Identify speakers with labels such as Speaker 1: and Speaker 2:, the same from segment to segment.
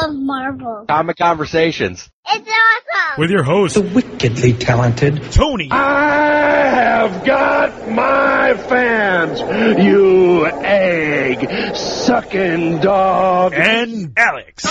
Speaker 1: love Marvel.
Speaker 2: Comic Conversations.
Speaker 1: It's awesome.
Speaker 3: With your host,
Speaker 4: the wickedly talented
Speaker 3: Tony.
Speaker 5: I have got my fans, you egg sucking dog.
Speaker 3: And Alex.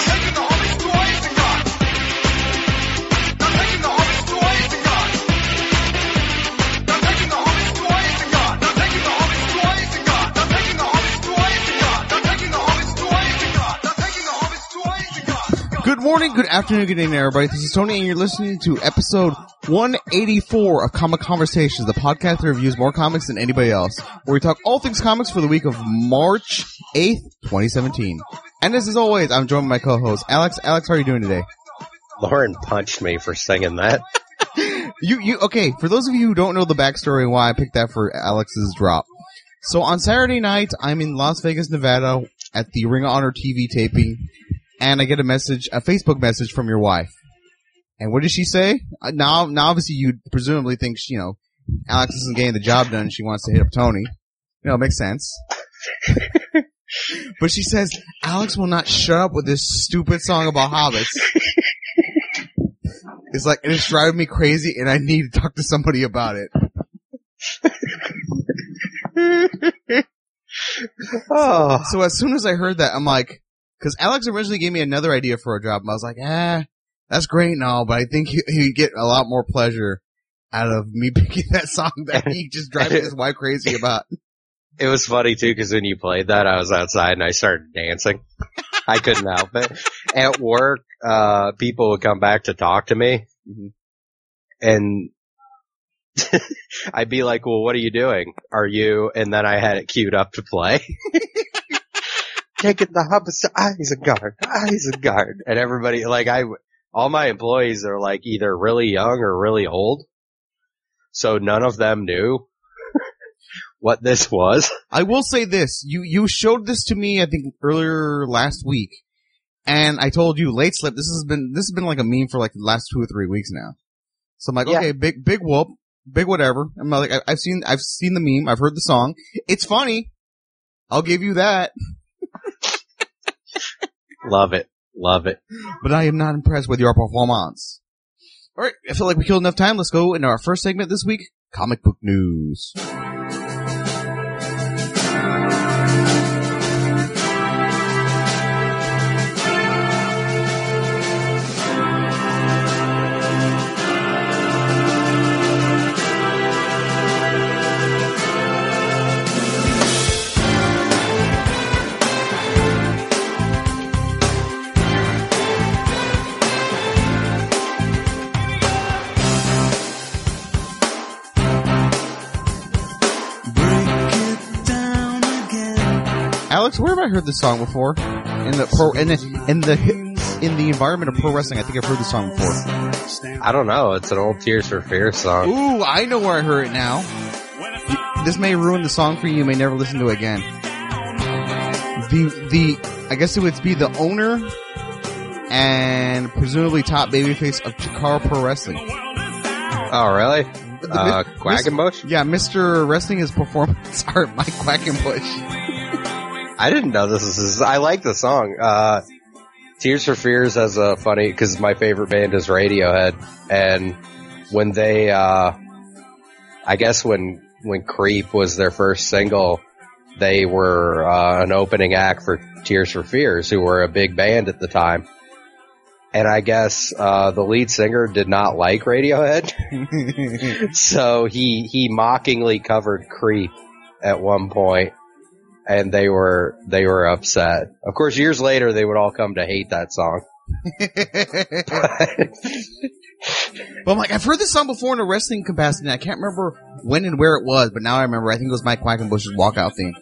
Speaker 6: Good morning, good afternoon, good evening, everybody. This is Tony, and you're listening to episode 184 of Comic Conversations, the podcast that reviews more comics than anybody else, where we talk all things comics for the week of March 8th, 2017. And as is always, I'm joined by my co-host, Alex. Alex, how are you doing today?
Speaker 2: Lauren punched me for singing that.
Speaker 6: You, you, okay, for those of you who don't know the backstory and why I picked that for Alex's drop. So on Saturday night, I'm in Las Vegas, Nevada at the Ring of Honor TV taping, and I get a message, a Facebook message from your wife. And what does she say? Uh, now, now obviously you presumably think, she, you know, Alex isn't getting the job done, she wants to hit up Tony. You know, it makes sense. but she says, Alex will not shut up with this stupid song about hobbits. It's like, it's driving me crazy and I need to talk to somebody about it.
Speaker 2: Oh.
Speaker 6: So as soon as I heard that, I'm like, cause Alex originally gave me another idea for a job. and I was like, ah, that's great and all, but I think he, he'd get a lot more pleasure out of me picking that song that he just drives his wife crazy about.
Speaker 2: It was funny too, cause when you played that, I was outside and I started dancing. I couldn't help it. At work, uh, people would come back to talk to me and I'd be like, well, what are you doing? Are you? And then I had it queued up to play. Taking the hobbits ah, to Isengard, Isengard. Ah, and everybody, like I, all my employees are like either really young or really old. So none of them knew what this was.
Speaker 6: I will say this, you, you showed this to me, I think earlier last week, and I told you, late slip, this has been, this has been like a meme for like the last two or three weeks now. So I'm like,
Speaker 2: Yeah.
Speaker 6: okay, big, big whoop, big whatever. I'm like, I've seen, I've seen the meme, I've heard the song. It's funny. I'll give you that.
Speaker 2: Love it. Love it.
Speaker 6: but I am not impressed with your performance. Alright, I feel like we killed enough time. Let's go into our first segment this week, comic book news. Alex, where have I heard this song before? In the pro, in the, in the, in the environment of pro wrestling, I think I've heard this song before.
Speaker 2: I don't know. It's an old Tears for Fears song.
Speaker 6: Ooh, I know where I heard it now. This may ruin the song for you. You may never listen to it again. The the I guess it would be the owner and presumably top babyface of Chikara Pro Wrestling.
Speaker 2: Oh, really?
Speaker 6: The
Speaker 2: Uh, Quackenbush?
Speaker 6: Yeah, Mr. Wrestling is performance art Mike Quackenbush.
Speaker 2: I didn't know this is, I like the song. Uh, Tears for Fears has a funny, cause my favorite band is Radiohead. And when they, uh, I guess when, when Creep was their first single, they were, uh, an opening act for Tears for Fears, who were a big band at the time. And I guess, uh, the lead singer did not like Radiohead. so he, he mockingly covered Creep at one point and they were they were upset. Of course, years later they would all come to hate that song.
Speaker 6: But I'm like, I've heard this song before in a wrestling capacity, and I can't remember when and where it was, but now I remember. I think it was Mike Quackenbush's walkout theme.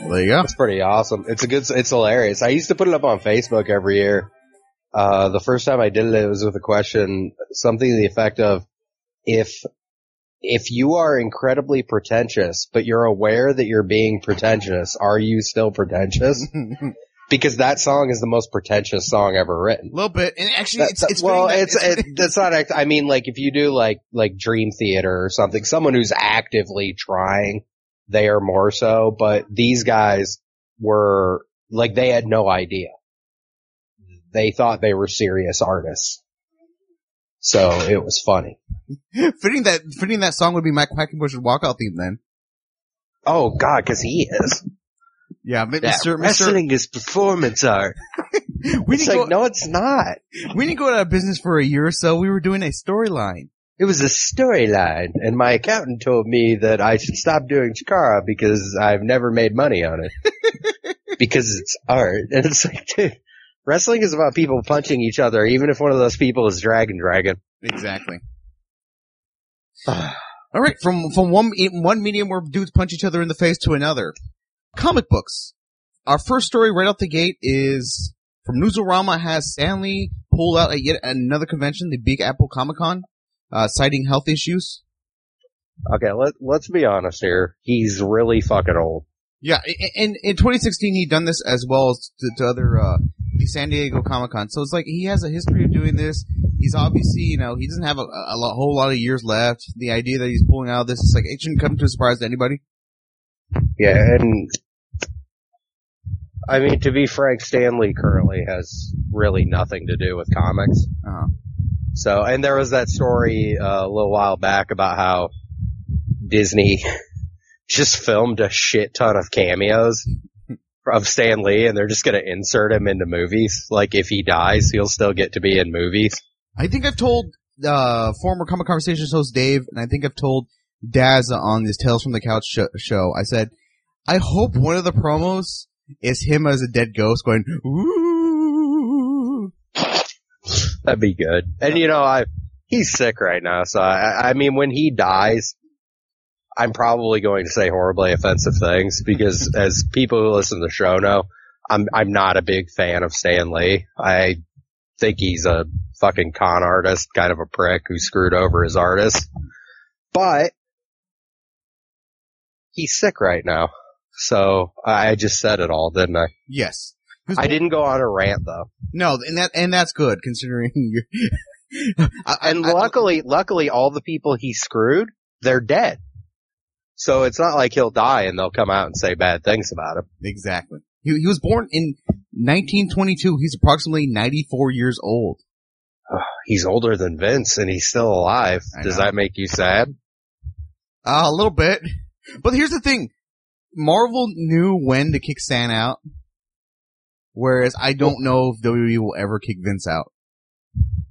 Speaker 6: Well, there you go.
Speaker 2: It's pretty awesome. It's a good. It's hilarious. I used to put it up on Facebook every year. Uh, the first time I did it, it was with a question, something to the effect of, if if you are incredibly pretentious, but you're aware that you're being pretentious, are you still pretentious? because that song is the most pretentious song ever written.
Speaker 6: A little bit, and actually, it's,
Speaker 2: that-
Speaker 6: it's
Speaker 2: well,
Speaker 6: that-
Speaker 2: it's, it, that's not. act- I mean, like if you do like like Dream Theater or something, someone who's actively trying, they are more so. But these guys were like they had no idea they thought they were serious artists. So it was funny.
Speaker 6: fitting that fitting that song would be Mike Quackenbush's walkout theme then.
Speaker 2: Oh God, because he is.
Speaker 6: Yeah,
Speaker 2: Yeah,
Speaker 6: Mr. Mr.
Speaker 2: wrestling is performance art.
Speaker 6: We
Speaker 2: It's like,
Speaker 6: go.
Speaker 2: no, it's not.
Speaker 6: We didn't go out of business for a year or so. We were doing a storyline.
Speaker 2: It was a storyline, and my accountant told me that I should stop doing Chikara because I've never made money on it. because it's art. And it's like, dude, wrestling is about people punching each other, even if one of those people is Dragon Dragon.
Speaker 6: Exactly. All right, from from one one medium where dudes punch each other in the face to another. Comic books. Our first story right out the gate is from Newsarama has Stan Lee pulled out at yet another convention, the Big Apple Comic Con, uh, citing health issues.
Speaker 2: Okay, let, let's be honest here. He's really fucking old.
Speaker 6: Yeah, in in 2016 he done this as well as to, to other uh, the San Diego Comic Con. So it's like he has a history of doing this. He's obviously, you know, he doesn't have a, a, lo- whole lot of years left. The idea that he's pulling out of this is like it shouldn't come to a surprise to anybody.
Speaker 2: Yeah, and I mean, to be frank, Stan Lee currently has really nothing to do with comics.
Speaker 6: Uh,
Speaker 2: So, and there was that story uh, a little while back about how Disney just filmed a shit ton of cameos of Stan Lee, and they're just going to insert him into movies. Like, if he dies, he'll still get to be in movies.
Speaker 6: I think I've told uh, former Comic Conversations host Dave, and I think I've told Daz on this Tales from the Couch sh- show. I said, I hope one of the promos is him as a dead ghost going, ooh.
Speaker 2: That'd be good. And you know, I he's sick right now, so I, I mean, when he dies, I'm probably going to say horribly offensive things because, as people who listen to the show know, I'm I'm not a big fan of Stan Lee. I think he's a fucking con artist, kind of a prick who screwed over his artists. But he's sick right now, so I just said it all, didn't I?
Speaker 6: Yes.
Speaker 2: I didn't go on a rant though.
Speaker 6: No, and that and that's good considering you're. I,
Speaker 2: And
Speaker 6: I- I-
Speaker 2: luckily, luckily, all the people he screwed, they're dead. So it's not like he'll die and they'll come out and say bad things about him.
Speaker 6: exactly. He, he was born in 1922. He's approximately 94 years old.
Speaker 2: He's older than Vince and he's still alive. Does that make you sad?
Speaker 6: Uh, a little bit. But here's the thing. Marvel knew when to kick Stan out. Whereas I don't know if WWE will ever kick Vince out.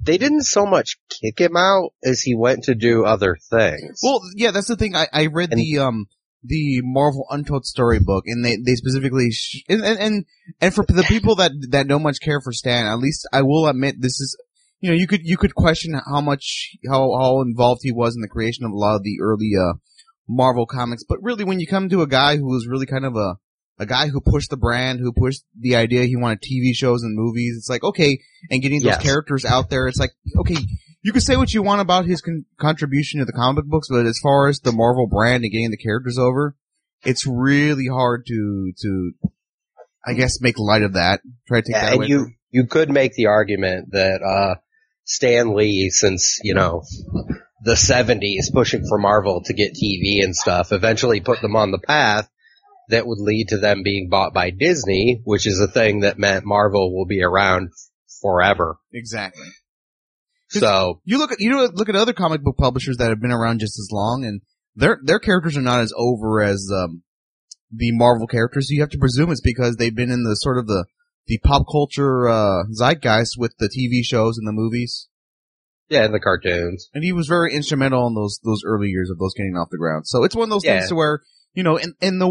Speaker 2: They didn't so much kick him out as he went to do other things.
Speaker 6: Well, yeah, that's the thing. I, I read
Speaker 2: And-
Speaker 6: the, um, the Marvel Untold Storybook and they, they specifically, sh- and, and, and, and for the people that, that don't much care for Stan, at least I will admit this is, you know, you could, you could question how much, how, how involved he was in the creation of a lot of the early, uh, Marvel comics. But really, when you come to a guy who was really kind of a, a guy who pushed the brand, who pushed the idea he wanted TV shows and movies, it's like, okay, and getting those
Speaker 2: Yes.
Speaker 6: characters out there, it's like, okay, you can say what you want about his con- contribution to the comic books, but as far as the Marvel brand and getting the characters over, it's really hard to, to, I guess, make light of that. Try to take
Speaker 2: Yeah,
Speaker 6: that
Speaker 2: and
Speaker 6: away
Speaker 2: you, you could make the argument that, uh, Stan Lee, since, you know, the 70s pushing for Marvel to get TV and stuff, eventually put them on the path that would lead to them being bought by Disney, which is a thing that meant Marvel will be around forever.
Speaker 6: Exactly.
Speaker 2: So,
Speaker 6: You look at, you know, look at other comic book publishers that have been around just as long and their, their characters are not as over as, um, the Marvel characters. You have to presume it's because they've been in the sort of the, the pop culture, uh, zeitgeist with the TV shows and the movies.
Speaker 2: yeah, and the cartoons.
Speaker 6: And he was very instrumental in those, those early years of those getting off the ground. So it's one of those
Speaker 2: Yeah.
Speaker 6: things to where, you know, in, in the,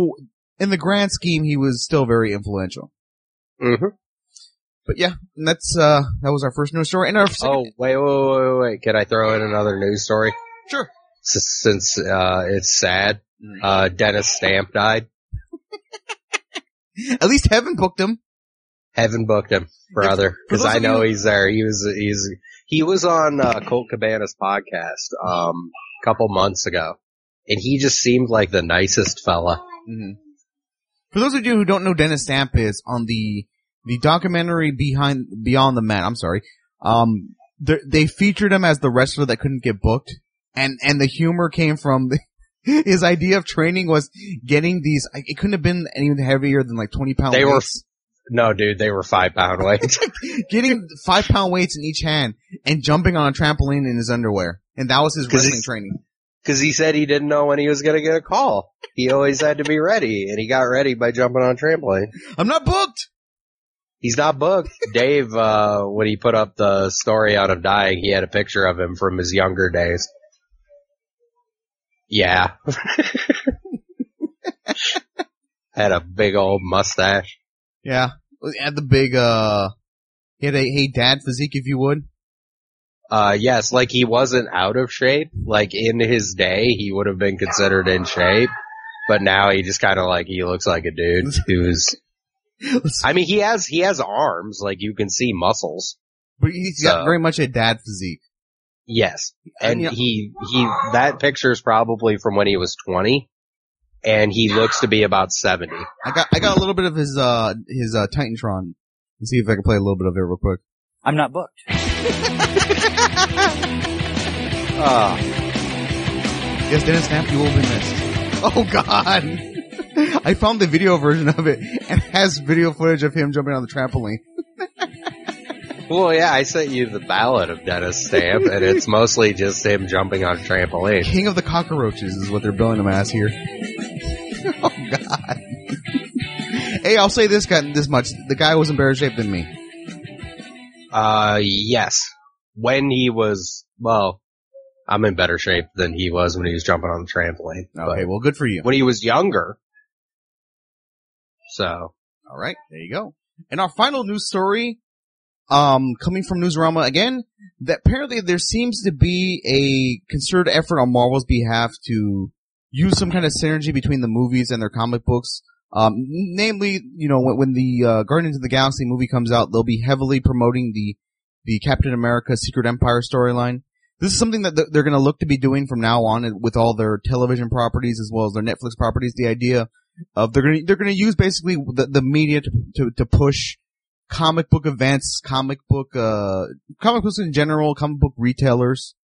Speaker 6: in the grand scheme, he was still very influential.
Speaker 2: hmm
Speaker 6: But yeah, and that's, uh, that was our first news story. And our second,
Speaker 2: Oh, wait, wait, wait, wait. Can I throw in another news story?
Speaker 6: sure.
Speaker 2: S- Since, uh, it's sad. Uh, Dennis Stamp died.
Speaker 6: At least Heaven booked him.
Speaker 2: Heaven booked him, brother, because I know
Speaker 6: you-
Speaker 2: he's there. He was, he's, he was on, uh, Colt Cabana's podcast, um, a couple months ago. And he just seemed like the nicest fella.
Speaker 6: hmm For those of you who don't know, Dennis Stamp is on the the documentary behind Beyond the Mat. I'm sorry. Um, they they featured him as the wrestler that couldn't get booked, and and the humor came from his idea of training was getting these. It couldn't have been any heavier than like 20 pound
Speaker 2: They were- No, dude, they were five pound weights.
Speaker 6: Getting five pound weights in each hand and jumping on a trampoline in his underwear. And that was his wrestling training.
Speaker 2: Cause he said he didn't know when he was gonna get a call. He always had to be ready, and he got ready by jumping on a trampoline.
Speaker 6: I'm not booked!
Speaker 2: He's not booked. Dave, uh, when he put up the story out of dying, he had a picture of him from his younger days. Yeah. had a big old mustache.
Speaker 6: Yeah. Had the big, uh, he had a hey dad physique if you would.
Speaker 2: Uh, yes, like he wasn't out of shape. Like in his day, he would have been considered in shape. But now he just kind of like, he looks like a dude who's, I mean, he has, he has arms, like you can see muscles.
Speaker 6: But he's got very much a dad physique.
Speaker 2: Yes. And
Speaker 6: Yeah.
Speaker 2: he, he, that picture is probably from when he was 20. And he looks to be about 70.
Speaker 6: I got, I got a little bit of his, uh, his, uh, Titantron. Let's see if I can play a little bit of it real quick.
Speaker 3: I'm not booked.
Speaker 2: Uh,
Speaker 6: Yes, Dennis Stamp, you will be missed. Oh god! I found the video version of it and it has video footage of him jumping on the trampoline.
Speaker 2: well, yeah, I sent you the ballad of Dennis Stamp, and it's mostly just him jumping on a trampoline.
Speaker 6: King of the cockroaches is what they're billing him as here. oh god. hey, I'll say this guy, this much. The guy was in better shape than me.
Speaker 2: Uh, yes. When he was, well, I'm in better shape than he was when he was jumping on the trampoline.
Speaker 6: Okay, well good for you.
Speaker 2: when he was younger. So,
Speaker 6: Alright, there you go. And our final news story, um, coming from Newsarama again, that apparently there seems to be a concerted effort on Marvel's behalf to use some kind of synergy between the movies and their comic books. Um, namely, you know, when, when the uh, Guardians of the Galaxy movie comes out, they'll be heavily promoting the the Captain America Secret Empire storyline. This is something that they're going to look to be doing from now on with all their television properties as well as their Netflix properties. The idea of they're going to they're going to use basically the, the media to, to to push comic book events, comic book uh comic books in general, comic book retailers,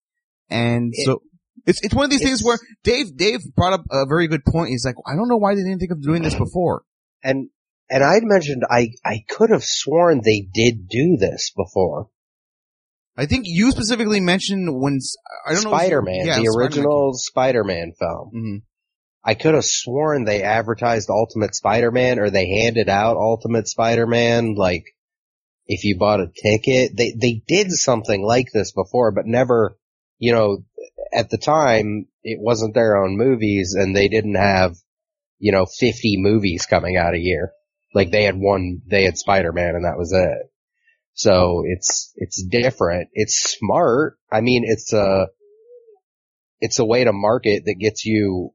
Speaker 6: and
Speaker 2: It-
Speaker 6: so it's it's one of these things where Dave Dave brought up a very good point. He's like, I don't know why they didn't think of doing this before.
Speaker 2: and, and I'd mentioned I, I could have sworn they did do this before.
Speaker 6: I think you specifically mentioned when I don't know if-
Speaker 2: Spider-Man,
Speaker 6: yeah,
Speaker 2: the
Speaker 6: Spider-Man.
Speaker 2: original Spider-Man film.
Speaker 6: Mhm.
Speaker 2: I could have sworn they advertised Ultimate Spider-Man or they handed out Ultimate Spider-Man, like, if you bought a ticket. They, they did something like this before, but never, you know, at the time, it wasn't their own movies and they didn't have, you know, 50 movies coming out a year. Like they had one, they had Spider-Man and that was it. So it's, it's different. It's smart. I mean, it's a, it's a way to market that gets you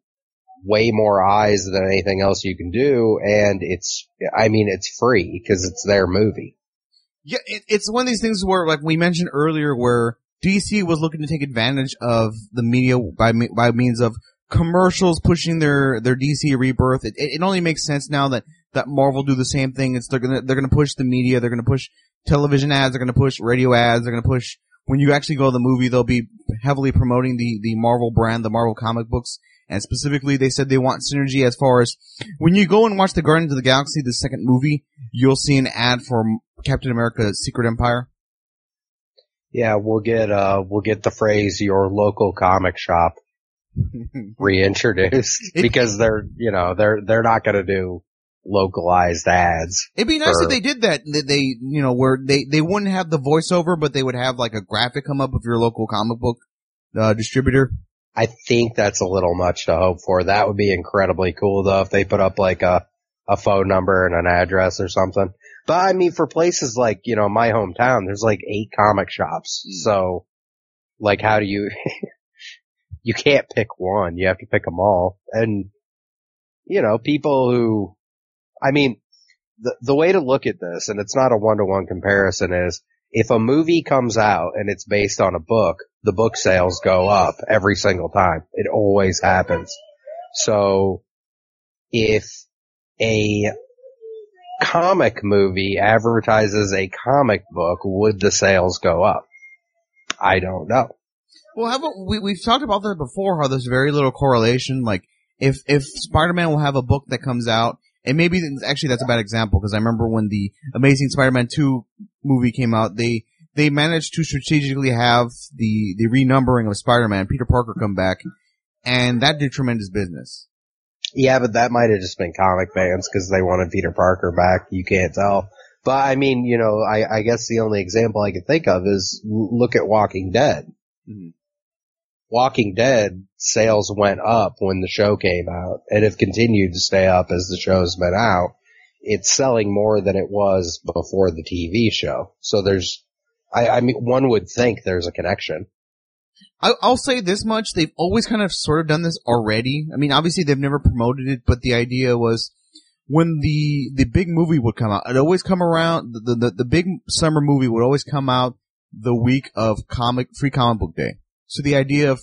Speaker 2: way more eyes than anything else you can do. And it's, I mean, it's free because it's their movie.
Speaker 6: Yeah, it, it's one of these things where, like we mentioned earlier, where DC was looking to take advantage of the media by by means of commercials pushing their their DC rebirth. It, it, only makes sense now that that Marvel do the same thing. It's they're gonna they're gonna push the media. They're gonna push television ads. They're gonna push radio ads. They're gonna push when you actually go to the movie. They'll be heavily promoting the the Marvel brand, the Marvel comic books. And specifically, they said they want synergy as far as when you go and watch the Guardians of the Galaxy, the second movie, you'll see an ad for Captain America: Secret Empire.
Speaker 2: Yeah, we'll get, uh, we'll get the phrase your local comic shop reintroduced because they're, you know, they're, they're not going to do localized ads.
Speaker 6: It'd be nice
Speaker 2: For-
Speaker 6: if they did that. That they, you know, where they they wouldn't have the voiceover, but they would have like a graphic come up of your local comic book uh, distributor.
Speaker 2: I think that's a little much to hope for. That would be incredibly cool though if they put up like a, a phone number and an address or something. But I mean, for places like, you know, my hometown, there's like eight comic shops. So, like, how do you, you can't pick one. You have to pick them all. And, you know, people who, I mean, the, the way to look at this, and it's not a one to one comparison is if a movie comes out and it's based on a book, the book sales go up every single time. It always happens. So if a comic movie advertises a comic book, would the sales go up? I don't know.
Speaker 6: Well, how about we we've talked about that before? How there's very little correlation. Like if if Spider-Man will have a book that comes out And maybe actually that's a bad example because I remember when the Amazing Spider-Man 2 movie came out, they they managed to strategically have the the renumbering of Spider-Man, Peter Parker come back, and that did tremendous business.
Speaker 2: Yeah, but that might have just been comic fans because they wanted Peter Parker back. You can't tell. But I mean, you know, I, I guess the only example I could think of is look at Walking Dead.
Speaker 6: Mm-hmm.
Speaker 2: Walking Dead sales went up when the show came out and have continued to stay up as the show's been out. It's selling more than it was before the TV show. So there's, I, I mean, one would think there's a connection.
Speaker 6: I, I'll say this much: they've always kind of sort of done this already. I mean, obviously they've never promoted it, but the idea was when the the big movie would come out, it always come around. The, the the big summer movie would always come out the week of comic free comic book day. So the idea of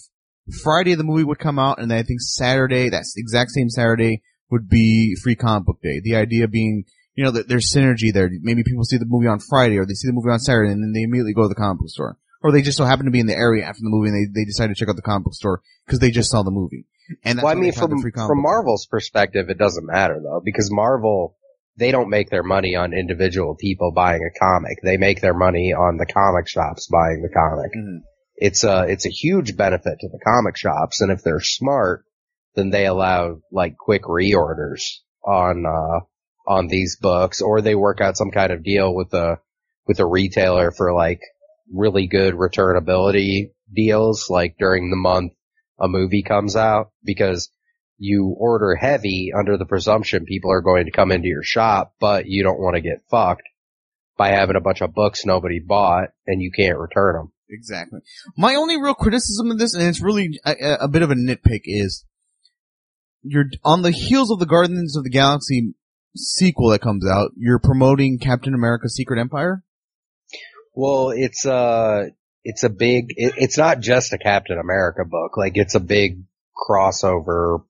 Speaker 6: Friday the movie would come out, and then I think Saturday, that's the exact same Saturday, would be free comic book day. The idea being, you know, that there's synergy there. Maybe people see the movie on Friday, or they see the movie on Saturday, and then they immediately go to the comic book store. Or they just so happen to be in the area after the movie, and they, they decide to check out the comic book store because they just saw the movie. And that's
Speaker 2: Well, I mean, from, from. Marvel's perspective, it doesn't matter though, because Marvel, they don't make their money on individual people buying a comic. They make their money on the comic shops buying the comic.
Speaker 6: Mhm.
Speaker 2: It's a, it's a huge benefit to the comic shops, and if they're smart, then they allow like quick reorders on, uh, on these books, or they work out some kind of deal with a, with a retailer for like really good returnability deals, like during the month a movie comes out, because you order heavy under the presumption people are going to come into your shop, but you don't want to get fucked by having a bunch of books nobody bought and you can't return them.
Speaker 6: Exactly. My only real criticism of this, and it's really a, a- bit of a nitpick, is you're on the heels of the Guardians of the Galaxy sequel that comes out. You're promoting Captain America: Secret Empire.
Speaker 2: Well, it's uh it's a big, it, it's not just a Captain America book. Like it's a big crossover.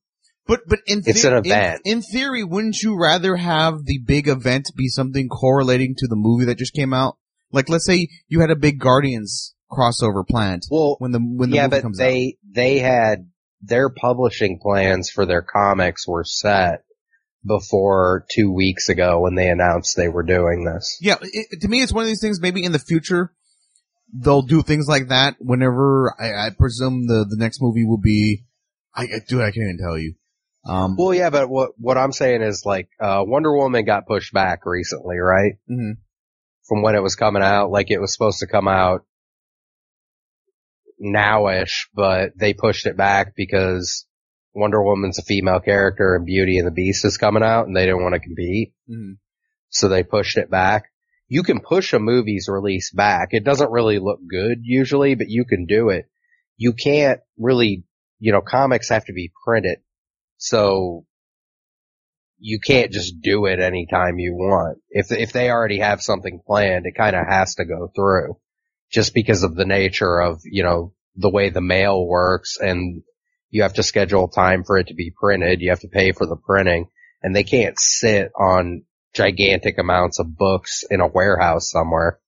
Speaker 6: But but in
Speaker 2: It's
Speaker 6: theor-
Speaker 2: an event.
Speaker 6: In, in theory, wouldn't you rather have the big event be something correlating to the movie that just came out? Like, let's say you had a big Guardians crossover planned
Speaker 2: Well,
Speaker 6: when the when the
Speaker 2: yeah,
Speaker 6: movie
Speaker 2: but
Speaker 6: comes out.
Speaker 2: they, they had their publishing plans for their comics were set before two weeks ago when they announced they were doing this.
Speaker 6: Yeah, it, to me, it's one of these things. Maybe in the future, they'll do things like that. Whenever I, I presume the the next movie will be, I, do I can't even tell you. Um,
Speaker 2: Well, yeah, but what what I'm saying is like uh, Wonder Woman got pushed back recently, right?
Speaker 6: mhm.
Speaker 2: From when it was coming out, like it was supposed to come out nowish, but they pushed it back because Wonder Woman's a female character and Beauty and the Beast is coming out, and they didn't want to compete,
Speaker 6: Mhm.
Speaker 2: so they pushed it back. You can push a movie's release back. It doesn't really look good usually, but you can do it. You can't really, you know, comics have to be printed. So you can't just do it anytime you want. If if they already have something planned, it kind of has to go through, just because of the nature of you know the way the mail works, and you have to schedule time for it to be printed. You have to pay for the printing, and they can't sit on gigantic amounts of books in a warehouse somewhere.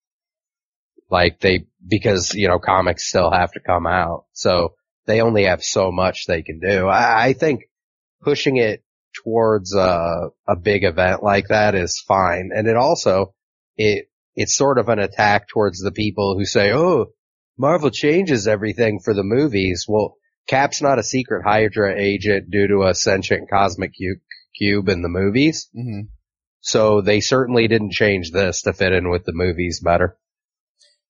Speaker 2: Like they, because you know comics still have to come out, so they only have so much they can do. I, I think pushing it towards a, a big event like that is fine. And it also, it, it's sort of an attack towards the people who say, oh, Marvel changes everything for the movies. Well, Cap's not a secret Hydra agent due to a sentient cosmic cu- cube in the movies.
Speaker 6: Mhm.
Speaker 2: So they certainly didn't change this to fit in with the movies better.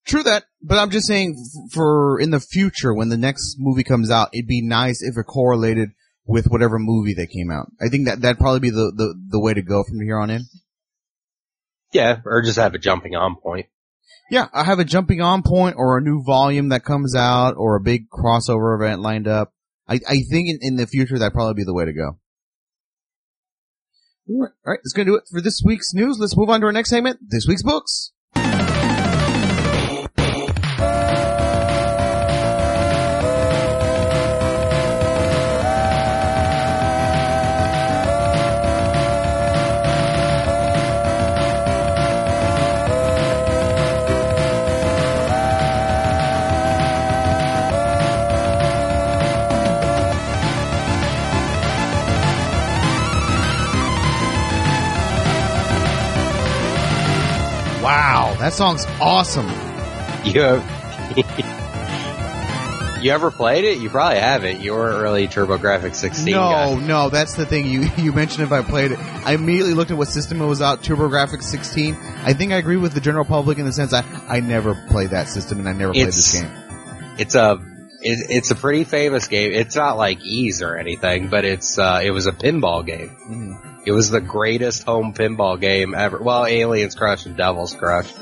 Speaker 6: True that, but I'm just saying for in the future when the next movie comes out, it'd be nice if it correlated with whatever movie that came out. I think that that'd probably be the the, the way to go from here on in.
Speaker 2: Yeah, or just have a jumping on point.
Speaker 6: Yeah, I have a jumping on point or a new volume that comes out or a big crossover event lined up. I, I think in, in the future that'd probably be the way to go. All right, all right, that's gonna do it for this week's news. Let's move on to our next segment, this week's books. That song's awesome.
Speaker 2: You have, you ever played it? You probably haven't. You weren't really TurboGrafx 16
Speaker 6: No,
Speaker 2: guy.
Speaker 6: no, that's the thing. You you mentioned if I played it, I immediately looked at what system it was out. TurboGrafx 16. I think I agree with the general public in the sense I I never played that system and I never played this game.
Speaker 2: It's a it, it's a pretty famous game. It's not like Ys or anything, but it's uh, it was a pinball game.
Speaker 6: Mhm.
Speaker 2: It was the greatest home pinball game ever. Well, Aliens Crush and Devil's Crush.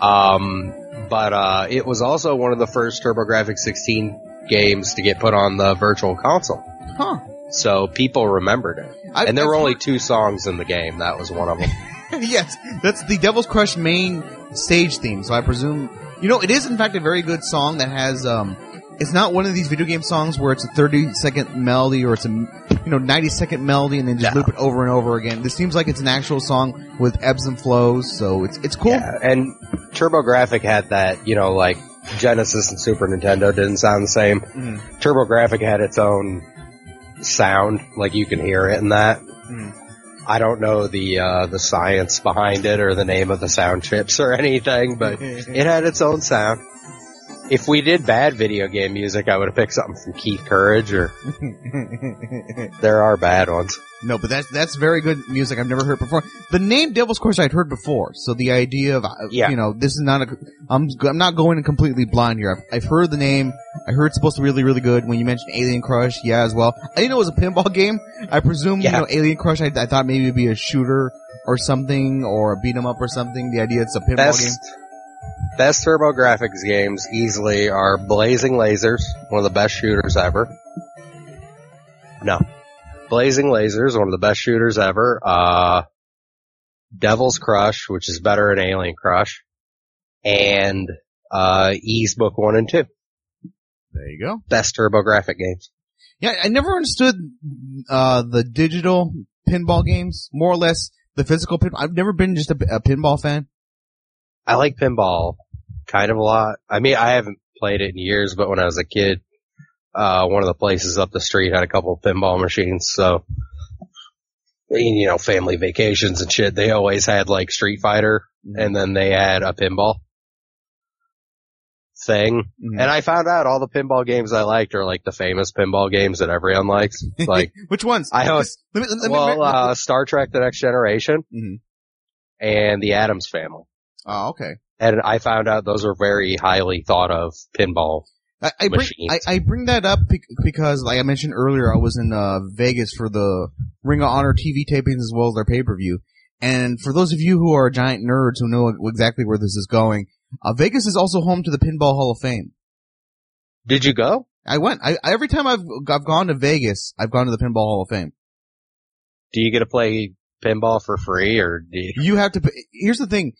Speaker 2: Um, but uh, it was also one of the first TurboGrafx 16 games to get put on the Virtual Console.
Speaker 6: Huh?
Speaker 2: So people remembered it.
Speaker 6: I,
Speaker 2: And there were only two songs in the game. That was one of them.
Speaker 6: yes, that's the Devil's Crush main stage theme. So I presume, you know, it is in fact a very good song that has, um, it's not one of these video game songs where it's a 30 second melody or it's a, you know, 90 second melody and then just
Speaker 2: No.
Speaker 6: loop it over and over again. This seems like it's an actual song with ebbs and flows, so it's, it's cool.
Speaker 2: Yeah, and TurboGrafx had that, you know, like Genesis and Super Nintendo didn't sound the same.
Speaker 6: Mhm.
Speaker 2: TurboGrafx had its own sound, like you can hear it in that.
Speaker 6: Mhm.
Speaker 2: I don't know the uh, the science behind it or the name of the sound chips or anything, but it had its own sound. If we did bad video game music, I would have picked something from Keith Courage, or there are bad ones.
Speaker 6: No, but that's that's very good music I've never heard before. The name Devil's Crush I'd heard before, so the idea of uh,
Speaker 2: Yeah.
Speaker 6: you know this is not a I'm I'm not going in completely blind here. I've, I've heard the name. I heard it's supposed to be really really good. When you mentioned Alien Crush, yeah, as well. I didn't know it was a pinball game. I presume
Speaker 2: Yeah.
Speaker 6: you know Alien Crush. I, I thought maybe it'd be a shooter or something or a beat 'em up or something. The idea it's a pinball
Speaker 2: Best
Speaker 6: game.
Speaker 2: Best TurboGrafx games easily are Blazing Lasers, one of the best shooters ever. No. Blazing Lasers, one of the best shooters ever. Uh, Devil's Crush, which is better than Alien Crush. And, uh, Ys Book 1 and 2.
Speaker 6: There you go.
Speaker 2: Best TurboGrafx games.
Speaker 6: Yeah, I never understood uh the digital pinball games. More or less the physical pin. I've never been just a, a pinball fan.
Speaker 2: I like pinball kind of a lot. I mean, I haven't played it in years, but when I was a kid, uh, one of the places up the street had a couple of pinball machines, so, you know, family vacations and shit, they always had like Street Fighter, and then they had a pinball thing.
Speaker 6: Mhm.
Speaker 2: And I found out all the pinball games I liked are like the famous pinball games that everyone likes. Like,
Speaker 6: Which ones?
Speaker 2: I
Speaker 6: Just- let me- let me-
Speaker 2: well, uh, Star Trek The Next Generation
Speaker 6: Mhm.
Speaker 2: and The Addams Family.
Speaker 6: oh, okay.
Speaker 2: And I found out those are very highly thought of pinball
Speaker 6: I, I bring. I, I bring that up because, like I mentioned earlier, I was in uh, Vegas for the Ring of Honor TV tapings as well as their pay per view. And for those of you who are giant nerds who know exactly where this is going, uh, Vegas is also home to the Pinball Hall of Fame.
Speaker 2: Did you go?
Speaker 6: I went. I every time I've I've gone to Vegas, I've gone to the Pinball Hall of Fame.
Speaker 2: Do you get to play pinball for free or do you?
Speaker 6: You have to. Pay, here's the thing.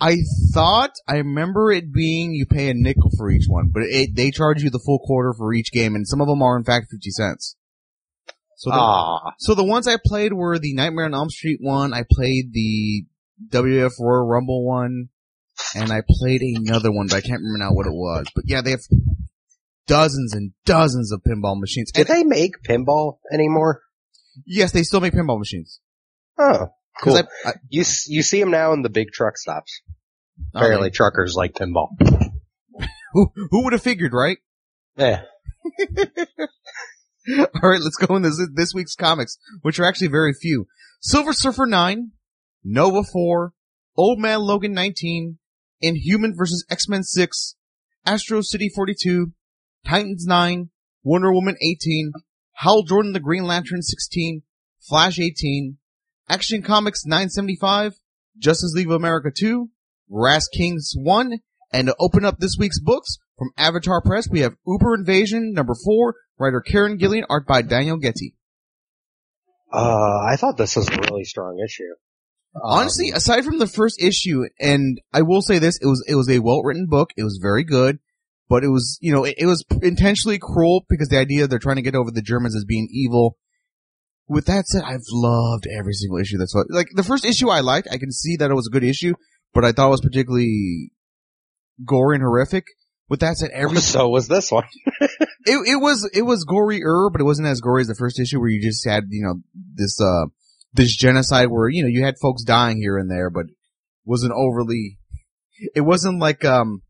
Speaker 6: I thought I remember it being you pay a nickel for each one, but it, they charge you the full quarter for each game, and some of them are in fact fifty cents. So the, so the ones I played were the Nightmare on Elm Street one. I played the WF Royal Rumble one, and I played another one, but I can't remember now what it was. But yeah, they have dozens and dozens of pinball machines.
Speaker 2: did
Speaker 6: And
Speaker 2: they make pinball anymore?
Speaker 6: yes, they still make pinball machines.
Speaker 2: Oh, cool.
Speaker 6: I, I,
Speaker 2: you you see them now in the big truck stops. Apparently, truckers like pinball.
Speaker 6: who who would have figured, right?
Speaker 2: Yeah.
Speaker 6: All right, let's go into this, this week's comics, which are actually very few. Silver Surfer 9, Nova 4, Old Man Logan 19, Inhuman vs. X-Men 6, Astro City 42, Titans 9, Wonder Woman 18, Hal Jordan the Green Lantern 16, Flash 18, Action Comics 975, Justice League of America 2, Ras Kings 1, and to open up this week's books from Avatar Press, we have Uber Invasion number 4, writer Kieron Gillen, art by Daniel Gete.
Speaker 2: Uh, I thought this was a really strong issue.
Speaker 6: Honestly,
Speaker 2: Um,
Speaker 6: aside from the first issue, and I will say this, it was it was a well written book. It was very good, but it was you know it, it was intentionally cruel because the idea they're trying to get over the Germans as being evil. With that said, I've loved every single issue that's what like the first issue I liked. I can see that it was a good issue, but I thought it was particularly gory and horrific. With that said, every
Speaker 2: so was this one.
Speaker 6: it it was it was gory-er, but it wasn't as gory as the first issue where you just had you know this uh this genocide where you know you had folks dying here and there, but wasn't overly it wasn't like um,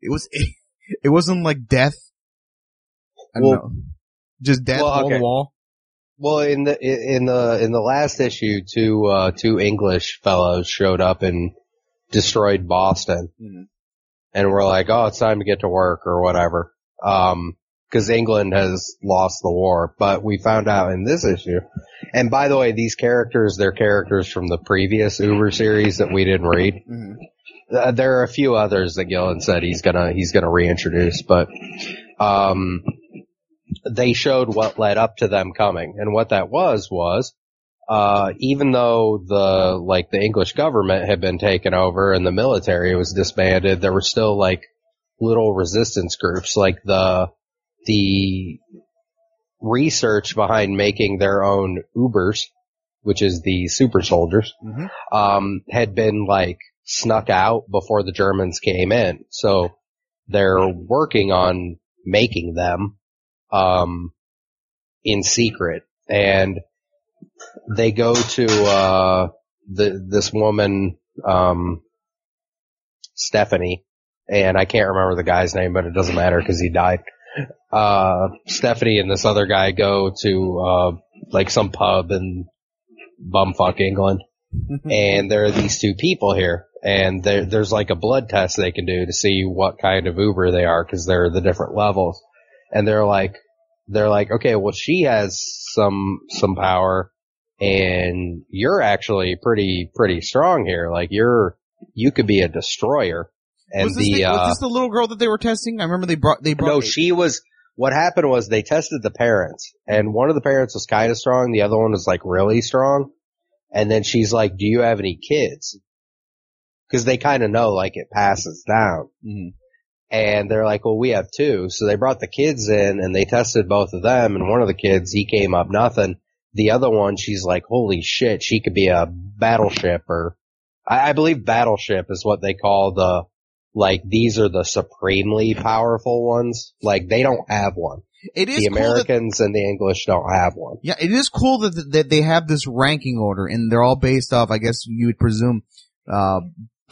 Speaker 6: it was it wasn't like death. I don't
Speaker 2: Well-
Speaker 6: know, just death
Speaker 2: Well,
Speaker 6: wall
Speaker 2: okay.
Speaker 6: to wall.
Speaker 2: Well, in the in the in the last issue, two uh, two English fellows showed up and destroyed Boston,
Speaker 6: Mhm.
Speaker 2: and we're like, "Oh, it's time to get to work" or whatever. Um, because England has lost the war, but we found out in this issue. And by the way, these characters, they're characters from the previous Uber series that we didn't read.
Speaker 6: Mhm.
Speaker 2: Uh, there are a few others that Gillen said he's gonna he's gonna reintroduce, but um, they showed what led up to them coming, and what that was was uh, even though the like the English government had been taken over and the military was disbanded, there were still like little resistance groups, like the the research behind making their own Ubers, which is the super soldiers
Speaker 6: Mhm.
Speaker 2: um, had been like snuck out before the Germans came in. So they're working on making them, um, in secret. And they go to, uh, the, this woman, um, Stephanie and I can't remember the guy's name, but it doesn't matter because he died. Uh, Stephanie and this other guy go to, uh, like some pub in bumfuck England. And there are these two people here, and there, there's like a blood test they can do to see what kind of Uber they are because they're the different levels, and they're like, they're like, okay, well she has some some power, and you're actually pretty pretty strong here. Like you're you could be a destroyer, and
Speaker 6: was, this
Speaker 2: the
Speaker 6: the,
Speaker 2: uh,
Speaker 6: was this the little girl that they were testing? I remember they brought they brought.
Speaker 2: no, she was. What happened was they tested the parents, and one of the parents was kind of strong, the other one was like really strong. And then she's like, "Do you have any kids?" Because they kind of know like it passes down.
Speaker 6: Mhm.
Speaker 2: And they're like, "Well, we have two. So they brought the kids in, and they tested both of them. And one of the kids, he came up nothing. The other one, she's like, "Holy shit, she could be a battleship or." I, I believe battleship is what they call the like these are the supremely powerful ones. Like they don't have one.
Speaker 6: It is
Speaker 2: The
Speaker 6: cool that
Speaker 2: Americans and the English don't have one.
Speaker 6: Yeah, it is cool that that they have this ranking order, and they're all based off, I guess you would presume, uh,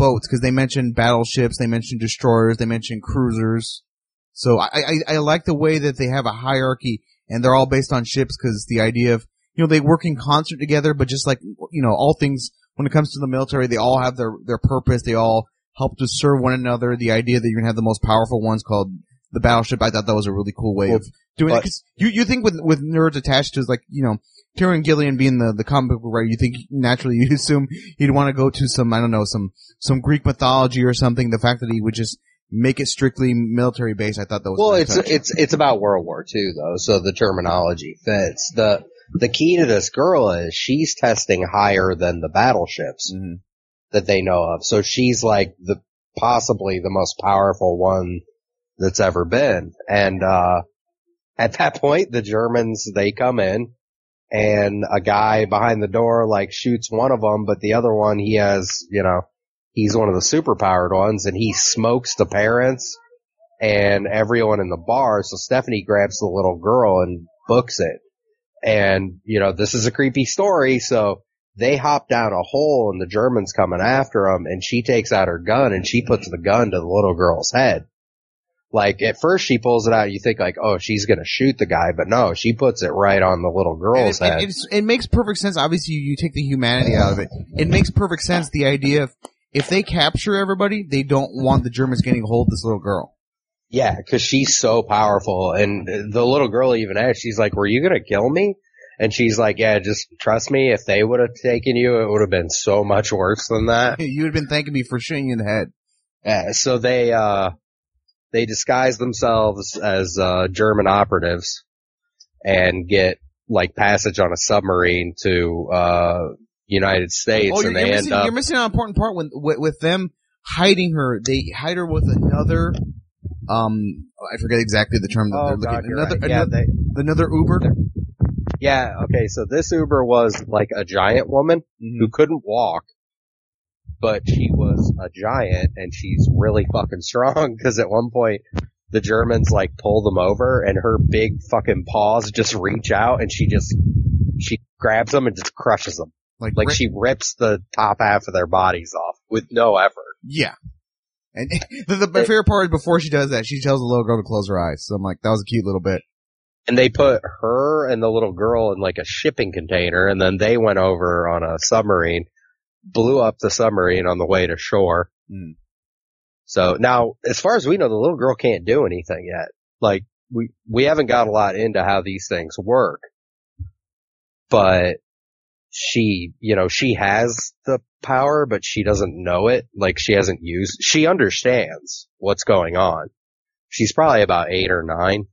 Speaker 6: boats, because they mentioned battleships, they mentioned destroyers, they mentioned cruisers. So I, I, I like the way that they have a hierarchy, and they're all based on ships, because the idea of, you know, they work in concert together, but just like, you know, all things, when it comes to the military, they all have their, their purpose, they all help to serve one another, the idea that you're gonna have the most powerful ones called the battleship, I thought that was a really cool way
Speaker 2: Well,
Speaker 6: of doing it. 'Cause you, you think with, with nerds attached to, like, you know, Kieron Gillen being the, the comic book writer, you think naturally you assume he'd want to go to some, I don't know, some, some Greek mythology or something. The fact that he would just make it strictly military based, I thought that was
Speaker 2: Well, it's
Speaker 6: touch.
Speaker 2: it's it's about World War II though, so the terminology fits. the The key to this girl is she's testing higher than the battleships
Speaker 6: Mhm.
Speaker 2: that they know of. So she's like the possibly the most powerful one that's ever been. And uh at that point, the Germans they come in, and a guy behind the door like shoots one of them, but the other one he has, you know, he's one of the super powered ones, and he smokes the parents and everyone in the bar. So Stephanie grabs the little girl and books it. And, you know, this is a creepy story. So they hop down a hole and the Germans coming after them and she takes out her gun and she puts the gun to the little girl's head. Like at first she pulls it out, you think like, oh, she's gonna shoot the guy, but no, she puts it right on the little girl's
Speaker 6: it, it,
Speaker 2: head.
Speaker 6: it's- it makes perfect sense. Obviously, you, you take the humanity out of it. It makes perfect sense. The idea of if they capture everybody, they don't want the Germans getting a hold of this little girl.
Speaker 2: Yeah, because she's so powerful. And the little girl even asked, she's like, were you going to kill me? And she's like, yeah, just trust me. If they would have taken you, it would have been so much worse than that.
Speaker 6: You had been thanking me for shooting you in the head.
Speaker 2: Yeah, so they, uh, they disguise themselves as, uh, German operatives and get like passage on a submarine to, uh, United States
Speaker 6: Oh, you're,
Speaker 2: and
Speaker 6: you're
Speaker 2: they
Speaker 6: missing,
Speaker 2: end up,
Speaker 6: you're missing an important part when, with, with them hiding her. They hide her with another. Um, I forget exactly the term that
Speaker 2: oh
Speaker 6: they're
Speaker 2: god,
Speaker 6: looking.
Speaker 2: you're
Speaker 6: Another,
Speaker 2: right. Yeah,
Speaker 6: another,
Speaker 2: they,
Speaker 6: another Uber.
Speaker 2: yeah, okay, so this Uber was like a giant woman who couldn't walk, but she was a giant and she's really fucking strong because at one point the Germans like pull them over and her big fucking paws just reach out and she just, she grabs them and just crushes them.
Speaker 6: Like,
Speaker 2: Like
Speaker 6: Rick-
Speaker 2: she rips the top half of their bodies off with no effort.
Speaker 6: yeah. And the, the my favorite part is before she does that, she tells the little girl to close her eyes. So I'm like, that was a cute little bit.
Speaker 2: And they put her and the little girl in like a shipping container, and then they went over on a submarine, blew up the submarine on the way to shore.
Speaker 6: Mm.
Speaker 2: So now, as far as we know, the little girl can't do anything yet. Like we we haven't got a lot into how these things work, but she, you know, she has the power, but she doesn't know it. Like she hasn't used. She understands what's going on. She's probably about eight or nine.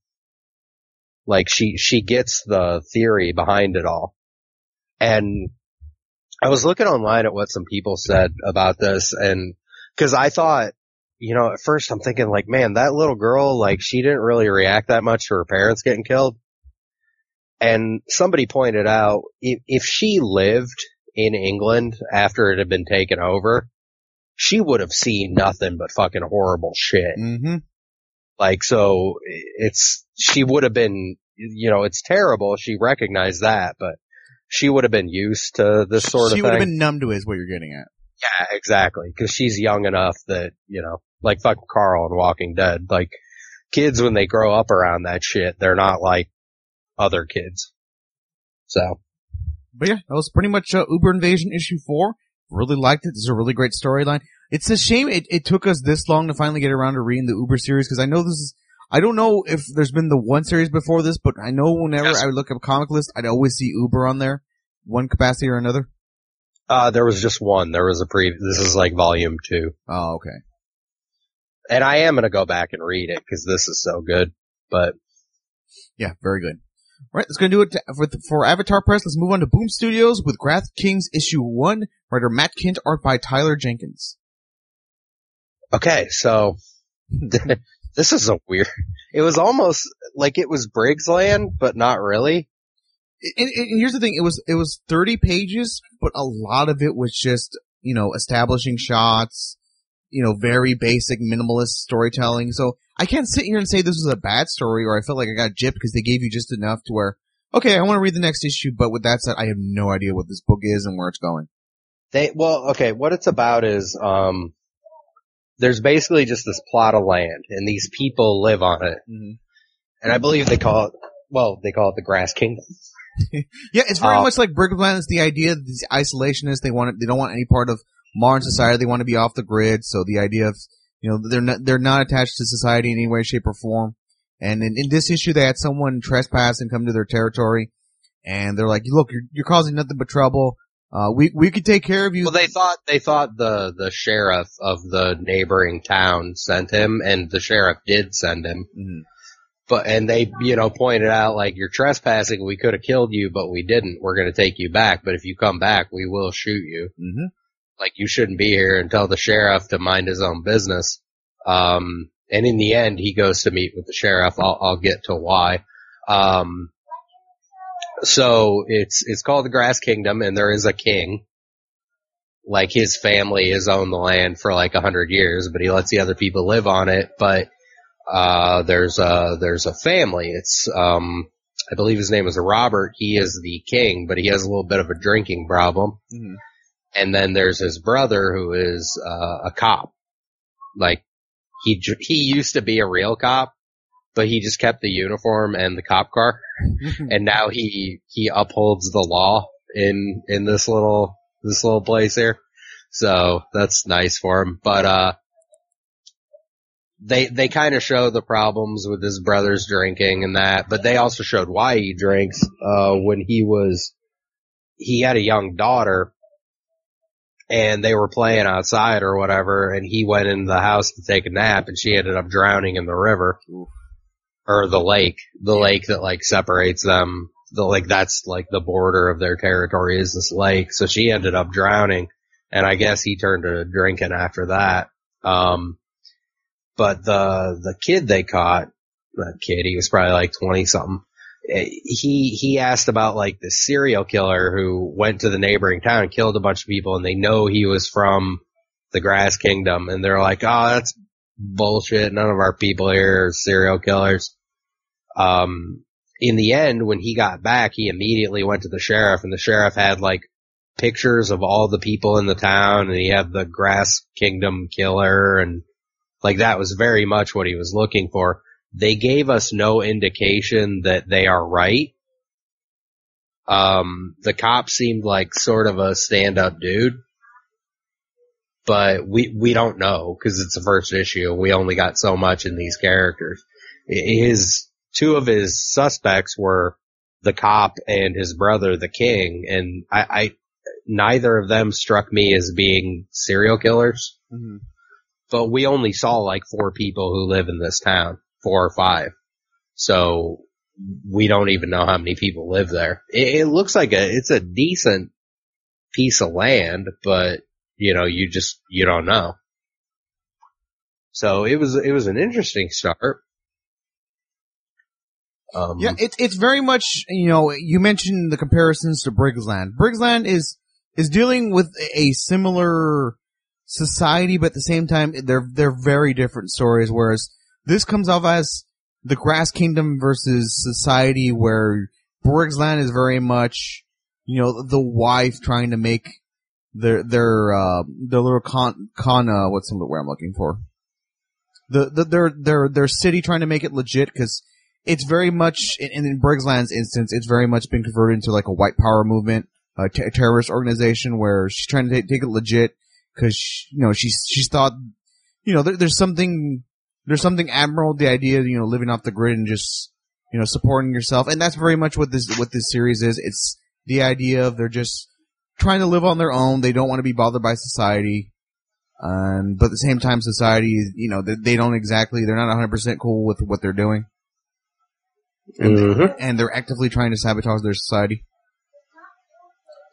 Speaker 2: Like she she gets the theory behind it all, and I was looking online at what some people said about this, and because I thought you know, at first I'm thinking like, man, that little girl, like, she didn't really react that much to her parents getting killed. And somebody pointed out, if, if she lived in England after it had been taken over, she would have seen nothing but fucking horrible shit.
Speaker 6: Mm-hmm.
Speaker 2: Like, so it's, she would have been, you know, it's terrible. She recognized that, but she would have been used to this sort of
Speaker 6: she
Speaker 2: would
Speaker 6: have been numb to it is what you're getting at.
Speaker 2: Yeah, exactly. Cause she's young enough that, you know, like fucking Carl and Walking Dead. Like, kids when they grow up around that shit, they're not like other kids. So,
Speaker 6: But yeah, that was pretty much uh, Uber Invasion issue four. Really liked it. This is a really great storyline. It's a shame it, it took us this long to finally get around to reading the Uber series because I know this is, I don't know if there's been the one series before this, but I know whenever
Speaker 2: Yes.
Speaker 6: I would look up comic list, I'd always see Uber on there, one capacity or another.
Speaker 2: uh, there was just one. There was a pre, this is like volume two.
Speaker 6: Oh, okay.
Speaker 2: And I am gonna go back and read it cause this is so good. But,
Speaker 6: Yeah, very good. All right, that's going to do it for, for Avatar Press. Let's move on to Boom Studios with Grass Kings issue one, writer Matt Kindt, art by Tyler Jenkins.
Speaker 2: okay, so, this is a weird, it was almost like it was Briggs land, but not really.
Speaker 6: And, and here's the thing: it was it was 30 pages, but a lot of it was just you know establishing shots, you know, very basic minimalist storytelling. So I can't sit here and say this was a bad story or I felt like I got gypped because they gave you just enough to where okay, I want to read the next issue. But with that said, I have no idea what this book is and where it's going.
Speaker 2: They well, okay. What it's about is um, there's basically just this plot of land, and these people live on it, and I believe they call it well, they call it the Grass Kingdom.
Speaker 6: Yeah, it's very
Speaker 2: Uh,
Speaker 6: much like Briggs Land. It's the idea that these isolationists they want they don't want any part of modern society. They want to be off the grid. So the idea of you know they're not they're not attached to society in any way, shape, or form. And in, in this issue, they had someone trespass and come to their territory, and they're like, "Look, you're, you're causing nothing but trouble. Uh, we we could take care of you."
Speaker 2: Well, they thought they thought the the sheriff of the neighboring town sent him, and the sheriff did send him.
Speaker 6: Mhm.
Speaker 2: But and they you know pointed out like you're trespassing. We could have killed you, but we didn't. We're going to take you back. But if you come back, we will shoot you.
Speaker 6: Mhm.
Speaker 2: like you shouldn't be here and tell the sheriff to mind his own business. Um, and in the end, he goes to meet with the sheriff. I'll, I'll get to why. Um, so it's, it's called the Grass Kingdom and there is a king. Like his family has owned the land for like a hundred years, but he lets the other people live on it. But, uh, there's a, there's a family. It's, um, I believe his name is Robert. He is the king, but he has a little bit of a drinking problem
Speaker 6: Mhm.
Speaker 2: and then there's his brother who is uh, a cop. Like he he used to be a real cop, but he just kept the uniform and the cop car, and now he he upholds the law in in this little this little place here. So that's nice for him. But uh, they they kind of show the problems with his brother's drinking and that, but they also showed why he drinks. Uh, when he was he had a young daughter and they were playing outside or whatever, and he went into the house to take a nap, and she ended up drowning in the river or the lake, the lake that like separates them. The like that's like the border of their territory is this lake, so she ended up drowning, and I guess he turned to drinking after that. Um, but the the kid they caught, that kid, he was probably like twenty something he he asked about like the serial killer who went to the neighboring town and killed a bunch of people and they know he was from the grass kingdom and they're like oh that's bullshit none of our people here are serial killers um in the end when he got back he immediately went to the sheriff and the sheriff had like pictures of all the people in the town and he had the grass kingdom killer and Like that was very much what he was looking for. They gave us no indication that they are right. Um, the cop seemed like sort of a stand-up dude, but we we don't know because it's the first issue. We only got so much in these characters. His two of his suspects were the cop and his brother, the king, and I, I neither of them struck me as being serial killers.
Speaker 6: Mhm.
Speaker 2: But we only saw like four people who live in this town, four or five. So we don't even know how many people live there. It, it looks like a it's a decent piece of land, but you know, you just you don't know. So it was it was an interesting start. Um,
Speaker 6: Yeah, it's it's very much you know you mentioned the comparisons to Briggsland. Briggsland is is dealing with a similar society, but at the same time they're they're very different stories. Whereas this comes off as the Grass Kingdom versus society, where Briggsland is very much you know the wife trying to make their their uh, their little con con uh, what's the word I'm looking for the, the their their their city trying to make it legit because it's very much in, in Briggsland's instance, it's very much been converted into like a white power movement, a t- terrorist organization where she's trying to take, take it legit because you know she's she's thought you know there, there's something there's something admirable the idea of, you know living off the grid and just you know supporting yourself and that's very much what this what this series is. It's the idea of they're just trying to live on their own. They don't want to be bothered by society. Um, but at the same time, society, you know, they, they don't exactly, they're not 100% cool with what they're doing
Speaker 2: mhm.
Speaker 6: and they're actively trying to sabotage their society.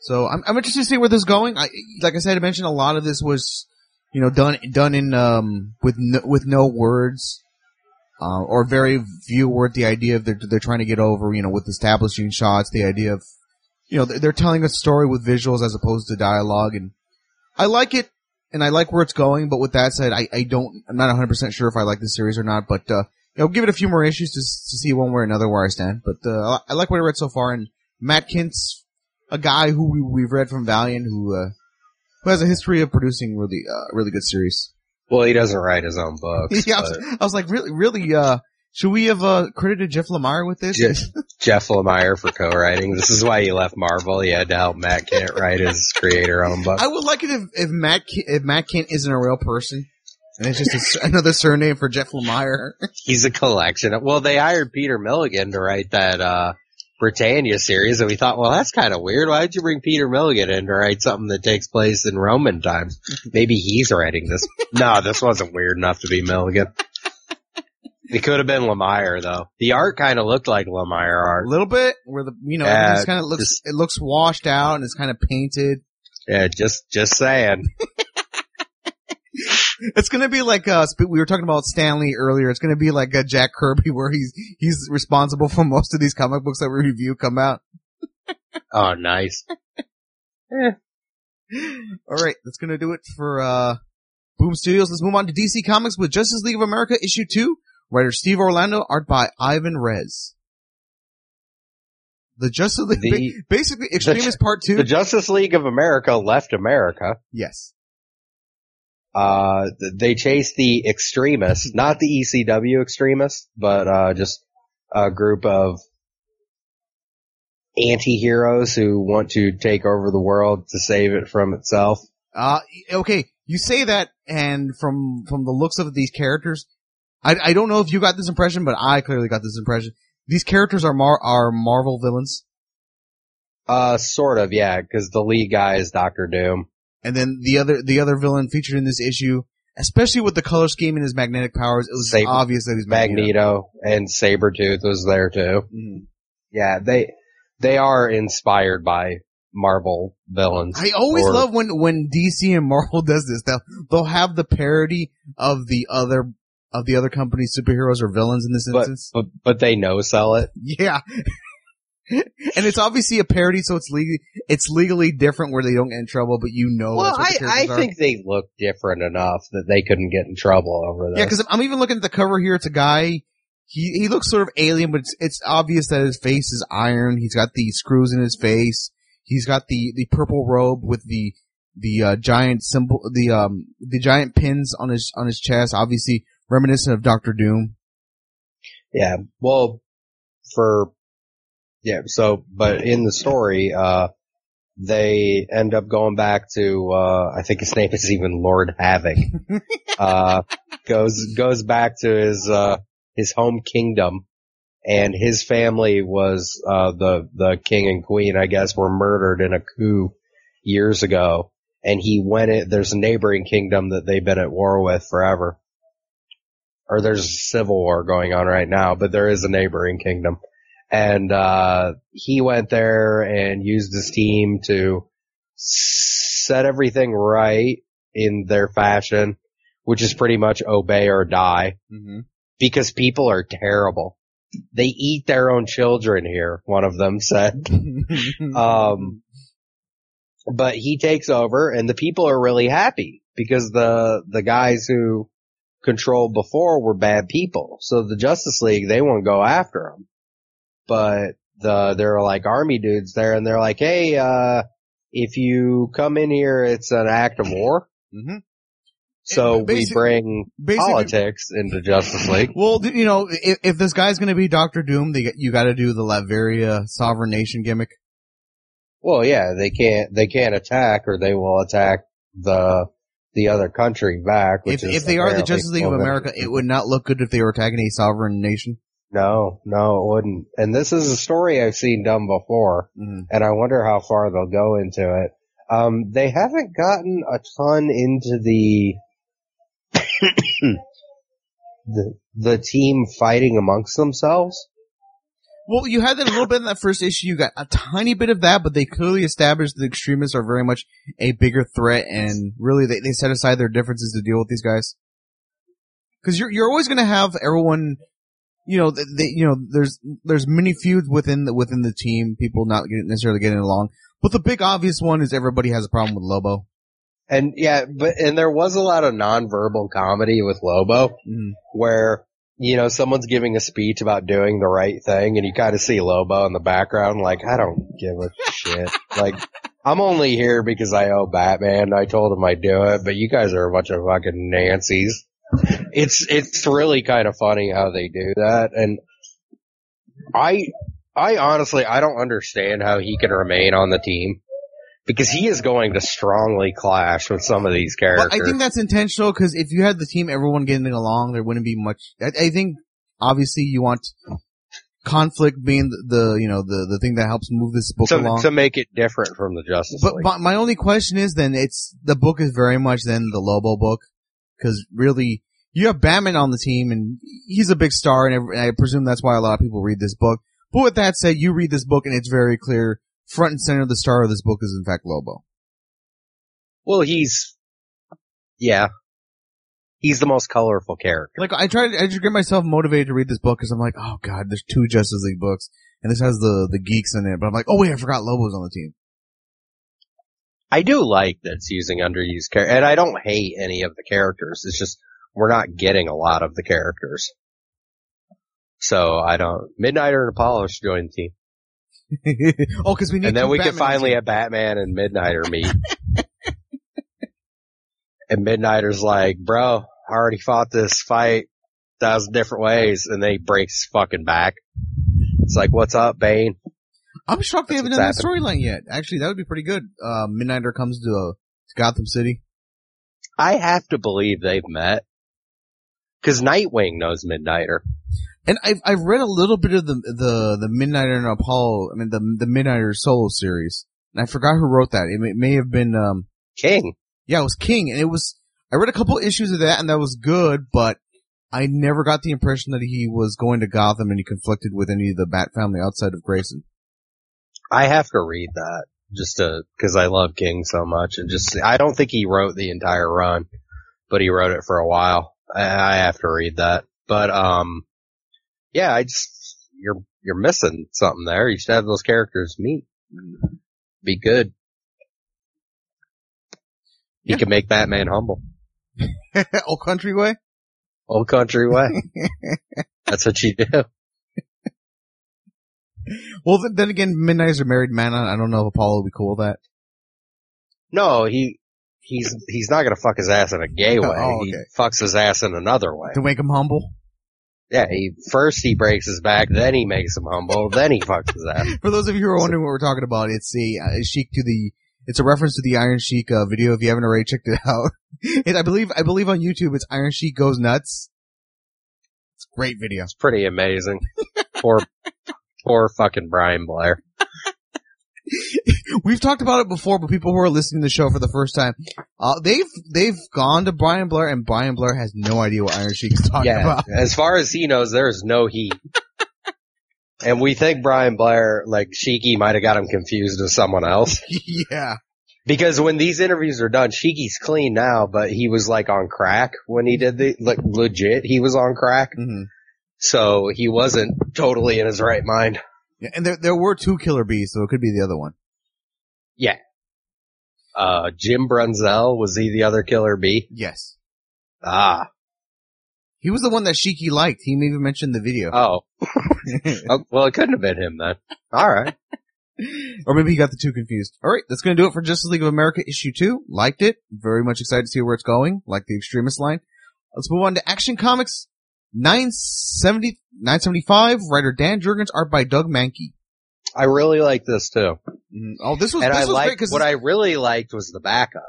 Speaker 6: So I'm, I'm interested to see where this is going. I, like I said, I mentioned a lot of this was, you know, done done in um with no, with no words, uh, or very few words. The idea of they're they're trying to get over, you know, with establishing shots. The idea of, you know, they're, they're telling a story with visuals as opposed to dialogue, and I like it, and I like where it's going. But with that said, I, I don't, I'm not 100 percent sure if I like the series or not. But uh, know, give it a few more issues to, to see one way or another where I stand. But uh, I like what I read so far, and Matt Kindt's a guy who we, we've read from Valiant, who uh, who has a history of producing really uh, really good series.
Speaker 2: Well, he doesn't write his own books.
Speaker 6: yeah, I was, I was like, really, really, uh, should we have uh, credited Jeff Lemire with this?
Speaker 2: Je- Jeff Lemire for co-writing. This is why he left Marvel. He had to help Matt Kindt write his creator-owned book.
Speaker 6: I would like it if, if Matt if Matt Kindt isn't a real person. And it's just a another surname for Jeff Lemire.
Speaker 2: He's a collection. Of, well, they hired Peter Milligan to write that uh Britannia series, and we thought, well, that's kind of weird. Why did you bring Peter Milligan in to write something that takes place in Roman times? Maybe he's writing this. no, this wasn't weird enough to be Milligan. It could have been Lemire though. The art kind of looked like Lemire art.
Speaker 6: a little bit, where the you know
Speaker 2: Yeah,
Speaker 6: it kind of looks
Speaker 2: just-
Speaker 6: it looks washed out and it's kind of painted.
Speaker 2: Yeah, just just saying.
Speaker 6: It's gonna be like uh we were talking about Stan Lee earlier. It's gonna be like a Jack Kirby where he's he's responsible for most of these comic books that we review come out.
Speaker 2: Oh, nice.
Speaker 6: All right, that's gonna do it for uh Boom Studios. Let's move on to DC Comics with Justice League of America issue two. Writer Steve Orlando, art by Ivan Reis. The Justice League,
Speaker 2: The-
Speaker 6: basically Extremist Part Two.
Speaker 2: The Justice League of America left America.
Speaker 6: yes.
Speaker 2: Uh, they chased the extremists, not the ECW extremists, but, uh, just a group of anti-heroes who want to take over the world to save it from itself.
Speaker 6: Uh, okay, you say that, and from from the looks of these characters, I I don't know if you got this impression, but I clearly got this impression. These characters are Mar are Marvel villains,
Speaker 2: Uh, sort of, yeah, cause the lead guy is Doctor Doom.
Speaker 6: And then the other the other villain featured in this issue, especially with the color scheme and his magnetic powers, it was
Speaker 2: Saber-
Speaker 6: obvious that he's Magneto.
Speaker 2: Magneto and Sabretooth was there too.
Speaker 6: Mhm.
Speaker 2: Yeah, they, they are inspired by Marvel villains.
Speaker 6: I always
Speaker 2: Or-
Speaker 6: love when when DC and Marvel does this. They'll they'll have the parody of the other of the other company's superheroes or villains in this
Speaker 2: but,
Speaker 6: instance.
Speaker 2: but, but they no sell it.
Speaker 6: Yeah. and it's obviously a parody, so it's legally it's legally different where they don't get in trouble, but you know
Speaker 2: Well, I, I
Speaker 6: are.
Speaker 2: think they look different enough that they couldn't get in trouble over this.
Speaker 6: Yeah, because I'm even looking at the cover here. It's a guy. He he looks sort of alien, but it's it's obvious that his face is iron. He's got the screws in his face. He's got the the purple robe with the the uh, giant symbol, the um, the giant pins on his on his chest, obviously reminiscent of Doctor Doom.
Speaker 2: Yeah. Well, for yeah. So, but in the story, uh, they end up going back to uh, I think his name is even Lord Havoc. uh, goes goes back to his uh, his home kingdom, and his family was uh, the the king and queen, I guess, were murdered in a coup years ago, and he went. In, there's a neighboring kingdom that they've been at war with forever, or there's a civil war going on right now, but there is a neighboring kingdom, and uh, he went there and used his team to set everything right in their fashion, which is pretty much obey or die
Speaker 6: Mm-hmm.
Speaker 2: because people are terrible. They eat their own children here, one of them said. Um, but he takes over and the people are really happy because the, the guys who controlled before were bad people. So the Justice League, they won't go after them. But the, there are like army dudes there and they're like, hey, uh, if you come in here, it's an act of war.
Speaker 6: Mhm.
Speaker 2: So we bring politics into Justice League.
Speaker 6: Well, you know, if, if this guy's going to be Doctor Doom, they, you got to do the Latveria sovereign nation gimmick.
Speaker 2: Well, yeah, they can't they can't attack, or they will attack the the other country back. Which
Speaker 6: If,
Speaker 2: is
Speaker 6: if they are the Justice League of America, it would not look good if they were attacking a sovereign nation.
Speaker 2: No, no, it wouldn't. And this is a story I've seen done before,
Speaker 6: Mhm.
Speaker 2: and I wonder how far they'll go into it. Um, they haven't gotten a ton into the the the team fighting amongst themselves.
Speaker 6: Well, you had that a little bit in that first issue. You got a tiny bit of that, but they clearly established the extremists are very much a bigger threat, and really they, they set aside their differences to deal with these guys. Because you're you're always going to have everyone, you know, they, you know, there's there's many feuds within the within the team, people not getting, necessarily getting along. But the big obvious one is everybody has a problem with Lobo.
Speaker 2: And yeah, but and there was a lot of nonverbal comedy with Lobo.
Speaker 6: Mhm.
Speaker 2: where you know someone's giving a speech about doing the right thing and you kind of see Lobo in the background like I don't give a shit like I'm only here because I owe Batman I told him I'd do it but you guys are a bunch of fucking Nancy's it's it's really kind of funny how they do that and I I honestly I don't understand how he can remain on the team because he is going to strongly clash with some of these
Speaker 6: Well,
Speaker 2: characters
Speaker 6: I think that's intentional because if you had the team, everyone getting along, there wouldn't be much. I, I think obviously you want conflict being the, the you know the the thing that helps move this book
Speaker 2: to,
Speaker 6: along.
Speaker 2: to make it different from the Justice
Speaker 6: But
Speaker 2: League.
Speaker 6: my, my only question is then it's the book is very much then the Lobo book because really you have Batman on the team and he's a big star and, I presume that's why a lot of people read this book. But with that said, you read this book and it's very clear front and center of the star of this book is in fact Lobo.
Speaker 2: Well, he's, yeah, he's the most colorful character.
Speaker 6: Like I tried, I just get myself motivated to read this book because I'm like, oh god, there's two Justice League books and this has the the geeks in it. But I'm like, oh wait, I forgot Lobo's on the team.
Speaker 2: I do like that it's using underused characters, and I don't hate any of the characters. It's just we're not getting a lot of the characters. So I don't. Midnighter and Apollo should join the team,
Speaker 6: oh, because we need.
Speaker 2: and then we can
Speaker 6: Batman
Speaker 2: finally
Speaker 6: team.
Speaker 2: have Batman and Midnighter meet. and Midnighter's like, "Bro, I already fought this fight a thousand different ways," and then he breaks his fucking back. It's like, "What's up, Bane?"
Speaker 6: I'm shocked they haven't done that storyline yet. Actually, that would be pretty good. Uh, Midnighter comes to, uh, to Gotham City.
Speaker 2: I have to believe they've met. Cause Nightwing knows Midnighter.
Speaker 6: And I've, I've read a little bit of the, the, the Midnighter and Apollo, I mean, the, the Midnighter solo series. And I forgot who wrote that. It may, may have been, um,
Speaker 2: King.
Speaker 6: yeah, it was King. And it was, I read a couple issues of that and that was good, but I never got the impression that he was going to Gotham and he conflicted with any of the Bat family outside of Grayson.
Speaker 2: I have to read that just to, cause I love King so much and just, I don't think he wrote the entire run, but he wrote it for a while. I, I have to read that. But, um, yeah, I just, you're, you're missing something there. You should have those characters meet. Be good. He
Speaker 6: Yeah.
Speaker 2: can make Batman humble.
Speaker 6: Old Country Way?
Speaker 2: Old country way. That's what you do.
Speaker 6: Well, then, then again, Midnight's a married man. I don't know if Apollo would be cool with that.
Speaker 2: No, he he's he's not gonna fuck his ass in a gay way.
Speaker 6: Oh,
Speaker 2: He fucks his ass in another way.
Speaker 6: To make him humble.
Speaker 2: Yeah, he first he breaks his back, then he makes him humble, then he fucks his ass.
Speaker 6: For those of you who are wondering what we're talking about, it's a uh, Sheik to the. It's a reference to the Iron Sheik uh, video. If you haven't already checked it out, and I believe I believe on YouTube it's Iron Sheik goes nuts. It's a great video.
Speaker 2: It's pretty amazing. poor, poor fucking Brian Blair.
Speaker 6: We've talked about it before, but people who are listening to the show for the first time, uh, they've they've gone to Brian Blair, and Brian Blair has no idea what Iron Sheik is talking
Speaker 2: Yeah,
Speaker 6: about.
Speaker 2: as far as he knows, there's no heat. and we think Brian Blair, like Sheiky, might have got him confused with someone else.
Speaker 6: yeah,
Speaker 2: Because when these interviews are done, Sheiky's clean now, but he was like on crack when he did the, like legit, he was on crack.
Speaker 6: hmm
Speaker 2: So he wasn't totally in his right mind.
Speaker 6: yeah. And there there were two Killer Bees, so it could be the other one. Yeah.
Speaker 2: Uh, Jim Brunzell, was he the other killer bee?
Speaker 6: Yes,
Speaker 2: Ah,
Speaker 6: he was the one that Sheiky liked. He even mentioned the video,
Speaker 2: oh. oh. Well, it couldn't have been him then. Alright.
Speaker 6: or maybe he got the two confused. All right, that's gonna do it for Justice League of America issue two. Liked it. Very much excited to see where it's going. Like the extremist line. Let's move on to Action Comics 970, 975. Writer Dan Jurgens, art by Doug Mahnke.
Speaker 2: I really like this too.
Speaker 6: Mhm. Oh, this was
Speaker 2: And
Speaker 6: this
Speaker 2: I
Speaker 6: was great
Speaker 2: like,
Speaker 6: because
Speaker 2: what I really liked was the backup.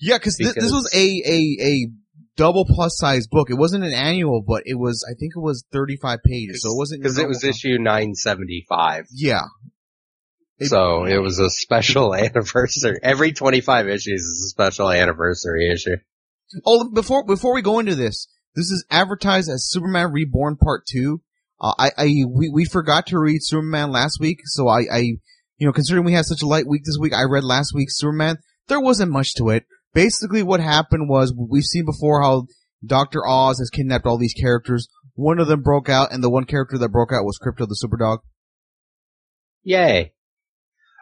Speaker 6: yeah, because this, this was a a a double plus size book. It wasn't an annual, but it was I think it was thirty five pages, so it wasn't
Speaker 2: Because it was issue 975.
Speaker 6: Yeah, It-
Speaker 2: So it was a special anniversary. Every 25 issues is a special anniversary issue.
Speaker 6: Oh, before before we go into this, this is advertised as Superman Reborn Part Two. Uh, I, I we, we forgot to read Superman last week, so I, I you know considering we had such a light week this week, I read last week's Superman. There wasn't much to it. Basically, what happened was we've seen before how Doctor Oz has kidnapped all these characters. One of them broke out, and the one character that broke out was Krypto the Superdog.
Speaker 2: Yay.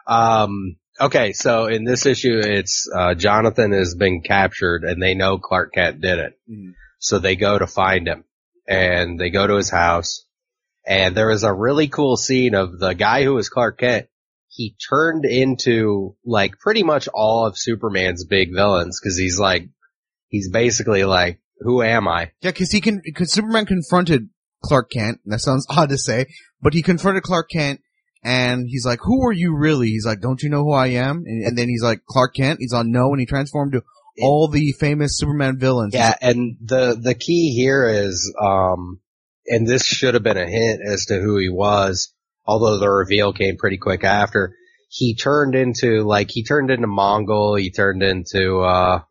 Speaker 2: Um, okay, so in this issue, it's, uh, Jonathan has been captured and they know Clark Kent did it.
Speaker 6: Mhm.
Speaker 2: So they go to find him and they go to his house and there is a really cool scene of the guy who was Clark Kent. He turned into like pretty much all of Superman's big villains because he's like, he's basically like, who am I?
Speaker 6: Yeah, because he can. Because Superman confronted Clark Kent. That sounds odd to say, but he confronted Clark Kent, and he's like, "Who are you really?" He's like, "Don't you know who I am?" And, and then he's like, "Clark Kent." He's on no, and he transformed to all the famous Superman villains.
Speaker 2: Yeah, and the the key here is, um, and this should have been a hint as to who he was, although the reveal came pretty quick after. He turned into like he turned into Mongul. He turned into uh,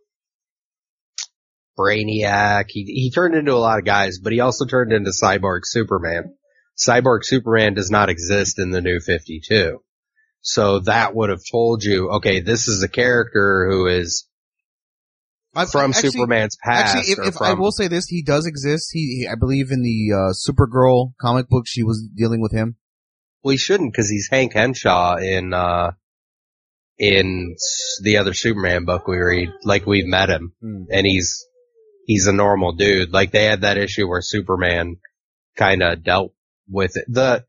Speaker 2: Brainiac. He he turned into a lot of guys, but he also turned into Cyborg Superman. Cyborg Superman does not exist in the New Fifty Two, so that would have told you, okay, this is a character who is
Speaker 6: I-
Speaker 2: from
Speaker 6: actually-
Speaker 2: Superman's past.
Speaker 6: Actually, if, if I will say this, he does exist. He, he I believe, in the uh, Supergirl comic book, she was dealing with him.
Speaker 2: Well, he shouldn't because he's Hank Henshaw in uh in the other Superman book we read. Like we've met him,
Speaker 6: Hmm.
Speaker 2: and he's he's a normal dude. Like they had that issue where Superman kind of dealt with it. The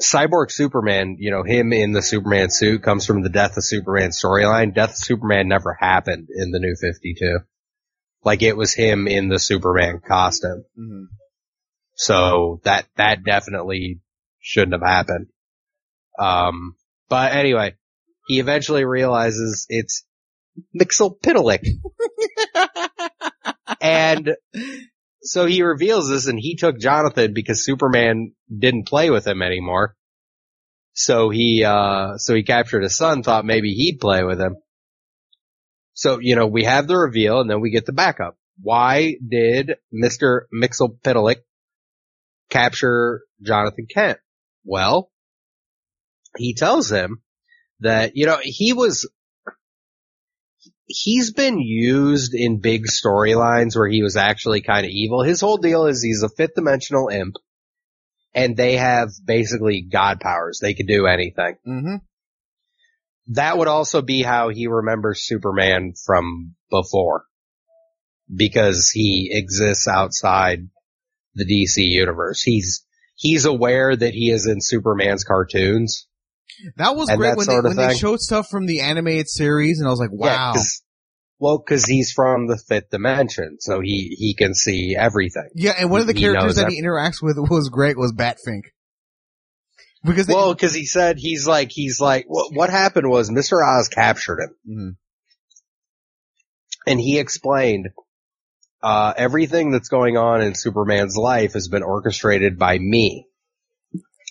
Speaker 2: Cyborg Superman, you know, him in the Superman suit comes from the Death of Superman storyline. Death of Superman never happened in the New Fifty Two. Like it was him in the Superman costume.
Speaker 6: Mm-hmm.
Speaker 2: So that, that definitely shouldn't have happened. Um, but anyway, he eventually realizes it's Mixel Mxyzptlk. and so he reveals this and he took Jonathan because Superman didn't play with him anymore. So he, uh, so he captured his son, thought maybe he'd play with him. So, you know, we have the reveal and then we get the backup. Why did Mr. Mxyzptlk capture Jonathan Kent? Well, he tells him that, you know, he was, he's been used in big storylines where he was actually kind of evil. His whole deal is he's a fifth dimensional imp and they have basically god powers. They could do anything.
Speaker 6: Mm-hmm.
Speaker 2: That would also be how he remembers Superman from before because he exists outside the DC universe. He's, he's aware that he is in Superman's cartoons
Speaker 6: That was
Speaker 2: And
Speaker 6: great when, they, when they showed stuff from the animated series, and I was like,
Speaker 2: Yeah,
Speaker 6: wow.
Speaker 2: 'cause- well, because he's from the fifth dimension, so he he can see everything.
Speaker 6: Yeah, and one of the
Speaker 2: He
Speaker 6: characters that
Speaker 2: that-
Speaker 6: he interacts with was great was Batfink. Because they,
Speaker 2: Well, because he said he's like he's like what what happened was Mr. Oz captured him,
Speaker 6: Mhm.
Speaker 2: and he explained uh, everything that's going on in Superman's life has been orchestrated by me,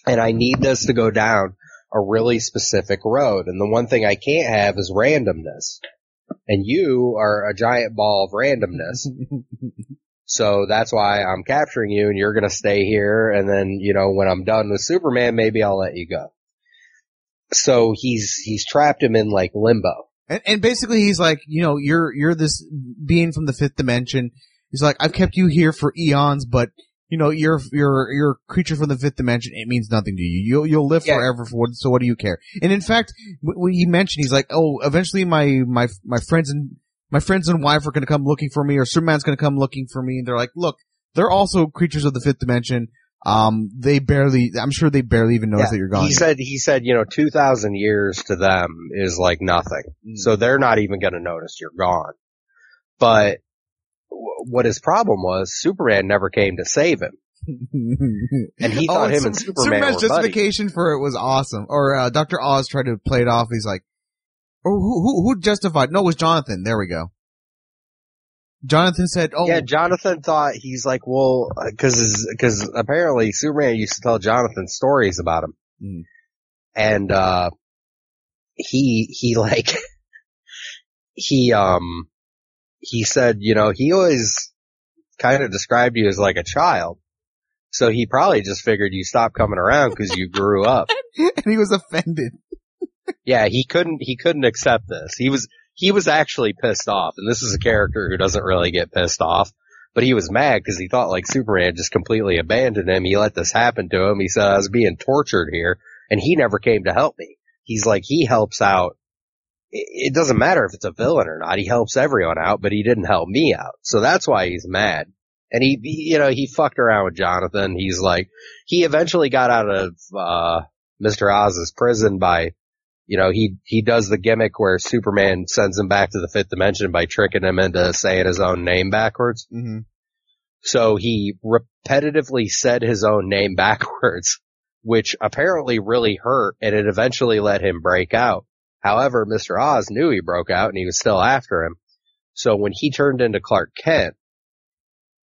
Speaker 2: and I need this to go down a really specific road. And the one thing I can't have is randomness, and you are a giant ball of randomness. So that's why I'm capturing you and you're going to stay here. And then, you know, when I'm done with Superman, maybe I'll let you go. So he's, he's trapped him in like limbo.
Speaker 6: and, and basically he's like, you know, you're you're this being from the fifth dimension. He's like, I've kept you here for eons, but you know, you're you're you're a creature from the fifth dimension. It means nothing to you. You'll you'll live
Speaker 2: Yeah.
Speaker 6: forever for what, so what do you care? And in fact, wh- when he mentioned, he's like, oh, eventually my my my friends and my friends and wife are going to come looking for me, or Superman's going to come looking for me. And they're like, look, they're also creatures of the fifth dimension. Um, they barely, I'm sure they barely even notice
Speaker 2: Yeah.
Speaker 6: that you're gone.
Speaker 2: He said, he said, you know, 2000 years to them is like nothing. So they're not even going to notice you're gone. But w- what his problem was, Superman never came to save him. And he thought him and Superman
Speaker 6: Oh, Superman's
Speaker 2: buddies.
Speaker 6: justification for it was awesome. Or uh, Dr. Oz tried to play it off. He's like, or who, who, who justified? No, it was Jonathan. There we go. Jonathan said, "Oh,
Speaker 2: Yeah, Jonathan thought he's like, well, because because apparently Superman used to tell Jonathan stories about him,
Speaker 6: Mm.
Speaker 2: and uh, he he like he um he said, you know, he always kind of described you as like a child, so he probably just figured you stopped coming around because you grew up.
Speaker 6: and he was offended.
Speaker 2: Yeah, he couldn't he couldn't accept this. He was he was actually pissed off, and this is a character who doesn't really get pissed off. But he was mad because he thought like Superman just completely abandoned him. He let this happen to him. He said I was being tortured here, and he never came to help me. He's like he helps out. It doesn't matter if it's a villain or not. He helps everyone out, but he didn't help me out. So that's why he's mad. And he, he you know, he fucked around with Jonathan. He's like, he eventually got out of, uh, Mr. Oz's prison by you know, he, he does the gimmick where Superman sends him back to the fifth dimension by tricking him into saying his own name backwards.
Speaker 6: Mm-hmm.
Speaker 2: So he repetitively said his own name backwards, which apparently really hurt and it eventually let him break out. However, Mr. Oz knew he broke out and he was still after him. So when he turned into Clark Kent,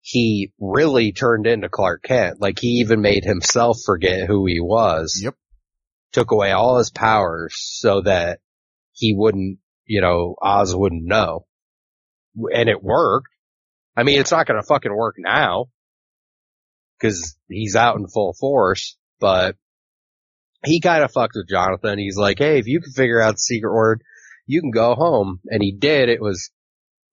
Speaker 2: he really turned into Clark Kent. Like he even made himself forget who he was
Speaker 6: Yep.
Speaker 2: took away all his powers so that he wouldn't, you know, Oz wouldn't know. And it worked. I mean, it's not gonna fucking work now. Cause he's out in full force, but he kinda fucked with Jonathan. He's like, hey, if you can figure out the secret word, you can go home. And he did. It was,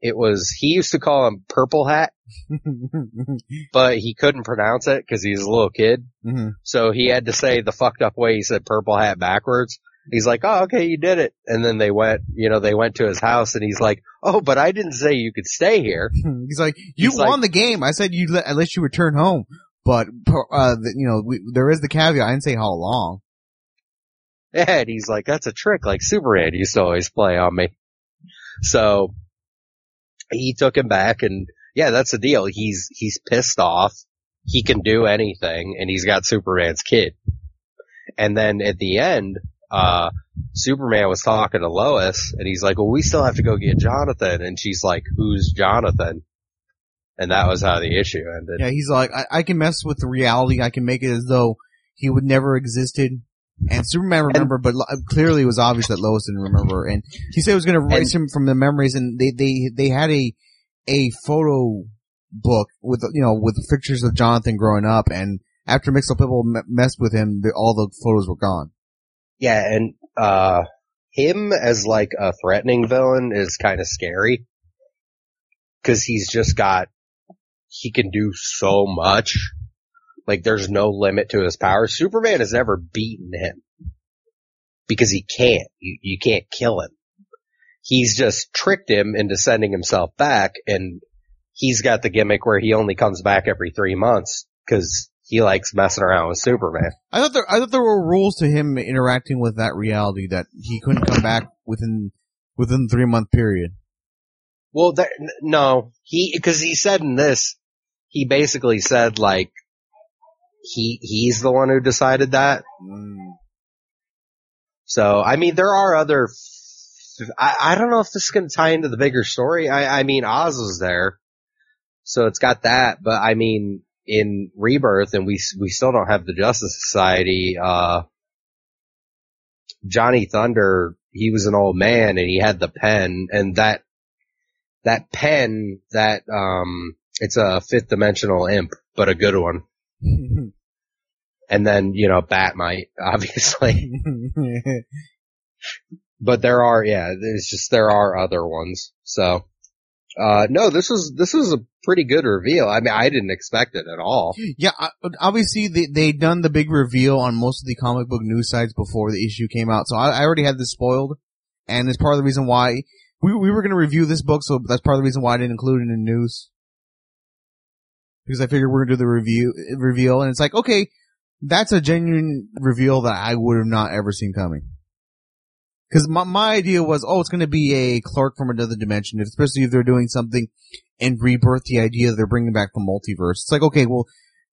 Speaker 2: it was, he used to call him Purple Hat, but he couldn't pronounce it cause he's a little kid.
Speaker 6: hmm
Speaker 2: So he had to say the fucked up way he said purple hat backwards. He's like, oh, okay, you did it. And then they went, you know, they went to his house and he's like, oh, but I didn't say you could stay here.
Speaker 6: He's like, you
Speaker 2: He's
Speaker 6: won
Speaker 2: like-
Speaker 6: the game. I said you let, let you return home, but uh, you know, we, there is the caveat. I didn't say how long.
Speaker 2: And he's like, that's a trick like Superman used to always play on me. So he took him back and yeah, that's the deal. He's, he's pissed off. He can do anything and he's got Superman's kid. And then at the end, uh, Superman was talking to Lois and he's like, well, we still have to go get Jonathan. And she's like, who's Jonathan? And that was how the issue ended.
Speaker 6: Yeah, he's like, I, I can mess with the reality. I can make it as though he would never existed. And Superman remembered, but lo- clearly it was obvious that Lois didn't remember. And he said he was going to erase him from the memories. And they, they, they had a, a photo book with, you know, with pictures of Jonathan growing up. And after Mixel Pibble me- messed with him, the, all the photos were gone.
Speaker 2: Yeah, and uh him as like a threatening villain is kind of scary cuz he's just got he can do so much. Like there's no limit to his power. Superman has never beaten him because he can't. You you can't kill him. He's just tricked him into sending himself back and he's got the gimmick where he only comes back every 3 months cuz he likes messing around with Superman.
Speaker 6: I thought there, I thought there were rules to him interacting with that reality that he couldn't come back within within three month period.
Speaker 2: Well, that, no, he because he said in this, he basically said like he he's the one who decided that. So I mean, there are other. f- I, I don't know if this is going to tie into the bigger story. I I mean, Oz was there, so it's got that. But I mean, in Rebirth, and we we still don't have the Justice Society. Uh, Johnny Thunder, he was an old man, and he had the pen, and that that pen that um, it's a fifth dimensional imp, but a good one. And then you know, Batmite, obviously. but there are, yeah, there's just, there are other ones. So, uh, no, this was, this was a pretty good reveal. I mean, I didn't expect it at all.
Speaker 6: yeah, obviously they they done the big reveal on most of the comic book news sites before the issue came out, so I, I already had this spoiled, and it's part of the reason why we we were going to review this book, so that's part of the reason why I didn't include it in news because I figured we're going to do the review reveal, and it's like okay, that's a genuine reveal that I would have not ever seen coming. Because my, my idea was, oh, it's going to be a Clark from another dimension, especially if they're doing something in Rebirth. The idea they're bringing back the multiverse. It's like, okay, well,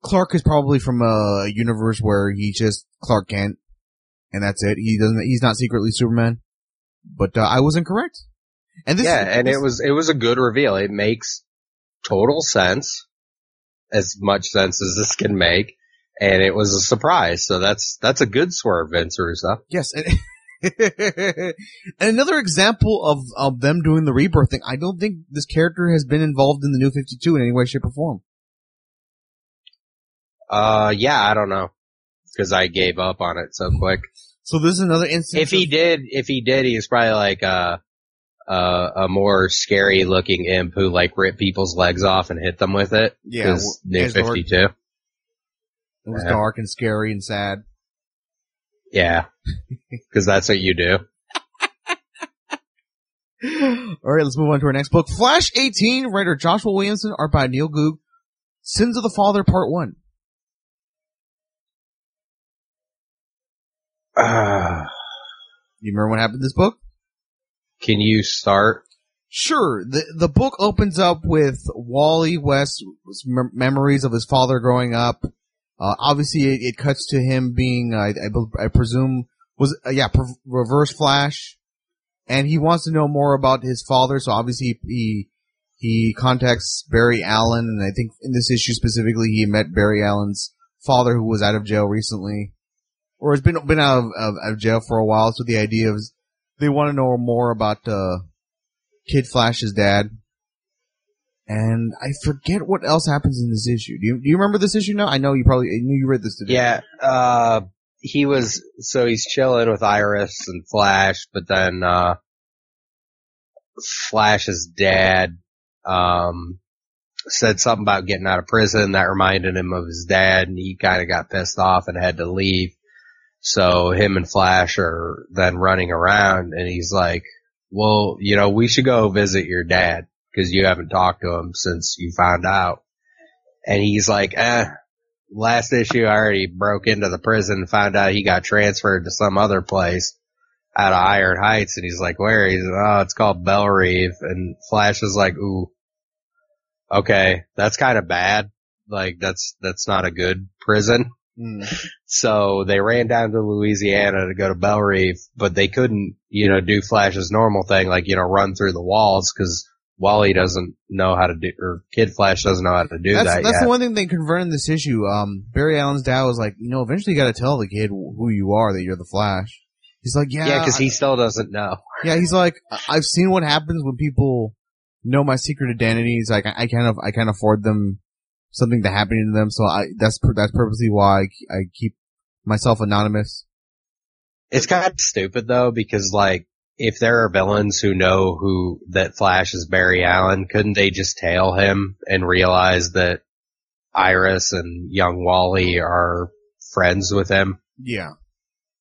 Speaker 6: Clark is probably from a universe where he just Clark Kent, and that's it. He doesn't. He's not secretly Superman. But uh, I was incorrect. And this,
Speaker 2: yeah, and it was, it was a good reveal. It makes total sense, as much sense as this can make. And it was a surprise. So that's, that's a good swerve, Vince Russo.
Speaker 6: Yes. And, another example of, of them doing the rebirth thing, I don't think this character has been involved in the new 52 in any way, shape, or form.
Speaker 2: Uh, yeah, I don't know. Cause I gave up on it so quick.
Speaker 6: So this is another instance.
Speaker 2: If he did, if he did, he's probably like a, a, a more scary looking imp who like ripped people's legs off and hit them with it.
Speaker 6: Yeah,
Speaker 2: New 52.
Speaker 6: It was
Speaker 2: Yeah.
Speaker 6: dark and scary and sad.
Speaker 2: Yeah. Cause that's what you do.
Speaker 6: All right, let's move on to our next book. Flash 18, writer Joshua Williamson, art by Neil Googe. Sins of the Father, Part 1.
Speaker 2: Uh,
Speaker 6: You remember what happened in this book?
Speaker 2: can you start?
Speaker 6: Sure. The the book opens up with Wally West's mem- memories of his father growing up. Uh, obviously, it, it cuts to him being, I, I, I presume, was uh, yeah, per- Reverse Flash, and he wants to know more about his father. So obviously, he he contacts Barry Allen, and I think in this issue specifically, he met Barry Allen's father, who was out of jail recently, or has been been out of, of, of jail for a while. So the idea is they want to know more about. Uh, Kid Flash's dad. And I forget what else happens in this issue. Do you, do you remember this issue now? I know you probably, I knew you read this today.
Speaker 2: Yeah, uh, he was, so he's chilling with Iris and Flash, but then, uh, Flash's dad, um, said something about getting out of prison that reminded him of his dad and he kind of got pissed off and had to leave. So him and Flash are then running around and he's like, well, you know, we should go visit your dad because you haven't talked to him since you found out. And he's like, eh, last issue I already broke into the prison and found out he got transferred to some other place out of Iron Heights and he's like, where? He's oh, it's called Belle Reve and Flash is like, ooh, okay, that's kind of bad. Like that's, that's not a good prison.
Speaker 6: Mm.
Speaker 2: So they ran down to Louisiana to go to Belle Reve, but they couldn't, you know, do Flash's normal thing, like, you know, run through the walls because Wally doesn't know how to do, or Kid Flash doesn't know how to do
Speaker 6: That's,
Speaker 2: that
Speaker 6: that's
Speaker 2: yet.
Speaker 6: the one thing they confirmed in this issue. Um, Barry Allen's dad was like, you know, eventually you gotta tell the kid who you are, that you're the Flash. He's like, yeah.
Speaker 2: yeah, because he still doesn't know.
Speaker 6: Yeah, he's like, I've seen what happens when people know my secret identities. Like, I, I can't, I can't afford them something to happen to them. So I, that's, that's purposely why I, I keep myself anonymous.
Speaker 2: It's kind of stupid though, because like, if there are villains who know who, that Flash is Barry Allen, couldn't they just tail him and realize that Iris and young Wally are friends with him?
Speaker 6: Yeah.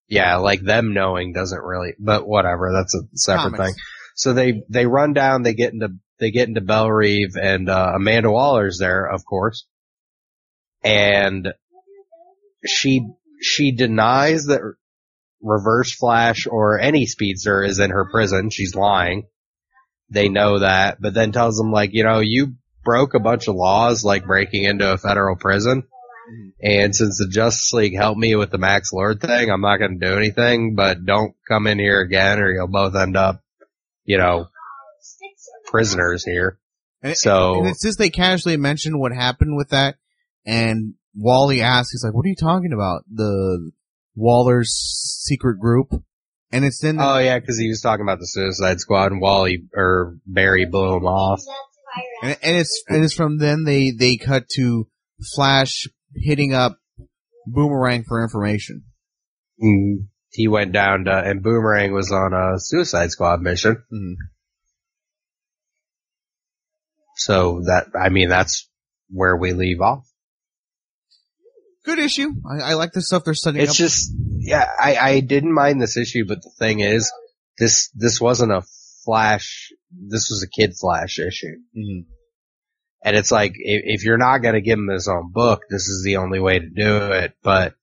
Speaker 2: Yeah, like them knowing doesn't really, but whatever, that's a separate
Speaker 6: Comics.
Speaker 2: thing. So they, they run down, they get into, they get into Belle Reve and, uh, Amanda Waller's there, of course. And she she denies that Reverse Flash or any speedster is in her prison. She's lying. They know that, but then tells them like, you know, you broke a bunch of laws like breaking into a federal prison. And since the Justice League helped me with the Max Lord thing, I'm not going to do anything, but don't come in here again or you'll both end up, you know, prisoners here.
Speaker 6: And,
Speaker 2: So-
Speaker 6: and it's just they casually mention what happened with that, and Wally asks, he's like, "What are you talking about? The Waller's secret group?" And it's then
Speaker 2: Oh yeah, cause he was talking about the Suicide Squad and Wally, or Barry blew him off.
Speaker 6: and, and it's and it's from then they they cut to Flash hitting up Boomerang for information.
Speaker 2: Mm, He went down to, and Boomerang was on a Suicide Squad mission.
Speaker 6: Mhm.
Speaker 2: So that, I mean, that's where we leave off.
Speaker 6: Good issue. I, I like the stuff they're setting
Speaker 2: It's
Speaker 6: up.
Speaker 2: just, yeah, I, I didn't mind this issue, but the thing is, this, this wasn't a Flash, this was a Kid Flash issue.
Speaker 6: Mhm.
Speaker 2: And it's like, if, if you're not gonna give him his own book, this is the only way to do it, but,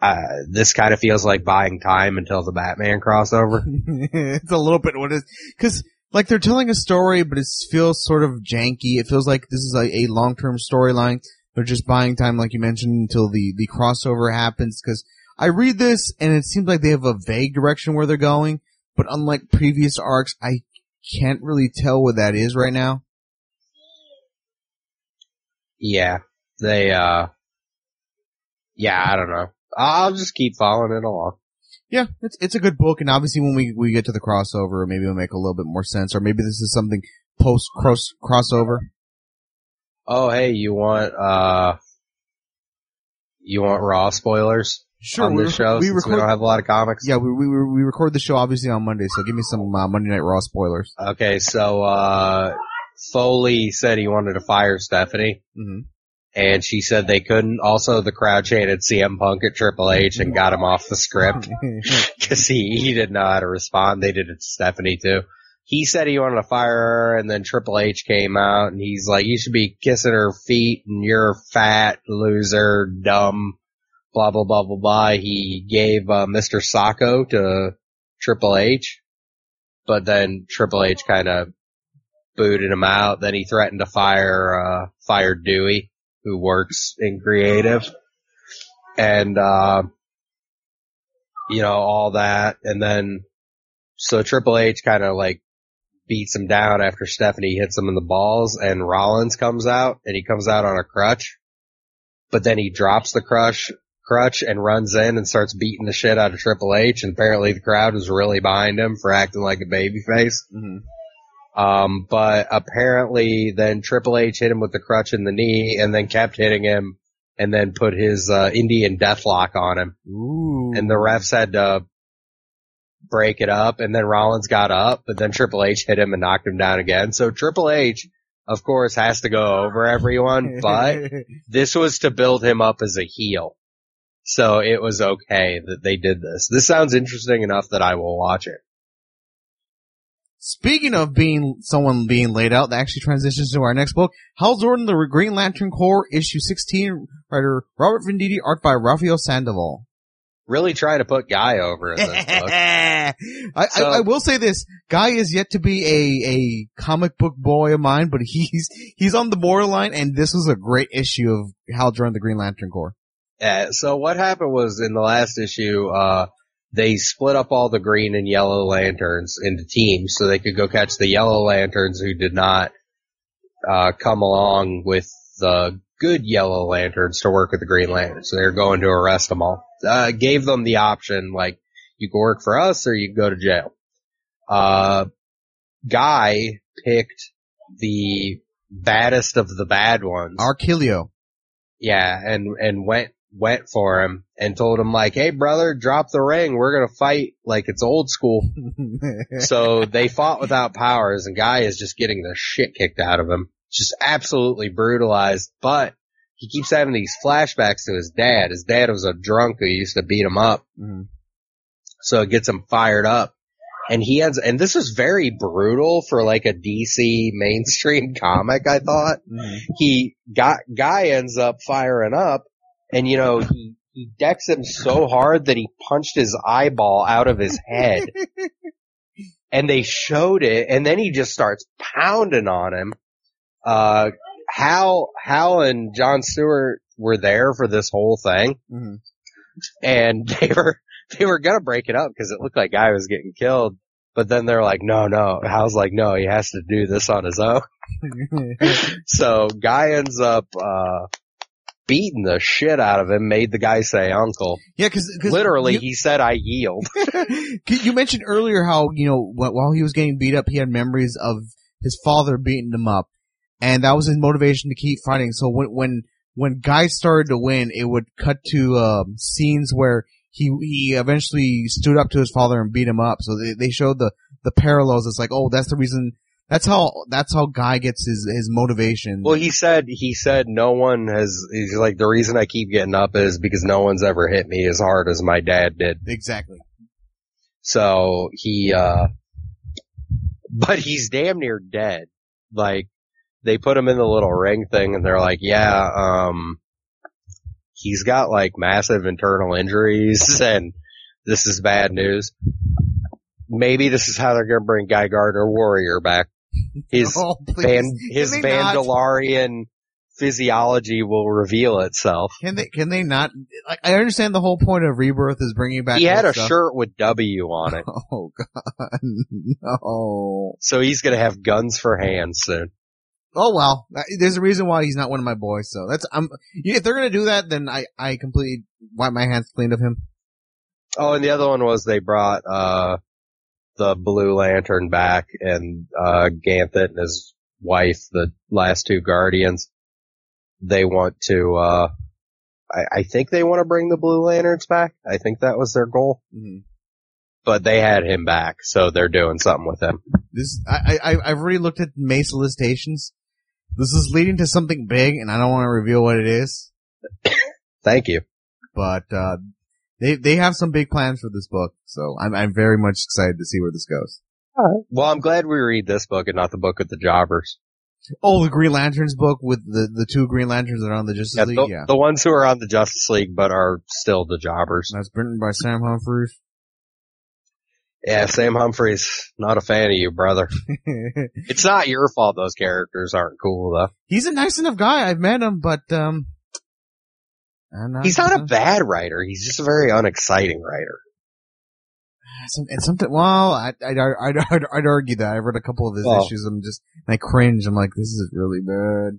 Speaker 2: uh, this kind of feels like buying time until the Batman crossover.
Speaker 6: it's a little bit what it is because like they're telling a story, but it feels sort of janky. It feels like this is a, a long term storyline. They're just buying time, like you mentioned, until the the crossover happens. Because I read this and it seems like they have a vague direction where they're going, but unlike previous arcs, I can't really tell what that is right now.
Speaker 2: Yeah, they, uh, yeah, I don't know. I'll just keep following it along.
Speaker 6: Yeah, it's it's a good book, and obviously when we we get to the crossover, maybe it'll make a little bit more sense, or maybe this is something post cross crossover.
Speaker 2: Oh, hey, you want, uh, you want raw spoilers
Speaker 6: Sure,
Speaker 2: on
Speaker 6: we
Speaker 2: this show
Speaker 6: we
Speaker 2: since we don't have a lot of comics?
Speaker 6: Yeah, we, we we record the show obviously on Monday, so give me some uh, Monday Night Raw spoilers.
Speaker 2: Okay, so, uh, Foley said he wanted to fire Stephanie.
Speaker 6: hmm
Speaker 2: And she said they couldn't. Also, the crowd chanted CM Punk at Triple H and got him off the script. because he, he didn't know how to respond. They did it to Stephanie too. He said he wanted to fire her, and then Triple H came out, and he's like, "You should be kissing her feet, and you're fat loser, dumb, blah blah blah blah blah." He gave uh, Mr. Sacco to Triple H, but then Triple H kind of booted him out. Then he threatened to fire uh, fire Dewey, who works in creative, and. uh you know, all that. And then, so Triple H kind of like beats him down after Stephanie hits him in the balls and Rollins comes out and he comes out on a crutch, but then he drops the crush, crutch and runs in and starts beating the shit out of Triple H. And apparently the crowd was really behind him for acting like a babyface.
Speaker 6: hmm
Speaker 2: Um, but apparently then Triple H hit him with the crutch in the knee and then kept hitting him and then put his, uh, Indian deathlock on him
Speaker 6: Ooh.
Speaker 2: and the refs had to break it up and then Rollins got up, but then Triple H hit him and knocked him down again. So Triple H, of course, has to go over everyone, but this was to build him up as a heel. So it was okay that they did this. This sounds interesting enough that I will watch it.
Speaker 6: Speaking of being someone being laid out, that actually transitions to our next book. Hal Jordan, the Green Lantern Corps, issue 16, writer Robert Venditti, art by Rafael Sandoval.
Speaker 2: Really try to put Guy over in this book.
Speaker 6: I,
Speaker 2: So-
Speaker 6: I, I will say this: Guy is yet to be a a comic book boy of mine, but he's he's on the borderline, and this was a great issue of Hal Jordan, the Green Lantern Corps.
Speaker 2: Uh, so what happened was in the last issue, uh, they split up all the green and yellow lanterns into teams so they could go catch the yellow lanterns who did not, uh, come along with the good yellow lanterns to work with the green lanterns. So they're going to arrest them all. Uh, gave them the option, like, you can work for us or you can go to jail. Uh, Guy picked the baddest of the bad ones.
Speaker 6: Arkillo.
Speaker 2: Yeah, and and went went for him and told him like, "Hey brother, drop the ring. We're gonna fight like it's old school." so they fought without powers, and Guy is just getting the shit kicked out of him, just absolutely brutalized. But he keeps having these flashbacks to his dad. His dad was a drunk who used to beat him up,
Speaker 6: Mhm.
Speaker 2: so it gets him fired up. And he ends, and this was very brutal for like a DC mainstream comic, I thought
Speaker 6: Mhm.
Speaker 2: he got guy ends up firing up and you know he he decks him so hard that he punched his eyeball out of his head. and they showed it, and then he just starts pounding on him. Uh, Hal, Hal and John Stewart were there for this whole thing,
Speaker 6: hmm
Speaker 2: and they were they were gonna break it up because it looked like Guy was getting killed. But then they're like, no, no. Hal's like, no, he has to do this on his own. So Guy ends up uh beating the shit out of him, made the guy say uncle.
Speaker 6: yeah, because
Speaker 2: Literally,
Speaker 6: you,
Speaker 2: he said, I yield.
Speaker 6: you mentioned earlier how you know while he was getting beat up, he had memories of his father beating him up, and that was his motivation to keep fighting. So when when when Guy started to win, it would cut to um, scenes where he he eventually stood up to his father and beat him up. So they they showed the the parallels. It's like, oh, that's the reason. That's how that's how Guy gets his his motivation.
Speaker 2: well, he said, he said no one has, he's like, the reason I keep getting up is because no one's ever hit me as hard as my dad did.
Speaker 6: exactly.
Speaker 2: So he, uh, but he's damn near dead. Like, they put him in the little ring thing and they're like, yeah, um, he's got like massive internal injuries and this is bad news. Maybe this is how they're gonna bring Guy Gardner Warrior back. His
Speaker 6: oh.
Speaker 2: Van, his? Vandalarian physiology will reveal itself.
Speaker 6: Can they? Can they not? Like, I understand the whole point of rebirth is bringing back.
Speaker 2: He had a
Speaker 6: stuff.
Speaker 2: shirt with W on it,
Speaker 6: Oh god, no.
Speaker 2: so he's gonna have guns for hands soon.
Speaker 6: Oh well, Uh, there's a reason why he's not one of my boys. So that's I'm. If they're gonna do that, then I I completely wipe my hands clean of him.
Speaker 2: Oh, and the other one was they brought uh the Blue Lantern back and uh Ganthet and his wife, the last two Guardians. They want to uh I, I think they want to bring the Blue Lanterns back. I think that was their goal.
Speaker 6: Mhm.
Speaker 2: But they had him back, so they're doing something with him.
Speaker 6: This I I I've already looked at May solicitations. This is leading to something big, and I don't want to reveal what it is.
Speaker 2: Thank you.
Speaker 6: But uh, they they have some big plans for this book, so I'm I'm very much excited to see where this goes.
Speaker 2: Well, I'm glad we read this book and not the book with the jobbers.
Speaker 6: Oh, the Green Lanterns book with the the two Green Lanterns that are on the Justice
Speaker 2: Yeah,
Speaker 6: League.
Speaker 2: the,
Speaker 6: yeah,
Speaker 2: the ones who are on the Justice League but are still the jobbers.
Speaker 6: that's written by Sam Humphries.
Speaker 2: Yeah, Sam Humphries, not a fan of you, brother. It's not your fault those characters aren't cool though.
Speaker 6: He's a nice enough guy. I've met him, but um, I'm not,
Speaker 2: He's not a bad writer. He's just a very unexciting writer.
Speaker 6: Some, and something. Well, I, I'd, I'd, I'd, I'd argue that I've read a couple of his
Speaker 2: Oh.
Speaker 6: issues. I'm just, and I cringe. I'm like, this is really bad.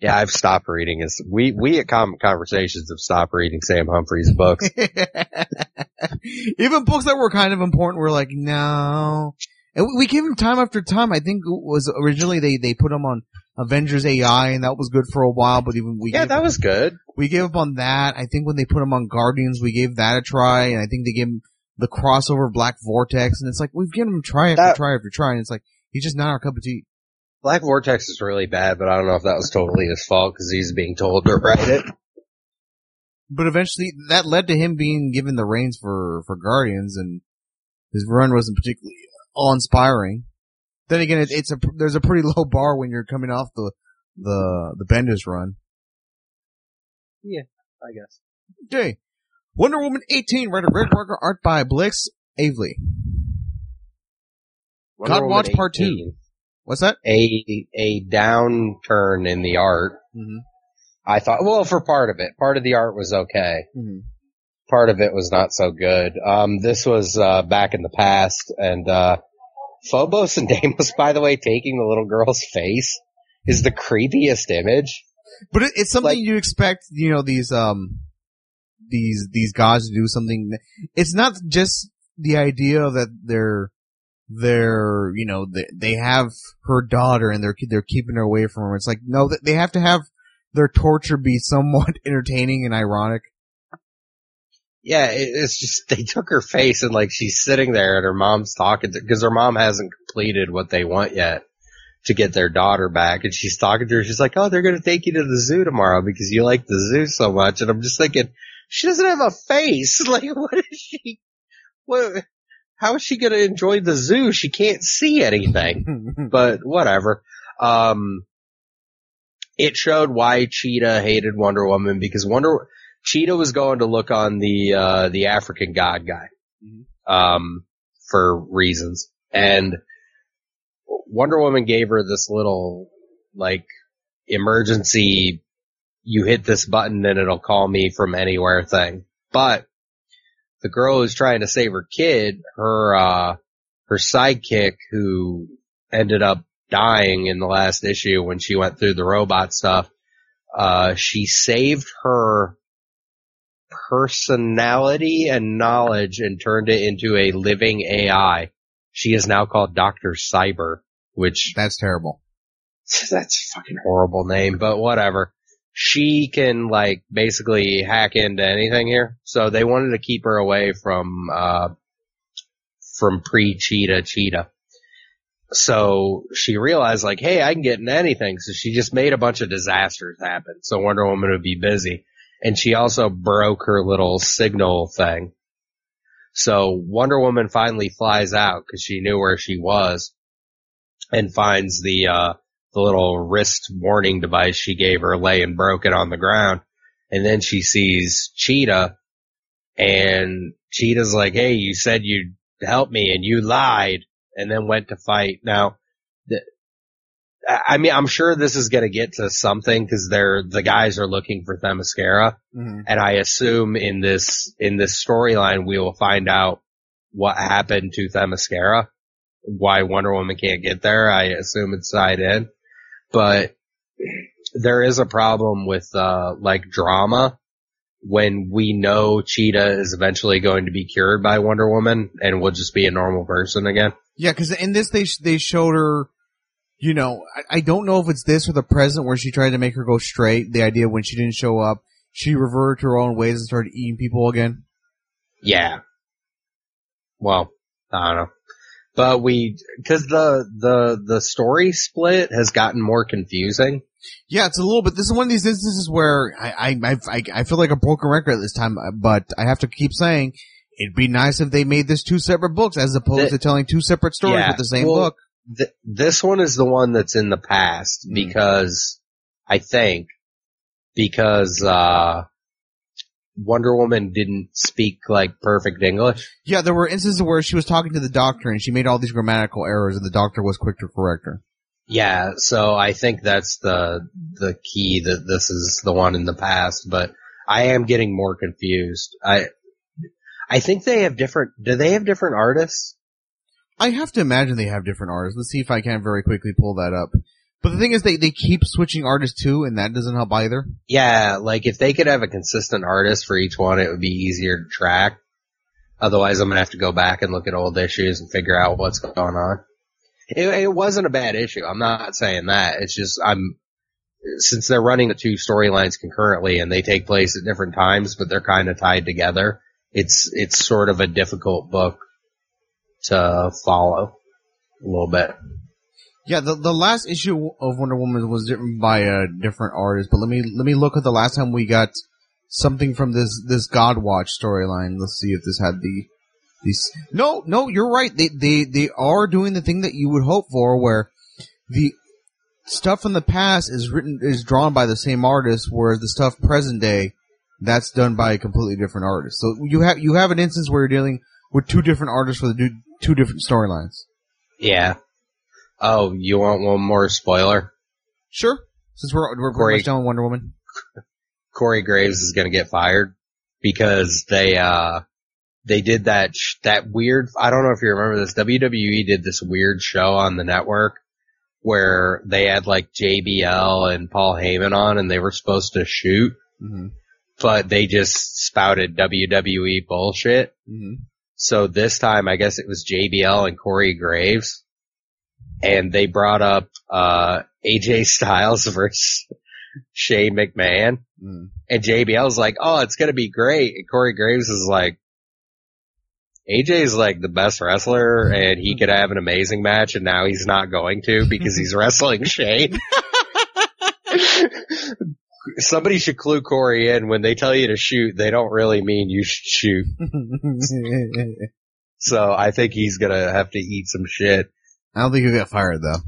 Speaker 2: Yeah, I've stopped reading his. We we at Common Conversations have stopped reading Sam Humphries books.
Speaker 6: Even books that were kind of important were like, no. And we- gave him time after time. I think it was originally they, they put him on Avengers AI and that was good for a while, but even we
Speaker 2: yeah,
Speaker 6: gave,
Speaker 2: that was good.
Speaker 6: we gave up on that. I think when they put him on Guardians, we gave that a try and I think they gave him the crossover Black Vortex and it's like, we've given him try after
Speaker 2: That-
Speaker 6: try after try and it's like, he's just not our cup of tea.
Speaker 2: Black Vortex is really bad, but I don't know if that was totally his fault because he's being told to write it.
Speaker 6: But eventually that led to him being given the reins for, for Guardians and his run wasn't particularly awe-inspiring. Then again, it, it's a, there's a pretty low bar when you're coming off the, the, the Bendis run.
Speaker 2: Yeah, I guess.
Speaker 6: Okay. Wonder Woman 18, writer Greg Rucka, art by Bilquis Evely.
Speaker 2: Wonder
Speaker 6: God
Speaker 2: Woman
Speaker 6: Watch Part 2.
Speaker 2: 18,
Speaker 6: What's that?
Speaker 2: A a downturn in the art.
Speaker 6: Mm-hmm.
Speaker 2: I thought. Well, for part of it, part of the art was okay.
Speaker 6: Mm-hmm.
Speaker 2: part of it was not so good. Um, this was, uh, back in the past and, uh, Phobos and Deimos, by the way, taking the little girl's face is the creepiest image.
Speaker 6: But it, it's something
Speaker 2: Like-
Speaker 6: you expect, you know, these, um, these, these gods to do something. It's not just the idea that they're, they're, you know, they, they have her daughter and they're, they're keeping her away from her. It's like, no, they have to have their torture be somewhat entertaining and ironic.
Speaker 2: Yeah, it's just, they took her face and like she's sitting there and her mom's talking to, cause her mom hasn't completed what they want yet to get their daughter back and she's talking to her. She's like, oh, they're going to take you to the zoo tomorrow because you like the zoo so much. And I'm just thinking, she doesn't have a face. Like, what is she, what, how is she going to enjoy the zoo? She can't see anything. but whatever. Um, it showed why Cheetah hated Wonder Woman because Wonder Cheetah was going to look on the uh, the African God guy, um, for reasons, and Wonder Woman gave her this little like emergency. You hit this button and it'll call me from anywhere thing. But the girl who's trying to save her kid, her uh, her sidekick who ended up dying in the last issue when she went through the robot stuff. Uh, she saved her personality and knowledge and turned it into a living AI. She is now called Dr. Cyber, which
Speaker 6: That's terrible.
Speaker 2: that's a fucking horrible name, but whatever. She can like basically hack into anything here. So they wanted to keep her away from, uh, from pre-cheetah cheetah. So she realized like, hey, I can get into anything. So she just made a bunch of disasters happen. So Wonder Woman would be busy. And she also broke her little signal thing. So Wonder Woman finally flies out because she knew where she was and finds the, uh, the little wrist warning device she gave her laying broken on the ground. And then she sees Cheetah and Cheetah's like, Hey, you said you'd help me and you lied and then went to fight. Now, the, I I mean, I'm sure this is going to get to something because they're, the guys are looking for Themyscira.
Speaker 6: Mm-hmm.
Speaker 2: And I assume in this, in this storyline, we will find out what happened to Themyscira, why Wonder Woman can't get there. I assume it's tied in, but there is a problem with, uh, like drama when we know Cheetah is eventually going to be cured by Wonder Woman and will just be a normal person again.
Speaker 6: Yeah, because in this they sh- they showed her, you know, I, I don't know if it's this or the present where she tried to make her go straight. The idea when she didn't show up, she reverted to her own ways and started eating people again.
Speaker 2: Yeah. Well, I don't know. But we, cause the, the, the story split has gotten more confusing.
Speaker 6: Yeah, it's a little bit. This is one of these instances where I I I, I, feel like a broken record at this time, but I have to keep saying it'd be nice if they made this two separate books as opposed
Speaker 2: The-
Speaker 6: to telling two separate stories
Speaker 2: Yeah,
Speaker 6: with the same
Speaker 2: well,
Speaker 6: book.
Speaker 2: Th- this one is the one that's in the past
Speaker 6: Mm.
Speaker 2: because I think because, uh, Wonder Woman didn't speak like perfect English.
Speaker 6: Yeah, there were instances where she was talking to the doctor and she made all these grammatical errors, and the doctor was quick to correct her.
Speaker 2: Yeah, so I think that's the the key that this is the one in the past, but I am getting more confused. I I think they have different do they have different artists?
Speaker 6: I have to imagine they have different artists. Let's see if I can very quickly pull that up. But the thing is, they they keep switching artists too, and that doesn't help either.
Speaker 2: Yeah, like if they could have a consistent artist for each one, it would be easier to track. Otherwise, I'm gonna have to go back and look at old issues and figure out what's going on. It, it wasn't a bad issue. I'm not saying that. It's just I'm since they're running the two storylines concurrently and they take place at different times, but they're kind of tied together. It's it's sort of a difficult book to follow a little bit.
Speaker 6: Yeah, the the last issue of Wonder Woman was written by a different artist, but let me let me look at the last time we got something from this this God Watch storyline. Let's see if this had the these. No, no, you're right. They they they are doing the thing that you would hope for, where the stuff from the past is written is drawn by the same artist, whereas the stuff present day that's done by a completely different artist. So you have you have an instance where you're dealing with two different artists for the two different storylines.
Speaker 2: Yeah. Oh, you want one more spoiler?
Speaker 6: Sure. Since we're we're
Speaker 2: Corey.
Speaker 6: pretty much done with Wonder Woman.
Speaker 2: Corey Graves is going to get fired because they uh they did that sh- that weird I don't know if you remember this WWE did this weird show on the network where they had like JBL and Paul Heyman on and they were supposed to shoot
Speaker 6: Mm-hmm.
Speaker 2: but they just spouted WWE bullshit.
Speaker 6: Mm-hmm.
Speaker 2: So this time I guess it was JBL and Corey Graves and they brought up uh AJ Styles versus Shane McMahon.
Speaker 6: Mm.
Speaker 2: And JBL's like, oh, it's gonna be great. And Corey Graves is like, AJ's like the best wrestler and he could have an amazing match and now he's not going to because he's wrestling Shane. Somebody should clue Corey in when they tell you to shoot, they don't really mean you should shoot. So I think he's gonna have to eat some shit.
Speaker 6: I don't think he'll get fired though.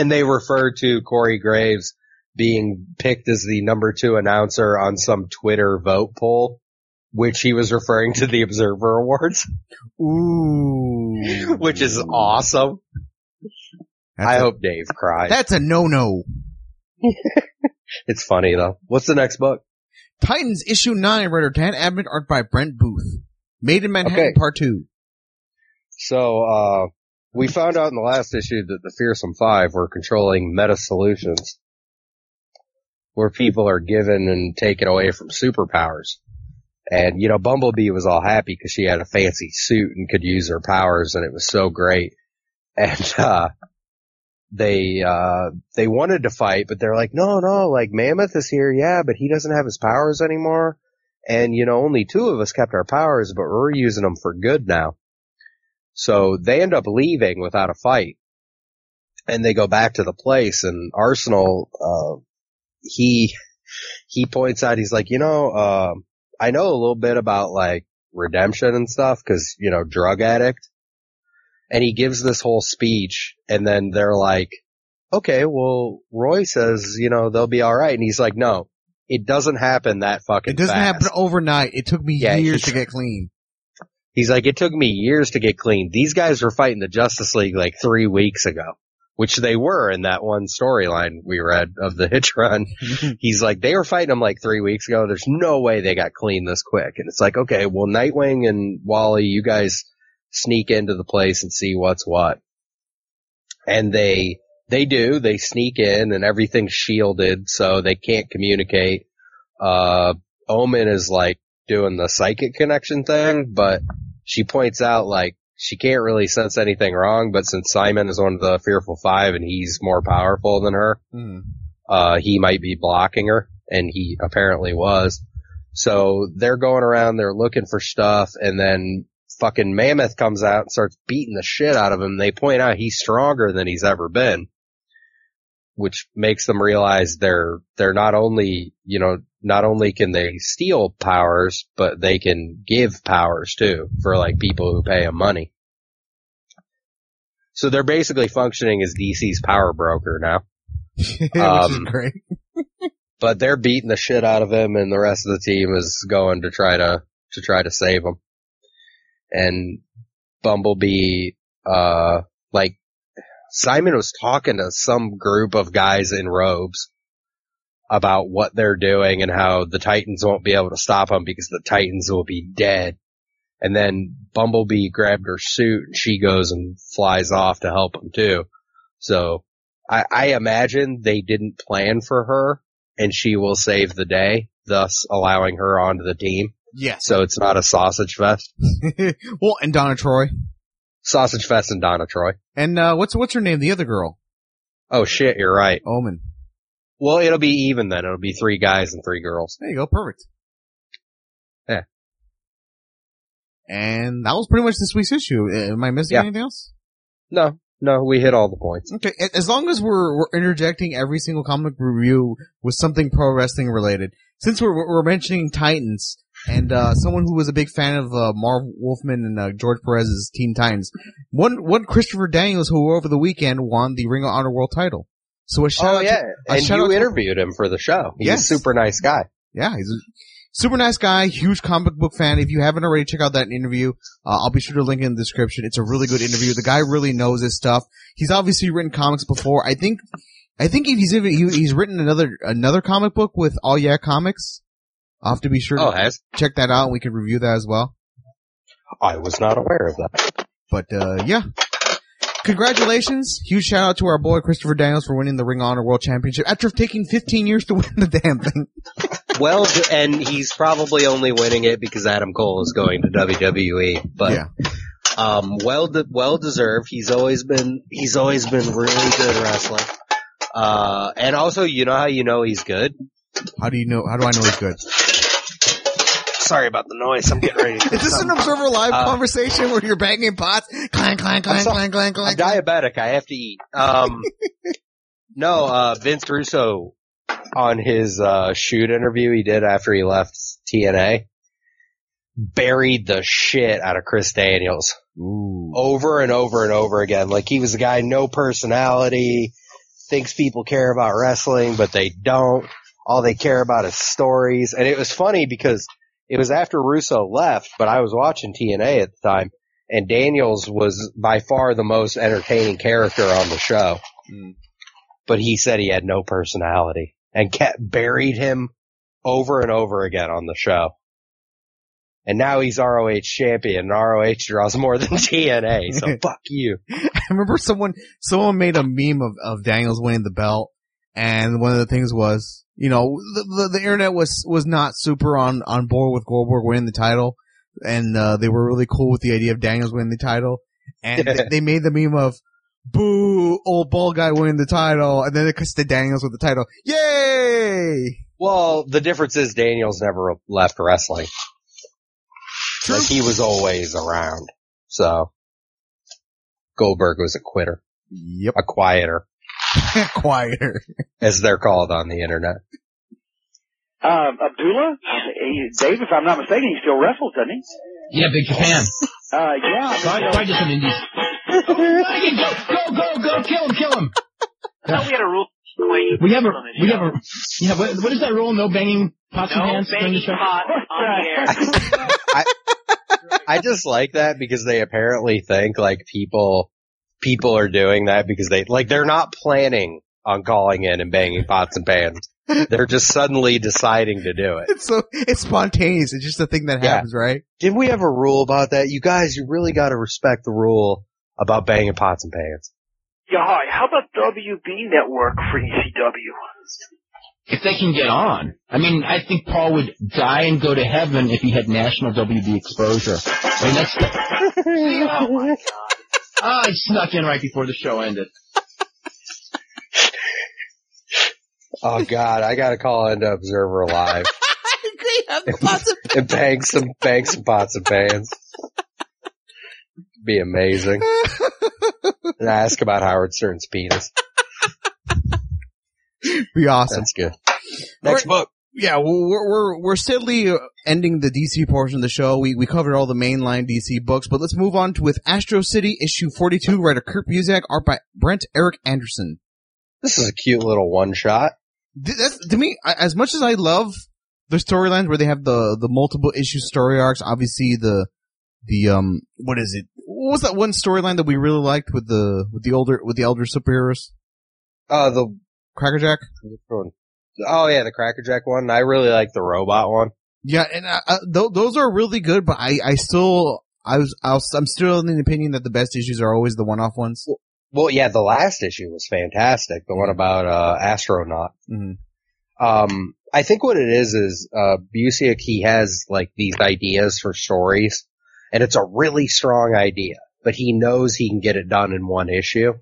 Speaker 2: And they refer to Corey Graves being picked as the number two announcer on some Twitter vote poll, which he was referring to the Observer Awards,
Speaker 6: Ooh.
Speaker 2: which is awesome.
Speaker 6: That's
Speaker 2: I
Speaker 6: a-
Speaker 2: hope Dave cries.
Speaker 6: That's a no-no.
Speaker 2: it's funny though. What's the next book?
Speaker 6: Titans issue 9, writer Dan Abnett, art by Brett Booth. Made in Manhattan,
Speaker 2: Okay.
Speaker 6: part 2.
Speaker 2: So, uh, we found out in the last issue that the Fearsome Five were controlling meta solutions where people are given and taken away from superpowers. And, you know, Bumblebee was all happy because she had a fancy suit and could use her powers and it was so great. And, uh, they, uh, they wanted to fight, but they're like, no, no, like Mammoth is here, yeah, but he doesn't have his powers anymore. And, you know, only two of us kept our powers, but we're using them for good now. So they end up leaving without a fight. And they go back to the place and Arsenal, uh, he, he points out, he's like, you know, uh, I know a little bit about like redemption and stuff cause, you know, drug addict. And he gives this whole speech and then they're like, okay, well, Roy says, you know, they'll be alright. And he's like, no, it doesn't happen that fucking
Speaker 6: It doesn't
Speaker 2: fast.
Speaker 6: happen overnight. It took me
Speaker 2: Yeah,
Speaker 6: years to get clean.
Speaker 2: He's like, it took me years to get clean. These guys were fighting the Justice League like three weeks ago, which they were in that one storyline we read of the Hitch Run. He's like, they were fighting them like three weeks ago. There's no way they got clean this quick. And it's like, okay, well, Nightwing and Wally, you guys sneak into the place and see what's what. And they, they do, they sneak in and everything's shielded so they can't communicate. Uh, Omen is like doing the psychic connection thing, but she points out like she can't really sense anything wrong, but since Psimon is one of the fearful five and he's more powerful than her,
Speaker 6: Mhm.
Speaker 2: uh, he might be blocking her, and he apparently was. So they're going around, they're looking for stuff, and then fucking Mammoth comes out and starts beating the shit out of him. They point out he's stronger than he's ever been, which makes them realize they're, they're not only, you know, not only can they steal powers, but they can give powers too for like people who pay them money. So they're basically functioning as DC's power broker now
Speaker 6: Which
Speaker 2: Um,
Speaker 6: great.
Speaker 2: but they're beating the shit out of him and the rest of the team is going to try to, to try to save him. And Bumblebee, uh, like, Psimon was talking to some group of guys in robes about what they're doing and how the Titans won't be able to stop them because the Titans will be dead. And then Bumblebee grabbed her suit and she goes and flies off to help him too. So I, I imagine they didn't plan for her and she will save the day, thus allowing her onto the team.
Speaker 6: Yes.
Speaker 2: So it's not a sausage fest.
Speaker 6: well, and Donna Troy.
Speaker 2: Sausage fest and Donna Troy.
Speaker 6: And, uh, what's, what's her name? The other girl.
Speaker 2: Oh shit, you're right.
Speaker 6: Omen.
Speaker 2: Well, it'll be even then. It'll be three guys and three girls.
Speaker 6: There you go. Perfect.
Speaker 2: Yeah.
Speaker 6: And that was pretty much this week's issue. Uh, Am I missing
Speaker 2: Yeah.
Speaker 6: anything else?
Speaker 2: No, no, we hit all the points.
Speaker 6: Okay, as long as we're we're interjecting every single comic review with something pro wrestling related. Since we're we're mentioning Titans and uh someone who was a big fan of uh, Marv Wolfman and uh, George Perez's Teen Titans, one one Christopher Daniels who over the weekend won the Ring of Honor World Title. So a shout
Speaker 2: Oh
Speaker 6: out
Speaker 2: yeah,
Speaker 6: to,
Speaker 2: and you interviewed him for the show. He's
Speaker 6: Yes.
Speaker 2: a super nice guy.
Speaker 6: yeah, he's a super nice guy, huge comic book fan. If you haven't already, check out that interview. Uh, I'll be sure to link it in the description. It's a really good interview. The guy really knows his stuff. He's obviously written comics before. I think, I think he's even, he, he's written another, another comic book with All Yeah Comics. I'll have to be sure
Speaker 2: Oh,
Speaker 6: to
Speaker 2: has
Speaker 6: check that out and we can review that as well.
Speaker 2: I was not aware of that.
Speaker 6: But, uh, yeah. Congratulations. Huge shout out to our boy Christopher Daniels for winning the Ring Honor World Championship after taking 15 years to win the damn thing.
Speaker 2: Well, and he's probably only winning it because Adam Cole is going to WWE. But
Speaker 6: yeah.
Speaker 2: um, well, de- well deserved. He's always been he's always been really good wrestling. Uh, and also, you know how you know he's good.
Speaker 6: How do you know, how do I know he's good?
Speaker 2: Sorry about the noise. I'm getting ready. To
Speaker 6: Is this an Observer Live
Speaker 2: Uh,
Speaker 6: conversation where you're banging pots? Clang, clang, clang,
Speaker 2: so-
Speaker 6: clang, clang,
Speaker 2: I'm
Speaker 6: clang.
Speaker 2: diabetic. I have to eat. Um, no, uh, Vince Russo on his, uh, shoot interview he did after he left TNA buried the shit out of Chris Daniels
Speaker 6: Ooh.
Speaker 2: over and over and over again. Like he was a guy, no personality, thinks people care about wrestling, but they don't. All they care about is stories. And it was funny because it was after Russo left, but I was watching TNA at the time, and Daniels was by far the most entertaining character on the show.
Speaker 6: Mm.
Speaker 2: But he said he had no personality and kept buried him over and over again on the show. And now he's ROH champion and ROH draws more than TNA, so fuck you.
Speaker 6: I remember someone someone made a meme of, of Daniels winning the belt, and one of the things was, you know, the, the, the internet was was not super on on board with Goldberg winning the title, and uh, they were really cool with the idea of Daniels winning the title, and they, they made the meme of. Boo! Old bald guy winning the title, and then it cuts to Daniels with the title. Yay!
Speaker 2: Well, the difference is Daniels never left wrestling. Like he was always around. So Goldberg was a quitter,
Speaker 6: Yep.
Speaker 2: a quieter,
Speaker 6: Quieter.
Speaker 2: as they're called on the internet.
Speaker 3: Um, Abdullah, he, Dave, if I'm not mistaken, he still wrestles, doesn't he?
Speaker 7: Yeah, Big Japan.
Speaker 3: Uh, yeah. I
Speaker 7: Try,
Speaker 3: mean,
Speaker 7: try to some indies. Oh, Megan, go, go, go, go, kill him, kill him.
Speaker 8: I thought we had a rule.
Speaker 7: We have a, we have a, yeah, what, what is that rule? No banging pots and pans during the show?
Speaker 8: pot on the air.
Speaker 2: I just like that because they apparently think like people, people are doing that because they, like they're not planning on calling in and banging pots and pans. They're just suddenly deciding to do it.
Speaker 6: It's so it's spontaneous. It's just a thing that
Speaker 2: Yeah.
Speaker 6: happens, right?
Speaker 2: Didn't we have a rule about that? You guys, you really gotta respect the rule about banging pots and pans.
Speaker 3: yeah, hi. How about WB Network for ECW?
Speaker 7: If they can get on. I mean, I think Paul would die and go to heaven if he had national WB exposure. I mean, that's the,
Speaker 8: oh my god.
Speaker 7: Ah, I snuck in right before the show ended.
Speaker 2: Oh god, I gotta call into Observer Live and bang some, bang some pots and pans. Be amazing. And ask about Howard Stern's penis.
Speaker 6: Be awesome.
Speaker 2: That's good. Next book.
Speaker 6: Yeah, we're we're we're steadily uh, ending the DC portion of the show. We we covered all the mainline DC books, but let's move on to with Astro City issue forty two. Writer Kurt Busiek, art by Brent Eric Anderson.
Speaker 2: This is a cute little one shot.
Speaker 6: That's to me as much as I love the storylines where they have the the multiple issue story arcs. Obviously the the um what is it? What was that one storyline that we really liked with the with the older with the elder superheroes?
Speaker 2: Uh, the,
Speaker 6: Crackerjack.
Speaker 2: Oh yeah, the Crackerjack one. I really like the robot one.
Speaker 6: Yeah, and th- those are really good, but I, I still, I was, I I'm still in the opinion that the best issues are always the one-off ones.
Speaker 2: Well, yeah, the last issue was fantastic. The one about, uh, Astronaut.
Speaker 6: Mhm.
Speaker 2: Um, I think what it is is, uh, Busiek, he has like these ideas for stories and it's a really strong idea, but he knows he can get it done in one issue.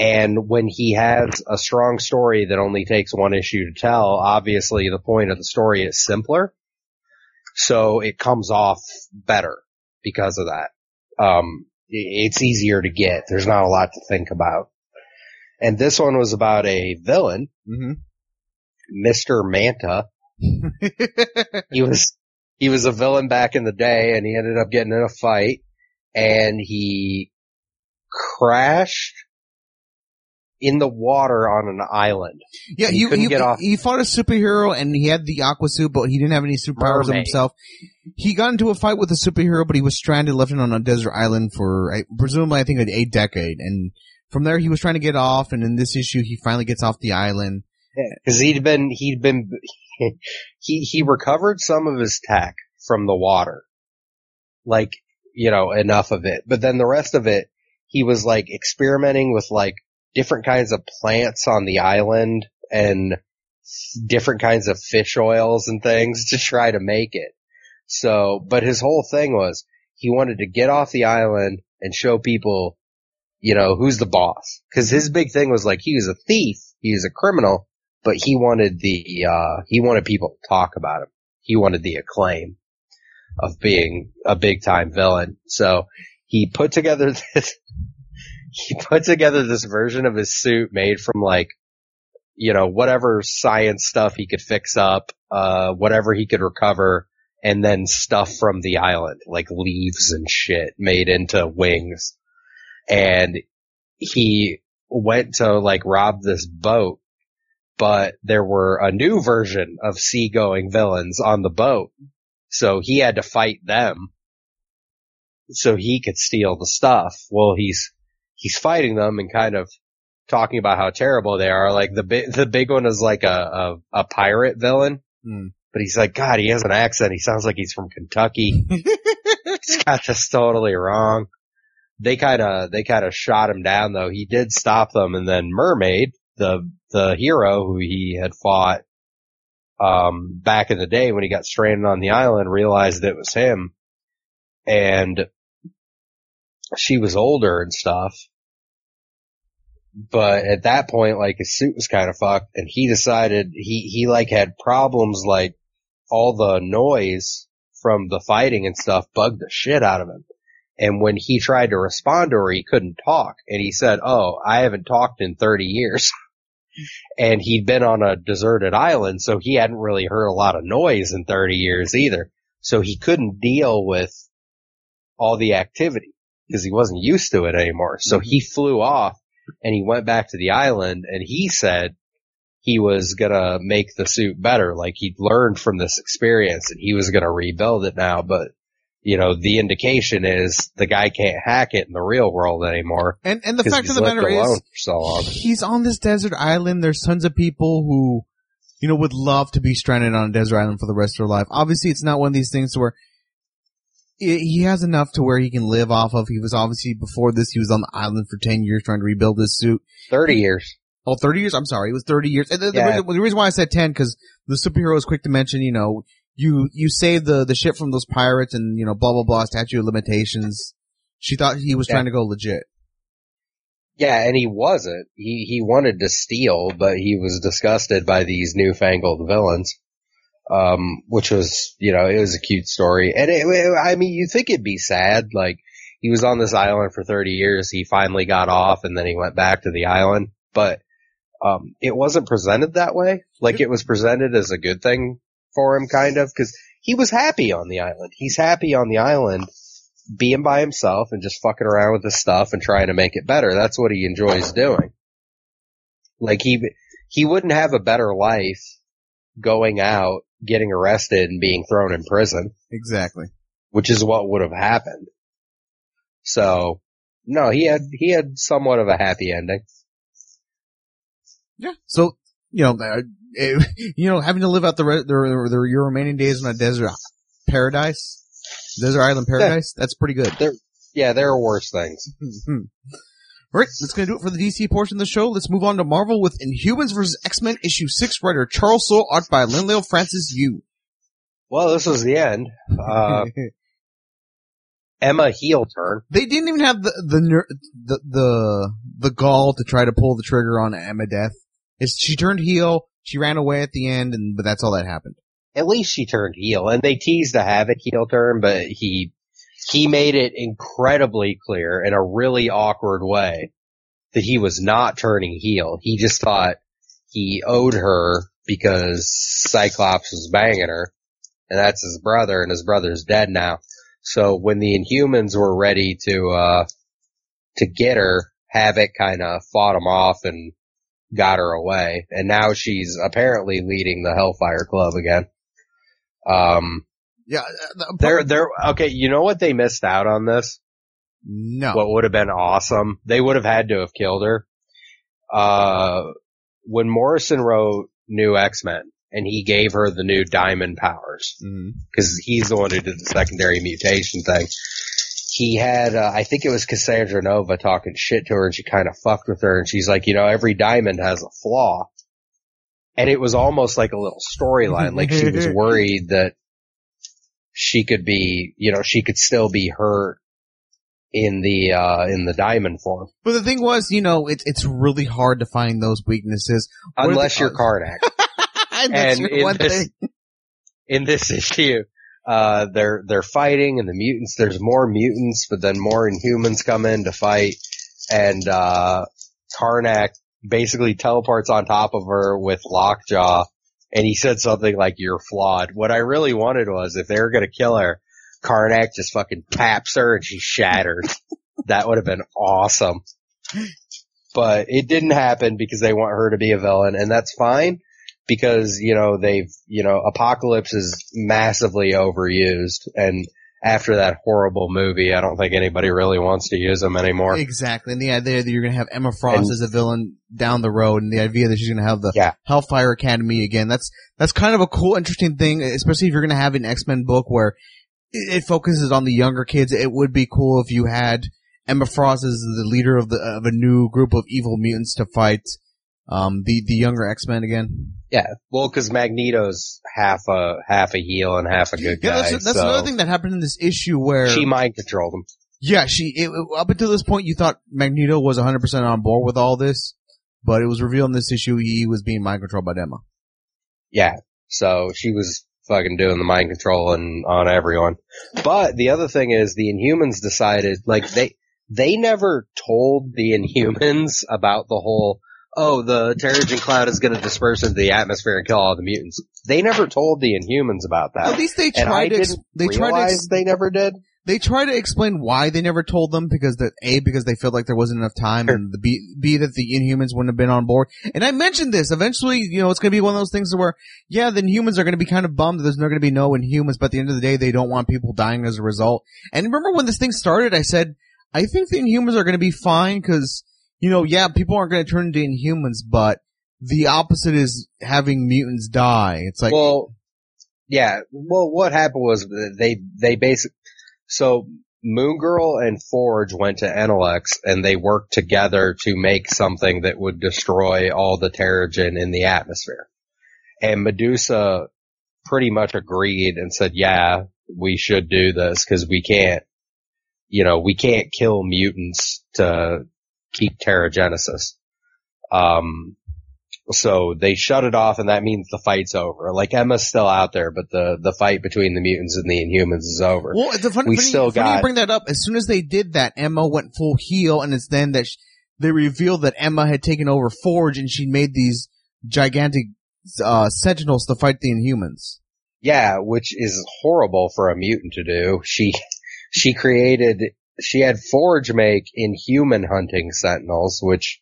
Speaker 2: And when he has a strong story that only takes one issue to tell, obviously the point of the story is simpler. So it comes off better because of that. Um, it's easier to get. There's not a lot to think about. And this one was about a villain,
Speaker 6: Mm-hmm.
Speaker 2: Mr. Manta. He was, he was a villain back in the day and he ended up getting in a fight and he crashed in the water on an island.
Speaker 6: yeah,
Speaker 2: He
Speaker 6: he,
Speaker 2: couldn't
Speaker 6: he,
Speaker 2: get off.
Speaker 6: he fought a superhero and he had the aqua suit, but he didn't have any superpowers
Speaker 2: Mermaid.
Speaker 6: himself. He got into a fight with a superhero, but he was stranded, left on a desert island for, I, presumably, I think, a, a decade. And from there, he was trying to get off, and in this issue, he finally gets off the island.
Speaker 2: Cause he'd been, he'd been, he, he recovered some of his tech from the water. Like, you know, enough of it. But then the rest of it, he was like experimenting with like different kinds of plants on the island and different kinds of fish oils and things to try to make it. So, but his whole thing was he wanted to get off the island and show people, you know, who's the boss. Cause his big thing was like he was a thief, he was a criminal, but he wanted the, uh, he wanted people to talk about him. He wanted the acclaim of being a big time villain. So he put together this, he put together this version of his suit made from like, you know, whatever science stuff he could fix up, uh, whatever he could recover, and then stuff from the island, like leaves and shit made into wings. And he went to like rob this boat, but there were a new version of seagoing villains on the boat. So he had to fight them so he could steal the stuff. Well, he's, he's fighting them and kind of talking about how terrible they are. Like the big, the big one is like a, a, a pirate villain.
Speaker 6: Hmm.
Speaker 2: But he's like, God, he has an accent. He sounds like he's from Kentucky. he's got this totally wrong. They kind of, they kind of shot him down though. He did stop them and then Mermaid, the, the hero who he had fought, um, back in the day when he got stranded on the island realized it was him. And she was older and stuff. But at that point, like his suit was kind of fucked and he decided he, he like had problems like all the noise from the fighting and stuff bugged the shit out of him. And when he tried to respond to her, he couldn't talk. And he said, Oh, I haven't talked in 30 years. and he'd been on a deserted island, so he hadn't really heard a lot of noise in 30 years either. So he couldn't deal with all the activity because he wasn't used to it anymore. So mm-hmm. he flew off and he went back to the island and he said he was gonna make the suit better. Like he'd learned from this experience and he was gonna rebuild it now, but you know, the indication is the guy can't hack it in the real world anymore.
Speaker 6: And and the fact of the matter is,
Speaker 2: so
Speaker 6: he's on this desert island. There's tons of people who, you know, would love to be stranded on a desert island for the rest of their life. Obviously, it's not one of these things where he has enough to where he can live off of. He was obviously before this, he was on the island for 10 years trying to rebuild his suit.
Speaker 2: 30 years.
Speaker 6: Oh, 30 years? I'm sorry. It was 30 years. And the, the
Speaker 2: Yeah.
Speaker 6: reason, the reason why I said 10, cause the superhero is quick to mention, you know, you, you save the, the ship from those pirates and, you know, blah, blah, blah, statute of limitations. She thought he was
Speaker 2: Yeah.
Speaker 6: trying to go legit.
Speaker 2: Yeah, and he wasn't. He he wanted to steal, but he was disgusted by these newfangled villains. Um, which was, you know, it was a cute story. And it, it- I mean, you think it'd be sad, like, he was on this island for 30 years, he finally got off, and then he went back to the island, but, um, it wasn't presented that way. Like, it was presented as a good thing for him, kind of, cause he was happy on the island. He's happy on the island, being by himself and just fucking around with his stuff and trying to make it better. That's what he enjoys doing. Like he, he wouldn't have a better life going out, getting arrested and being thrown in prison,
Speaker 6: Exactly.
Speaker 2: which is what would have happened. So, no, he had, he had somewhat of a happy ending.
Speaker 6: Yeah. So, you know, eh, you know, having to live out the, re- the, the your remaining days in a desert paradise, desert island paradise, that's pretty good.
Speaker 2: There, yeah, there are worse things.
Speaker 6: All right, that's going to do it for the DC portion of the show. Let's move on to Marvel with Inhumans vs. X-Men issue 6 writer Charles Soule, art by Leinil Francis Yu.
Speaker 2: Well, this was the end. Uh, Emma heel turn.
Speaker 6: they didn't even have the, the, the, the, the gall to try to pull the trigger on Emma Death. It's, she turned heel, she ran away at the end, and, but that's all that happened.
Speaker 2: at least she turned heel and they teased a havoc heel turn but he he made it incredibly clear in a really awkward way that he was not turning heel. He just thought he owed her because cyclops was banging her and that's his brother and his brother's dead now. So when the inhumans were ready to uh to get her havoc kind of fought him off and got her away. And now she's apparently leading the hellfire club again. Um,
Speaker 6: Yeah. uh, the-
Speaker 2: they're, they're, okay, you know what they missed out on this?
Speaker 6: no.
Speaker 2: What would have been awesome? They would have had to have killed her. Uh, when Morrison wrote New X-Men and he gave her the new diamond powers,
Speaker 6: Mhm.
Speaker 2: cause he's the one who did the secondary mutation thing. He had, uh, I think it was Cassandra Nova talking shit to her and she kind of fucked with her and she's like, you know, every diamond has a flaw. And it was almost like a little storyline, like she was worried that she could be, you know, she could still be hurt in the, uh, in the diamond form.
Speaker 6: But the thing was, you know, it's it's really hard to find those weaknesses. What
Speaker 2: Unless
Speaker 6: the-
Speaker 2: you're Karnak. And
Speaker 6: your
Speaker 2: in
Speaker 6: one
Speaker 2: this,
Speaker 6: thing.
Speaker 2: in this issue, uh, they're, they're fighting and the mutants, there's more mutants, but then more inhumans come in to fight and, uh, Karnak basically teleports on top of her with Lockjaw and he said something like, you're flawed. What I really wanted was if they were gonna kill her, Karnak just fucking taps her and she shatters. that would have been awesome. but it didn't happen because they want her to be a villain, and that's fine because you know they've you know Apocalypse is massively overused, and after that horrible movie, I don't think anybody really wants to use them anymore.
Speaker 6: Exactly. And the idea that you're going to have Emma Frost
Speaker 2: And-
Speaker 6: as a villain down the road and the idea that she's going to have the
Speaker 2: Yeah.
Speaker 6: Hellfire Academy again, that's, that's kind of a cool, interesting thing, especially if you're going to have an X-Men book where it, it focuses on the younger kids. It would be cool if you had Emma Frost as the leader of the, of a new group of evil mutants to fight, um, the, the younger X-Men again.
Speaker 2: Yeah, well, because Magneto's half a half a heel and half a good
Speaker 6: Yeah,
Speaker 2: guy.
Speaker 6: that's, that's
Speaker 2: so
Speaker 6: another thing that happened in this issue where
Speaker 2: she mind controlled him.
Speaker 6: Yeah, she it, up until this point you thought Magneto was 100% on board with all this, but it was revealed in this issue he was being mind controlled by Emma.
Speaker 2: Yeah, so she was fucking doing the mind control and on everyone. But the other thing is, the Inhumans decided like they they never told the Inhumans about the whole. Oh, the Terrigen cloud is going to disperse into the atmosphere and kill all the mutants. They never told the Inhumans about that.
Speaker 6: At least they tried to ex- they tried to ex-
Speaker 2: they never did.
Speaker 6: they try to explain why they never told them because the a because they felt like there wasn't enough time and the b b that the Inhumans wouldn't have been on board. And I mentioned this eventually, you know, it's going to be one of those things where yeah, the Inhumans are going to be kind of bummed that there's not going to be no Inhumans, but at the end of the day, they don't want people dying as a result. And remember when this thing started, I said I think the Inhumans are going to be fine because you know, yeah, people aren't going to turn into Inhumans, but the opposite is having mutants die. It's like
Speaker 2: well, yeah. Well, what happened was they they basically So Moon Girl and Forge went to Enelex and they worked together to make something that would destroy all the Terrigen in the atmosphere. And Medusa pretty much agreed and said, "Yeah, we should do this because we can't, you know, we can't kill mutants to keep Terrigenesis." Um, so they shut it off and that means the fight's over. Like Emma's still out there, but the, the fight between the mutants and the Inhumans is over.
Speaker 6: Well, a funny,
Speaker 2: We
Speaker 6: funny,
Speaker 2: still
Speaker 6: funny you bring that up. As soon as they did that, Emma went full heel, and it's then that sh- they revealed that Emma had taken over Forge, and she made these gigantic uh, Sentinels to fight the Inhumans.
Speaker 2: Yeah, which is horrible for a mutant to do. She, she created, she had Forge make inhuman hunting sentinels, which,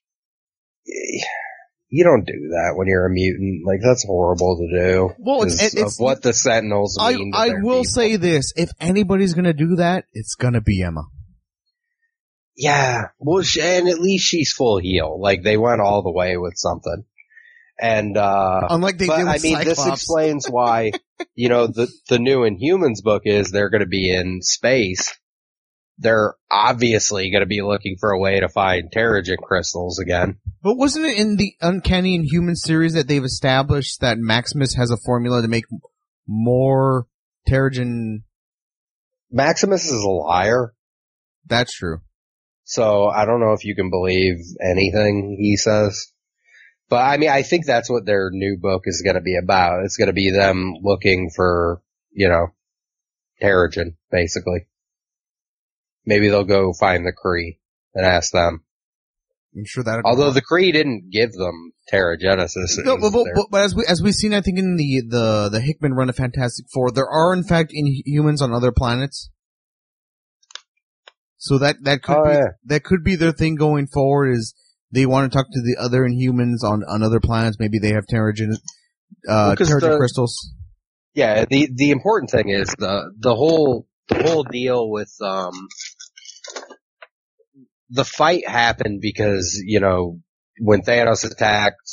Speaker 2: you don't do that when you're a mutant. Like that's horrible to do.
Speaker 6: Well, it's- it's-
Speaker 2: of what the sentinels
Speaker 6: I I will
Speaker 2: people.
Speaker 6: say this: if anybody's gonna do that, it's gonna be Emma.
Speaker 2: Yeah, well, she, and at least she's full heel. Like they went all the way with something. And, uh,
Speaker 6: Unlike they
Speaker 2: but I mean, this explains why, you know, the, the new Inhumans book is they're going to be in space. They're obviously going to be looking for a way to find Terrigen crystals again.
Speaker 6: But wasn't it in the Uncanny Inhuman series that they've established that Maximus has a formula to make more Terrigen?
Speaker 2: Maximus is a liar,
Speaker 6: That's true.
Speaker 2: so I don't know if you can believe anything he says. But I mean, I think that's what their new book is going to be about. It's going to be them looking for, you know, Terrigen, basically. Maybe they'll go find the Kree and ask them.
Speaker 6: I'm sure that.
Speaker 2: Although the Kree didn't give them Terrigenesis. it
Speaker 6: No, but, but, but, as we as we've seen, I think in the the the Hickman run of Fantastic Four, there are in fact Inhumans on other planets. So that that could
Speaker 2: Oh,
Speaker 6: be
Speaker 2: yeah.
Speaker 6: that could be their thing going forward. Is they want to talk to the other Inhumans on on other planets? Maybe they have Terrigen uh,
Speaker 2: Well, the-
Speaker 6: crystals.
Speaker 2: yeah, the the important thing is the the whole the whole deal with um the fight happened because you know when Thanos attacked,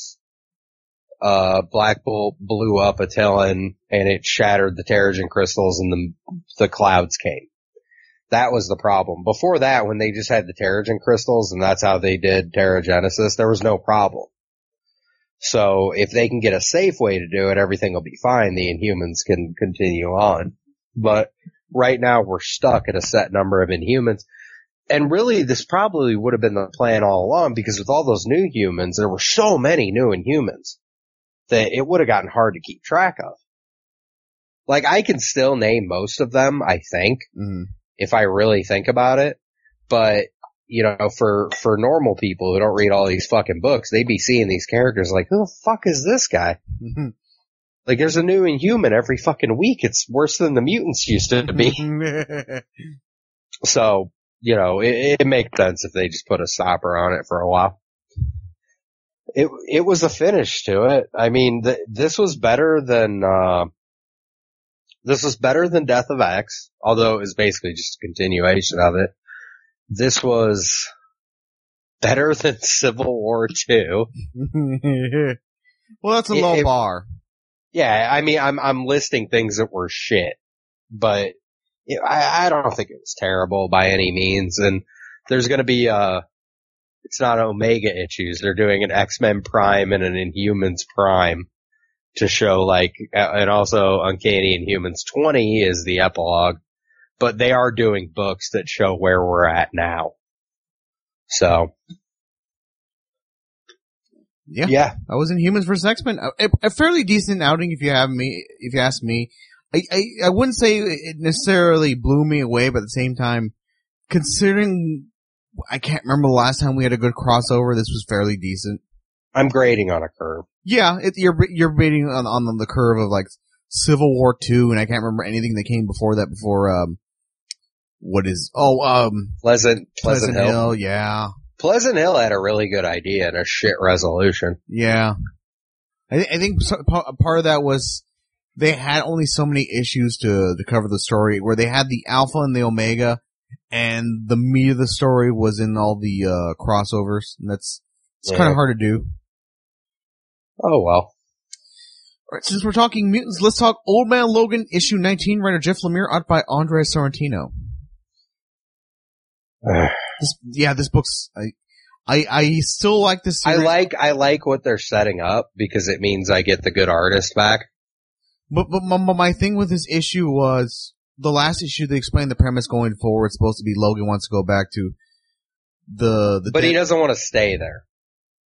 Speaker 2: uh, Black Bolt blew up a Attilan and it shattered the Terrigen crystals and the the clouds came. That was the problem. Before that, when they just had the Terrigen crystals and that's how they did Terrigenesis, there was no problem. So if they can get a safe way to do it, everything will be fine. The Inhumans can continue on. But right now we're stuck at a set number of Inhumans. And really this probably would have been the plan all along because with all those new humans, there were so many new Inhumans that it would have gotten hard to keep track of. Like I can still name most of them, I think,
Speaker 6: Mhm.
Speaker 2: if I really think about it. But you know, for for normal people who don't read all these fucking books, they'd be seeing these characters like, who the fuck is this guy?
Speaker 6: Mhm.
Speaker 2: Like, there's a new Inhuman every fucking week. It's worse than the mutants used to be. so, you know, it, it makes sense if they just put a stopper on it for a while. it it was a finish to it. I mean, th- this was better than uh, this was better than Death of X, although it was basically just a continuation of it. This was better than Civil War Two.
Speaker 6: well, that's a
Speaker 2: It-
Speaker 6: low
Speaker 2: it-
Speaker 6: bar.
Speaker 2: Yeah, I mean, I'm I'm listing things that were shit, but know, I I don't think it was terrible by any means. And there's going to be uh, it's not Omega issues. They're doing an X Men Prime and an Inhumans Prime to show like, and also Uncanny Inhumans 20 is the epilogue, but they are doing books that show where we're at now. So
Speaker 6: Yeah.
Speaker 2: yeah,
Speaker 6: I was Inhumans vs. X-Men. A, a fairly decent outing if you have me, if you ask me. I, I, I wouldn't say it necessarily blew me away, but at the same time, considering I can't remember the last time we had a good crossover, this was fairly decent.
Speaker 2: I'm grading on a curve.
Speaker 6: Yeah, it, you're, you're beating on, on the curve of like Civil War 2, and I can't remember anything that came before that before, um, what is, oh, um,
Speaker 2: Pleasant, Pleasant,
Speaker 6: Pleasant
Speaker 2: Hill.
Speaker 6: Hill, yeah.
Speaker 2: Pleasant Hill had a really good idea and a shit resolution.
Speaker 6: Yeah. I, th- I think part of that was they had only so many issues to, to cover the story where they had the alpha and the omega and the meat of the story was in all the, uh, crossovers. And that's, it's kind of hard to do.
Speaker 2: Oh well.
Speaker 6: Alright, since we're talking mutants, let's talk Old Man Logan issue 19, writer Jeff Lemire, art by Andrea Sorrentino. This, yeah, this book's, I, I, I still like this
Speaker 2: I like I like what they're setting up because it means I get the good artist back.
Speaker 6: But but my, my thing with this issue was the last issue. They explained the premise going forward. It's supposed to be Logan wants to go back to the the.
Speaker 2: But he doesn't want to stay there.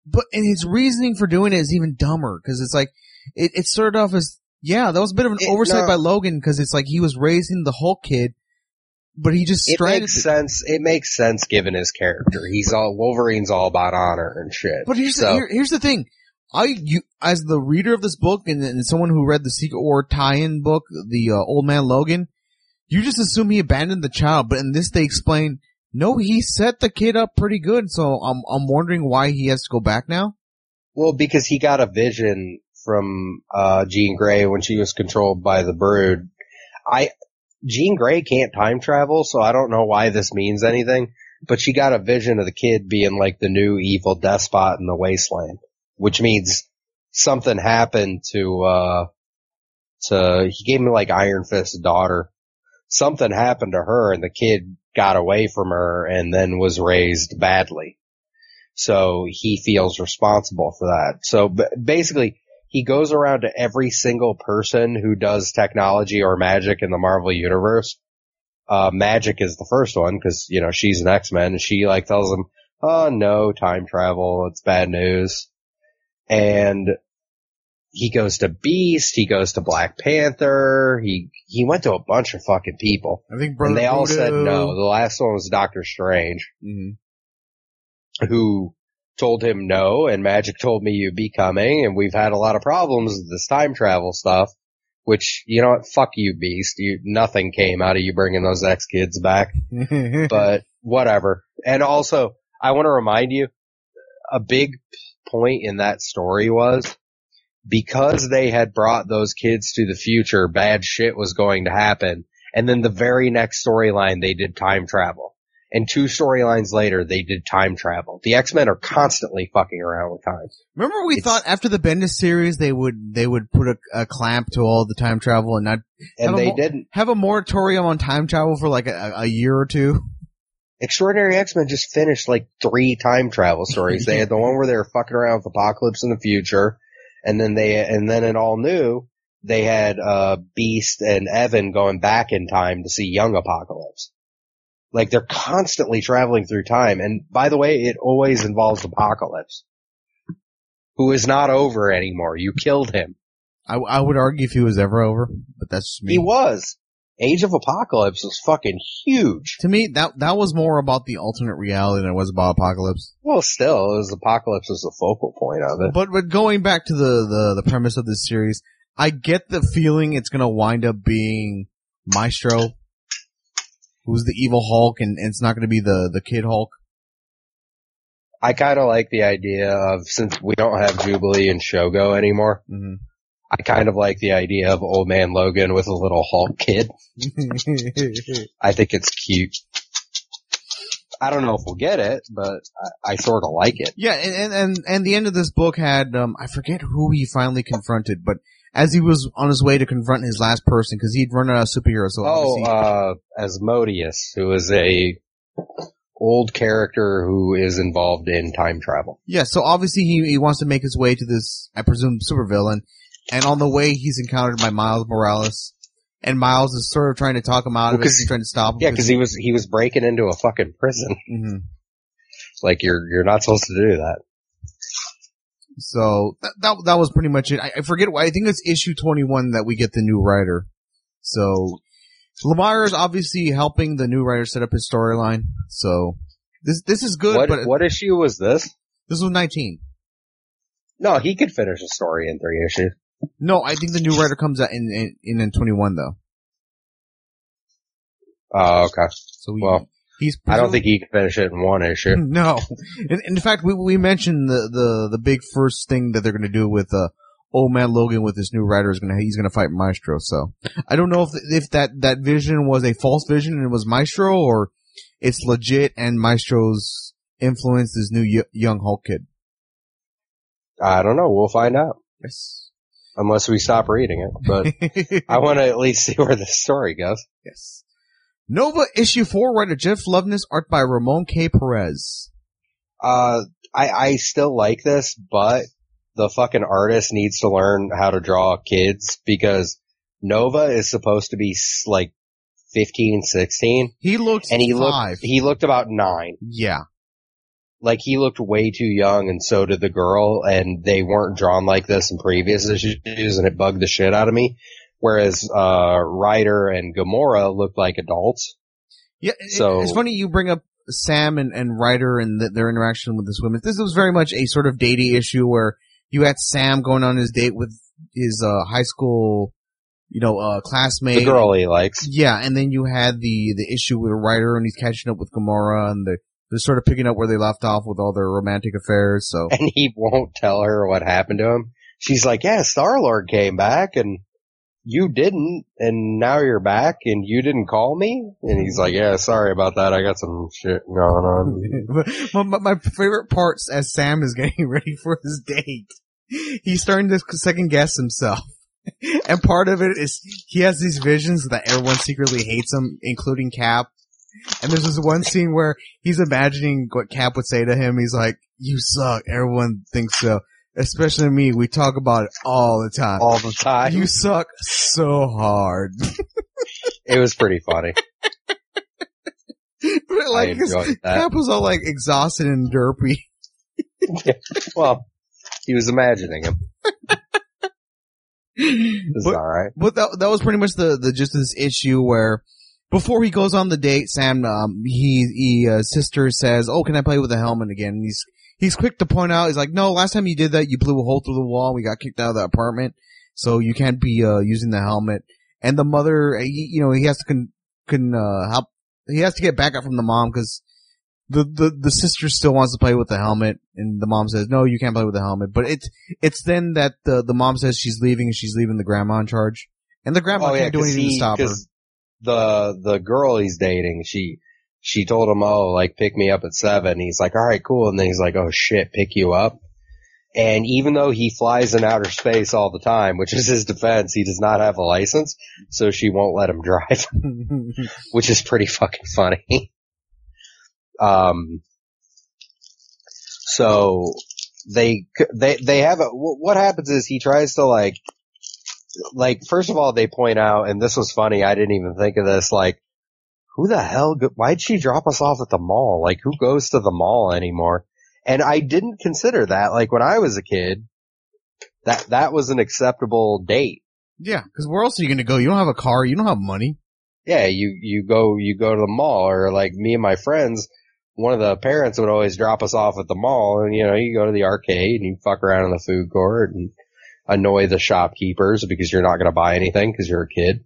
Speaker 6: But and his reasoning for doing it is even dumber because it's like it, it started off as yeah that was a bit of an
Speaker 2: It-
Speaker 6: oversight
Speaker 2: no.
Speaker 6: by Logan because it's like he was raising the Hulk kid, but he just
Speaker 2: It makes sense. It makes sense given his character. He's all Wolverine's all about honor and shit.
Speaker 6: But here's
Speaker 2: so,
Speaker 6: the, here, here's the thing. I, you, as the reader of this book and, and someone who read the Secret War tie-in book, the uh, Old Man Logan, you just assume he abandoned the child. But in this, they explain, no, he set the kid up pretty good. So I'm, I'm wondering why he has to go back now.
Speaker 2: well, because he got a vision from uh Jean Grey when she was controlled by the Brood. I Jean Grey can't time travel, so I don't know why this means anything. But she got a vision of the kid being like the new evil despot in the wasteland, which means something happened to uh to he gave me like Iron Fist's daughter. Something happened to her and the kid got away from her and then was raised badly. So he feels responsible for that. So basically he goes around to every single person who does technology or magic in the Marvel universe. Uh, Magik is the first one because, you know, she's an X-Men and she like tells him, oh no, time travel, it's bad news. And he goes to Beast, he goes to Black Panther, he, he went to a bunch of fucking people.
Speaker 6: I think Brother
Speaker 2: and they all said no. The last one was Doctor Strange
Speaker 6: Mhm.
Speaker 2: who told him no and Magik told me you'd be coming and we've had a lot of problems with this time travel stuff, which, you know what, fuck you beast. You, nothing came out of you bringing those ex kids back, but whatever. And also, I want to remind you, a big point in that story was because they had brought those kids to the future, bad shit was going to happen. And then the very next storyline, they did time travel. And two storylines later, they did time travel. The X-Men are constantly fucking around with time.
Speaker 6: Remember we
Speaker 2: It's-
Speaker 6: thought after the Bendis series they would they would put a, a clamp to all the time travel and not
Speaker 2: And
Speaker 6: Have a
Speaker 2: they didn't.
Speaker 6: have a moratorium on time travel for like a, a year or two.
Speaker 2: Extraordinary X-Men just finished like three time travel stories. they had the one where they were fucking around with Apocalypse in the future, and then they, and then in All New, they had, uh, Beast and Evan going back in time to see young Apocalypse. Like they're constantly traveling through time, and by the way, it always involves Apocalypse. Who is not over anymore. You killed him.
Speaker 6: I, I would argue if he was ever over, but that's just me.
Speaker 2: He was. Age of Apocalypse was fucking huge.
Speaker 6: to me, that that was more about the alternate reality than it was about Apocalypse.
Speaker 2: Well, still, it was Apocalypse was the focal point of it.
Speaker 6: But but going back to the, the, the premise of this series, I get the feeling it's gonna wind up being Maestro, who's the evil Hulk, and, and it's not gonna be the, the kid Hulk.
Speaker 2: I kind of like the idea of since we don't have Jubilee and Shogo anymore.
Speaker 6: Mhm.
Speaker 2: I kind of like the idea of old man Logan with a little Hulk kid. I think it's cute. I don't know if we'll get it, but I, I sort of like it.
Speaker 6: Yeah, and, and, and, the end of this book had, um, I forget who he finally confronted, but as he was on his way to confront his last person, cause he'd run out of superheroes, so
Speaker 2: Oh, uh, Asmodeus, who is a old character who is involved in time travel.
Speaker 6: yeah, so obviously he, he wants to make his way to this, I presume, supervillain, and on the way he's encountered by Miles Morales, and Miles is sort of trying to talk him out
Speaker 2: Well,
Speaker 6: of it, he's trying to stop him.
Speaker 2: Yeah, because he was he was breaking into a fucking prison.
Speaker 6: Mhm.
Speaker 2: Like you're you're not supposed to do that.
Speaker 6: So that, that that was pretty much it. I, I forget why. I think it's issue twenty one that we get the new writer. So Lemire is obviously helping the new writer set up his storyline. So this this is good.
Speaker 2: what
Speaker 6: but
Speaker 2: what issue was this?
Speaker 6: this was nineteen.
Speaker 2: No, he could finish a story in three issues.
Speaker 6: No, I think the new writer comes out in in, in twenty one though.
Speaker 2: Oh, okay.
Speaker 6: So we,
Speaker 2: Well,
Speaker 6: he's.
Speaker 2: I don't think he can finish it in one issue.
Speaker 6: No. In, in fact, we we mentioned the the the big first thing that they're going to do with uh old man Logan with this new writer is going to he's going to fight Maestro. So I don't know if if that that vision was a false vision and it was Maestro or it's legit and Maestro's influenced this new y- young Hulk kid.
Speaker 2: I don't know. We'll find out.
Speaker 6: Yes.
Speaker 2: Unless we stop reading it. But I want to at least see where the story goes.
Speaker 6: yes. Nova issue four, writer Jeff Loveness, art by Ramon K. Perez.
Speaker 2: Uh, I, I still like this, but the fucking artist needs to learn how to draw kids because Nova is supposed to be like 15, 16
Speaker 6: He looks
Speaker 2: and he
Speaker 6: five.
Speaker 2: looked, he looked about nine.
Speaker 6: yeah.
Speaker 2: Like he looked way too young and so did the girl and they weren't drawn like this in previous issues and it bugged the shit out of me. Whereas, uh, Rider and Gamora looked like adults.
Speaker 6: Yeah,
Speaker 2: So-
Speaker 6: it's funny you bring up Sam and, and Rider and th- their interaction with this woman. This was very much a sort of dating issue where you had Sam going on his date with his uh, high school, you know, uh, classmate.
Speaker 2: The girl he likes.
Speaker 6: Yeah, and then you had the the issue with Rider and he's catching up with Gamora and the they're sort of picking up where they left off with all their romantic affairs. So
Speaker 2: and he won't tell her what happened to him. She's like, yeah, Star Lord came back and you didn't, and now you're back and you didn't call me? And he's like, yeah, sorry about that. I got some shit going on.
Speaker 6: but my, my favorite parts as Sam is getting ready for his date, he's starting to second guess himself. And part of it is he has these visions that everyone secretly hates him, including Cap. And there's this one scene where he's imagining what Cap would say to him. He's like, you suck. Everyone thinks so. Especially me. We talk about it all the time.
Speaker 2: All the time.
Speaker 6: You suck so hard.
Speaker 2: It was pretty funny.
Speaker 6: But like. Cap was all like exhausted and derpy.
Speaker 2: Well, he was imagining him. It's
Speaker 6: But-
Speaker 2: alright.
Speaker 6: But that that was pretty much the the just this issue where before he goes on the date, Sam um he he uh, sister says, "Oh, can I play with the helmet again?" And he's he's quick to point out, he's like, "No, last time you did that, you blew a hole through the wall. We got kicked out of the apartment, so you can't be uh using the helmet." And the mother, uh, he, you know, he has to con, con uh help. He has to get backup from the mom because the, the the sister still wants to play with the helmet, and the mom says, "No, you can't play with the helmet." But it's it's then that the the mom says she's leaving, and she's leaving the grandma in charge, and the grandma
Speaker 2: Oh yeah,
Speaker 6: can't do anything to stop her.
Speaker 2: The, the girl he's dating, she, she told him, oh, like, pick me up at seven. He's like, alright, cool. And then he's like, oh shit, pick you up. And even though he flies in outer space all the time, which is his defense, he does not have a license, so she won't let him drive, which is pretty fucking funny. um, so they, they, they have a, what happens is he tries to like, like, first of all, they point out, and this was funny, I didn't even think of this, like, who the hell, go- why'd she drop us off at the mall? Like, who goes to the mall anymore? And I didn't consider that, like, when I was a kid, that, that was an acceptable date.
Speaker 6: yeah, because where else are you going to go? You don't have a car. You don't have money.
Speaker 2: Yeah, you, you go, you go to the mall, or like me and my friends, one of the parents would always drop us off at the mall, and you know, you go to the arcade and you fuck around in the food court and annoy the shopkeepers because you're not going to buy anything because you're a kid.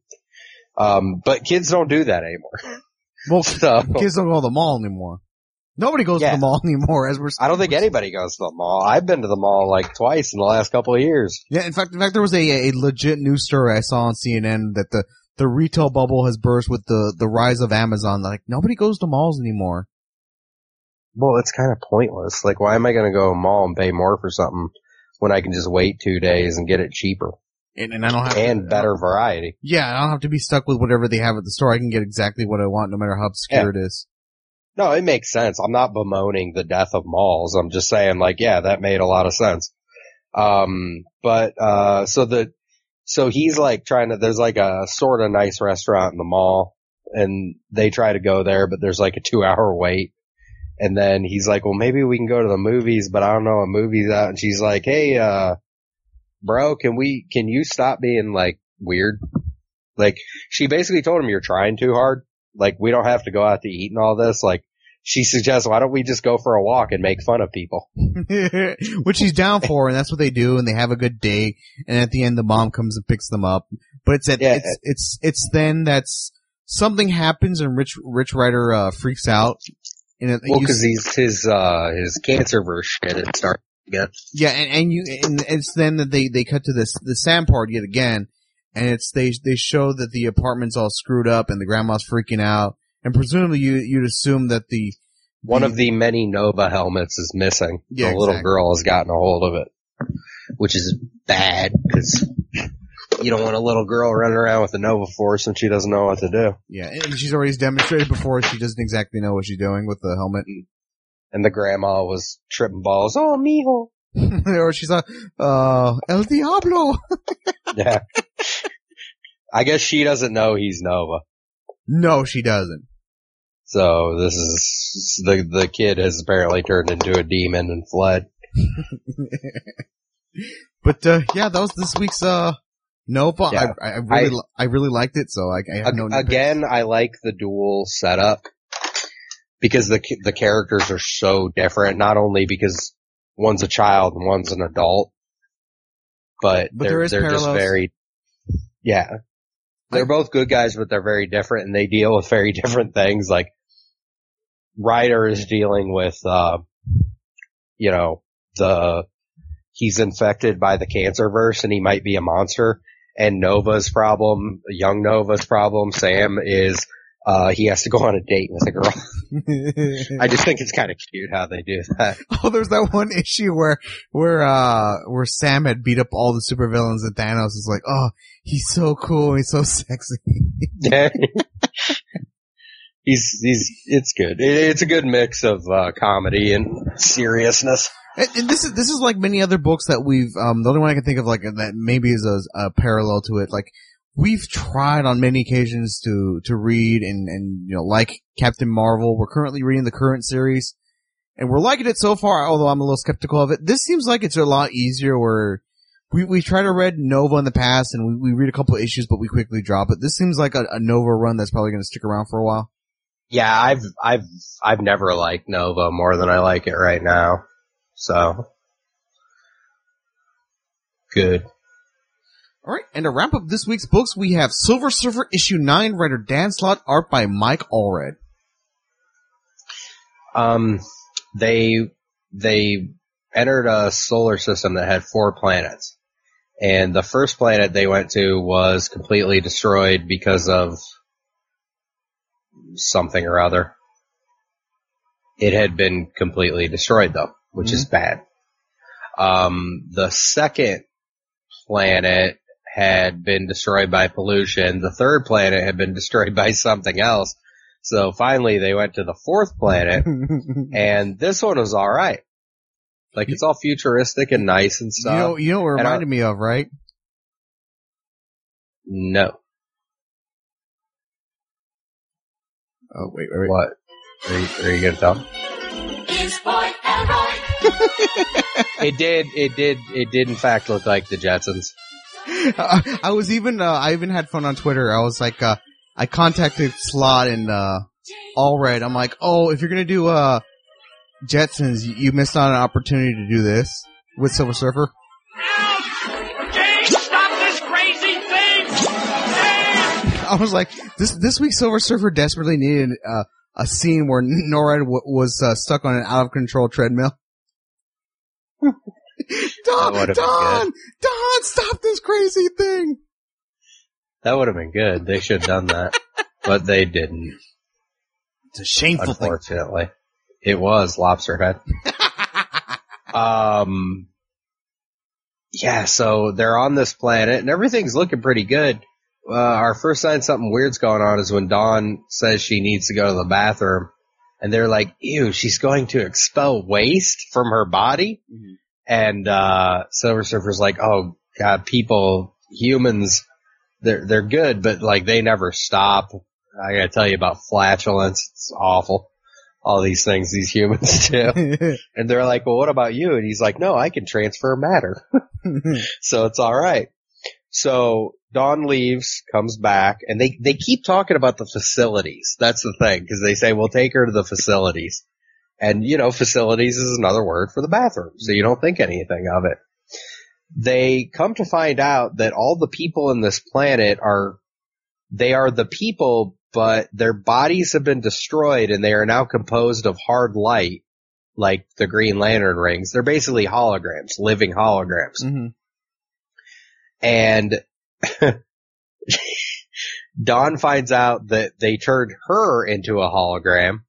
Speaker 2: Um, but kids don't do that anymore.
Speaker 6: Well,
Speaker 2: So,
Speaker 6: kids don't go to the mall anymore. Nobody goes
Speaker 2: Yeah.
Speaker 6: to the mall anymore. As we're,
Speaker 2: I don't think anybody goes to the mall. I've been to the mall like twice in the last couple of years.
Speaker 6: Yeah, in fact, in fact, there was a, a legit news story I saw on CNN that the the retail bubble has burst with the the rise of Amazon. Like nobody goes to malls anymore.
Speaker 2: Well, it's kind of pointless. Like, why am I going to go to a mall and pay more for something when I can just wait two days and get it cheaper
Speaker 6: And, and I don't have
Speaker 2: and better variety?
Speaker 6: Yeah, I don't have to be stuck with whatever they have at the store. I can get exactly what I want, no matter how obscure it is.
Speaker 2: No, it makes sense. I'm not bemoaning the death of malls. I'm just saying, like, yeah, that made a lot of sense. Um, but uh, so the so he's like trying to. There's like a sort of nice restaurant in the mall, and they try to go there, but there's like a two hour wait. And then he's like, well, maybe we can go to the movies, but I don't know a movie's out. And she's like, hey, uh, bro, can we, can you stop being like weird? Like, she basically told him you're trying too hard. Like, we don't have to go out to eat and all this. Like, she suggests, why don't we just go for a walk and make fun of people?
Speaker 6: Which he's down for, and that's what they do, and they have a good day. And at the end, the mom comes and picks them up. But it's at,
Speaker 2: Yeah.
Speaker 6: it's it's it's then that's something happens, and Rich Rich Rider uh, freaks out. And it,
Speaker 2: Well, cause he's, his, uh, his cancer version shit had started again.
Speaker 6: Yeah, and, and you and it's then that they they cut to this the Sam part yet again, and it's they they show that the apartment's all screwed up and the grandma's freaking out, and presumably you you'd assume that the
Speaker 2: One of the many Nova helmets is missing.
Speaker 6: Yeah,
Speaker 2: the little
Speaker 6: exactly.
Speaker 2: girl has gotten a hold of it, which is bad because you don't want a little girl running around with a Nova Force and she doesn't know what to do.
Speaker 6: yeah, and she's already demonstrated before she doesn't exactly know what she's doing with the helmet,
Speaker 2: And the grandma was tripping balls. Oh, mijo.
Speaker 6: or she's like, uh, El Diablo.
Speaker 2: Yeah. I guess she doesn't know he's Nova.
Speaker 6: No, she doesn't.
Speaker 2: So this is the the kid has apparently turned into a demon and fled.
Speaker 6: But uh, yeah, that was this week's uh Nova.
Speaker 2: Yeah.
Speaker 6: I, I really
Speaker 2: I-
Speaker 6: I really liked it, so I, I have no
Speaker 2: again, I like the dual setup because the the characters are so different. Not only because one's a child and one's an adult, but,
Speaker 6: But
Speaker 2: they're they're just very yeah. They're both good guys, but they're very different, and they deal with very different things. Like Rider is dealing with, uh, you know, the he's infected by the Cancerverse, and he might be a monster. And Nova's problem, young Nova's problem, Sam is uh he has to go on a date with a girl. I just think it's kind of cute how they do that.
Speaker 6: Oh, there's that one issue where where uh where Sam had beat up all the supervillains and Thanos is like, oh, he's so cool, he's so sexy.
Speaker 2: Yeah. he's he's it's good. It, it's a good mix of uh comedy and seriousness.
Speaker 6: And, and this is this is like many other books that we've um the only one I can think of like that maybe is a, a parallel to it. Like we've tried on many occasions to to read and and you know like Captain Marvel. We're currently reading the current series, and we're liking it so far. Although I'm a little skeptical of it. This seems like it's a lot easier where. We, we tried to read Nova in the past and we, we read a couple issues, but we quickly drop it. This seems like a, a Nova run that's probably going to stick around for a while.
Speaker 2: Yeah, I've I've I've never liked Nova more than I like it right now. So good.
Speaker 6: All right, and to wrap up this week's books, we have Silver Surfer issue nine, writer Dan Slott, art by Mike Allred.
Speaker 2: Um, they they entered a solar system that had four planets, and the first planet they went to was completely destroyed because of something or other. It had been completely destroyed though, which is bad. Um, the second planet had been destroyed by pollution. The third planet had been destroyed by something else. So finally they went to the fourth planet and this one was alright. Like it's all futuristic and nice and
Speaker 6: You
Speaker 2: stuff.
Speaker 6: know, you know what it
Speaker 2: And I-
Speaker 6: reminded me of, right?
Speaker 2: no.
Speaker 6: Oh wait, wait, wait.
Speaker 2: What? Are you, are you gonna tell? It did, it did, it did in fact look like the Jetsons.
Speaker 6: I, I was even, uh, I even had fun on Twitter. I was like, uh, I contacted Slott and, uh, Allred. I'm like, oh, if you're gonna do, uh, Jetsons, you- you missed out on an opportunity to do this with Silver Surfer.
Speaker 8: James, stop this crazy thing! James!
Speaker 6: I was like, this, this week Silver Surfer desperately needed, uh, a scene where NORAD w- was uh, stuck on an out of control treadmill. Don, Don, Don, stop this crazy thing.
Speaker 2: That would have been good. They should have done that, but they didn't.
Speaker 6: It's a shameful thing.
Speaker 2: Unfortunately, it was lobster head. um, yeah. So they're on this planet, and everything's looking pretty good. Uh, our first sign something weird's going on is when Dawn says she needs to go to the bathroom, and they're like, "Ew, she's going to expel waste from her body." And uh, Silver Surfer's like, "Oh God, people, humans, they're they're good, but like they never stop." I gotta tell you about flatulence. It's awful. All these things these humans do. and they're like, well, what about you? And he's like, no, I can transfer matter. so it's alright. So Dawn leaves, comes back, and they, they keep talking about the facilities. That's the thing, because they say, we'll take her to the facilities. And, you know, facilities is another word for the bathroom, so you don't think anything of it. They come to find out that all the people in this planet are, they are the people, but their bodies have been destroyed and they are now composed of hard light, like the Green Lantern rings. They're basically holograms, living holograms.
Speaker 6: Mhm.
Speaker 2: And Dawn finds out that they turned her into a hologram.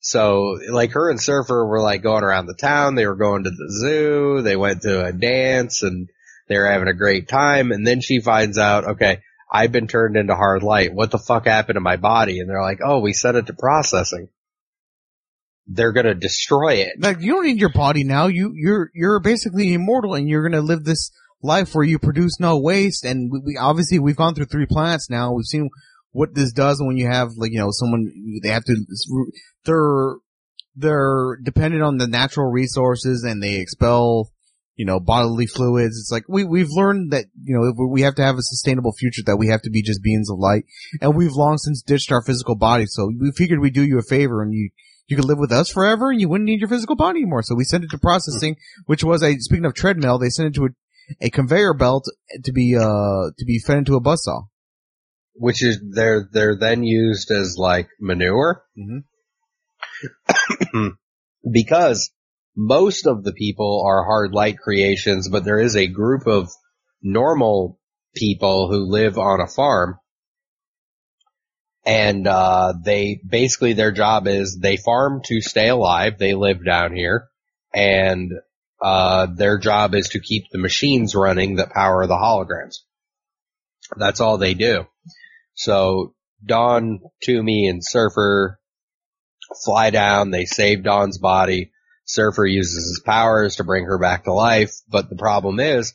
Speaker 2: So, like, her and Surfer were like going around the town. They were going to the zoo. They went to a dance and they were having a great time. And then she finds out, okay, I've been turned into hard light. What the fuck happened to my body? And they're like, oh, we set it to processing. They're gonna destroy it.
Speaker 6: Like you don't need your body now. You you're you're basically immortal, and you're gonna live this life where you produce no waste. And we, we obviously we've gone through three planets now. We've seen what this does when you have like you know someone they have to they're they're dependent on the natural resources and they expel you know bodily fluids. It's like we we've learned that you know we have to have a sustainable future that we have to be just beings of light, and we've long since ditched our physical body. So we figured we'd do you a favor and you you could live with us forever and you wouldn't need your physical body anymore. So we sent it to processing, which was a, speaking of treadmill, they sent it to a, a conveyor belt to be, uh, to be fed into a buzzsaw.
Speaker 2: Which is, they're, they're then used as like manure.
Speaker 6: Mhm.
Speaker 2: because most of the people are hard light creations, but there is a group of normal people who live on a farm. And, uh, they, basically their job is they farm to stay alive. They live down here and, uh, their job is to keep the machines running that power the holograms. That's all they do. So Dawn, Toomie, and Surfer fly down. They save Dawn's body. Surfer uses his powers to bring her back to life, but the problem is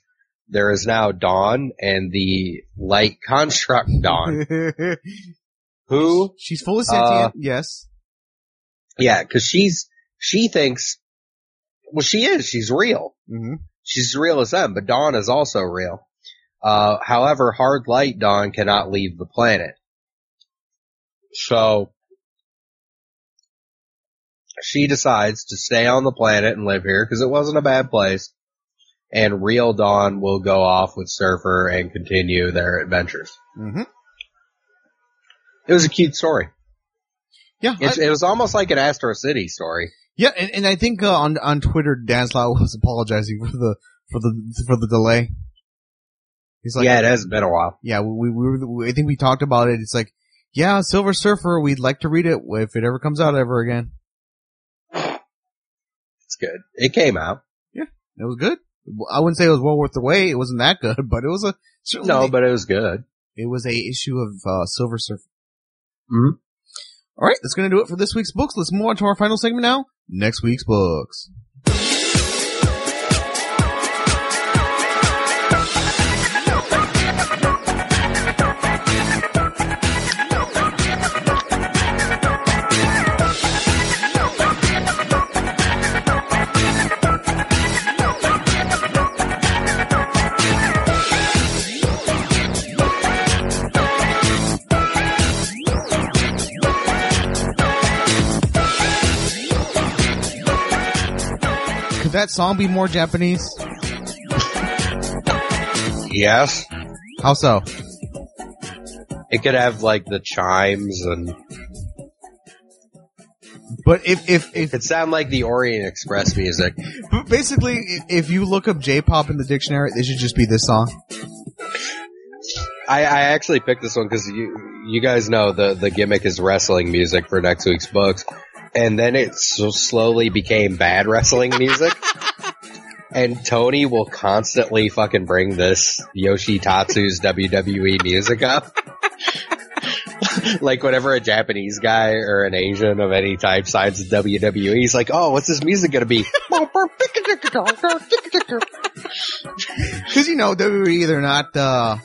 Speaker 2: there is now Dawn and the light construct Dawn, who,
Speaker 6: She's fully sentient,
Speaker 2: Uh,
Speaker 6: yes.
Speaker 2: yeah, cause she's, she thinks, well she is, she's real.
Speaker 6: hmm
Speaker 2: She's as real as them, but Dawn is also real. Uh, however, hard light Dawn cannot leave the planet. So, she decides to stay on the planet and live here because it wasn't a bad place. And real Dawn will go off with Surfer and continue their adventures.
Speaker 6: hmm
Speaker 2: It was a cute story.
Speaker 6: Yeah. I-
Speaker 2: it was almost like an Astro City story.
Speaker 6: Yeah. And, and I think, uh, on, on Twitter, Dan Slott was apologizing for the, for the, for the delay. He's like,
Speaker 2: yeah, it hasn't been a while.
Speaker 6: yeah, we, we, we, I think we talked about it. It's like, yeah, Silver Surfer, we'd like to read it if it ever comes out ever again.
Speaker 2: It's good. It came out.
Speaker 6: Yeah, it was good. I wouldn't say it was well worth the wait. It wasn't that good, but it was a,
Speaker 2: No, but it was good.
Speaker 6: it was a issue of, uh, Silver Surfer.
Speaker 2: Mhm.
Speaker 6: All right, that's going to do it for this week's books. Let's move on to our final segment now. Next week's books. That song be more Japanese?
Speaker 2: Yes.
Speaker 6: How so?
Speaker 2: It could have like the chimes and
Speaker 6: But if if if
Speaker 2: It sound like the Orient Express music.
Speaker 6: but basically if you look up J-pop in the dictionary, it should just be this song.
Speaker 2: I, I actually picked this one because you you guys know the the gimmick is wrestling music for next week's books, and then it so slowly became bad wrestling music. and Tony will constantly fucking bring this Yoshitatsu's WWE music up. like whenever a Japanese guy or an Asian of any type signs the WWE, he's like, "Oh, what's this music gonna be?"
Speaker 6: Because you know WWE, they're not uh,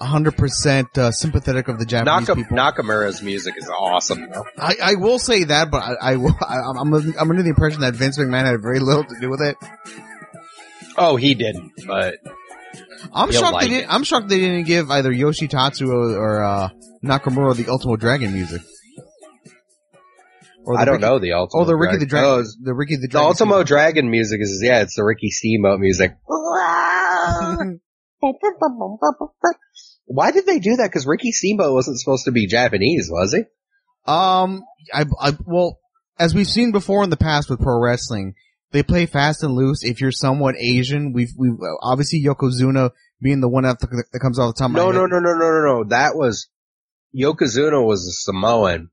Speaker 6: hundred percent uh, sympathetic of the Japanese
Speaker 2: Naka-
Speaker 6: people.
Speaker 2: Nakamura's music is awesome though.
Speaker 6: I, I will say that, but I, I will- I I'm I'm under the impression that Vince McMahon had very little to do with it.
Speaker 2: Oh, he didn't, but
Speaker 6: I'm shocked
Speaker 2: like
Speaker 6: they didn't.
Speaker 2: it.
Speaker 6: I'm shocked they didn't give either Yoshitatsu or, or uh, Nakamura the Ultimate Dragon music. Or
Speaker 2: I don't
Speaker 6: Ricky-
Speaker 2: know the Ultimate.
Speaker 6: Oh, the Ricky the
Speaker 2: Dragon.
Speaker 6: Dragon.
Speaker 2: Oh, it's-
Speaker 6: the Ricky the
Speaker 2: The
Speaker 6: Dragon.
Speaker 2: Ultimo Dragon music is, yeah, it's the Ricky Steamboat music. Why did they do that? Because Ricky Steamboat wasn't supposed to be Japanese, was he?
Speaker 6: Um, I, I, well, as we've seen before in the past with pro wrestling, they play fast and loose. If you're somewhat Asian, we've, we've, obviously Yokozuna being the one that, that comes off the top of my
Speaker 2: No, no, no, no, no, no, no. That was, Yokozuna was a Samoan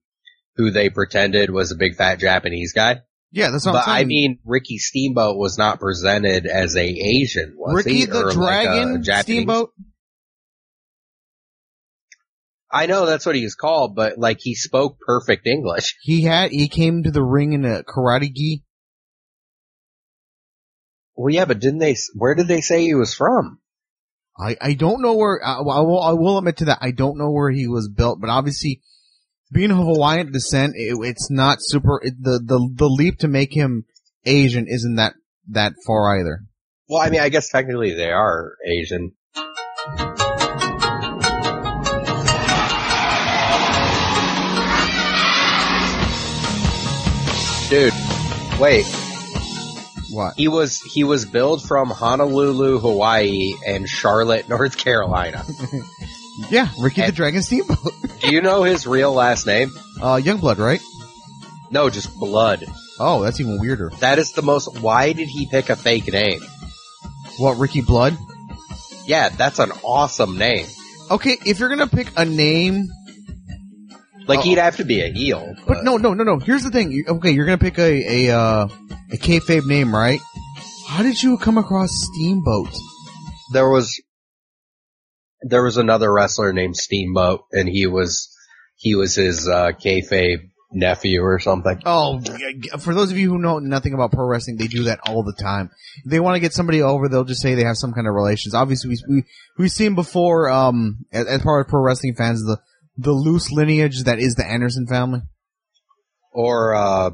Speaker 2: who they pretended was a big fat Japanese guy.
Speaker 6: Yeah, that's what
Speaker 2: But I mean, Ricky Steamboat was not presented as a Asian, was
Speaker 6: Ricky
Speaker 2: he?
Speaker 6: the
Speaker 2: Or like
Speaker 6: Dragon
Speaker 2: Japanese-
Speaker 6: Steamboat?
Speaker 2: I know that's what he was called, but like he spoke perfect English.
Speaker 6: He had, he came to the ring in a karate gi.
Speaker 2: Well, yeah, but didn't they, where did they say he was from?
Speaker 6: I, I don't know where, I, I will, I will admit to that, I don't know where he was built, but obviously, being of Hawaiian descent, it, it's not super, it, the, the, the leap to make him Asian isn't that, that far either.
Speaker 2: Well, I mean, I guess technically they are Asian. Dude, wait.
Speaker 6: What?
Speaker 2: He was he was billed from Honolulu, Hawaii, and Charlotte, North Carolina.
Speaker 6: Yeah, Ricky the
Speaker 2: And-
Speaker 6: Dragon Steamboat.
Speaker 2: Do you know his real last name?
Speaker 6: Uh, Youngblood, right?
Speaker 2: No, just Blood.
Speaker 6: Oh, that's even weirder.
Speaker 2: That is the most. Why did he pick a fake name?
Speaker 6: What, Ricky Blood?
Speaker 2: Yeah, that's an awesome name.
Speaker 6: Okay, if you're gonna pick a name,
Speaker 2: Like
Speaker 6: Oh.
Speaker 2: he'd have to be a heel.
Speaker 6: but no, no, no, no. Here's the thing. Okay, you're gonna pick a a uh, a kayfabe name, right? How did you come across Steamboat?
Speaker 2: there was there was another wrestler named Steamboat, and he was he was his uh, kayfabe nephew or something.
Speaker 6: Oh, for those of you who know nothing about pro wrestling, they do that all the time. If they want to get somebody over, they'll just say they have some kind of relations. Obviously, we, we we've seen before, um, as, as part of pro wrestling fans, the the loose lineage that is the Anderson family.
Speaker 2: Or uh,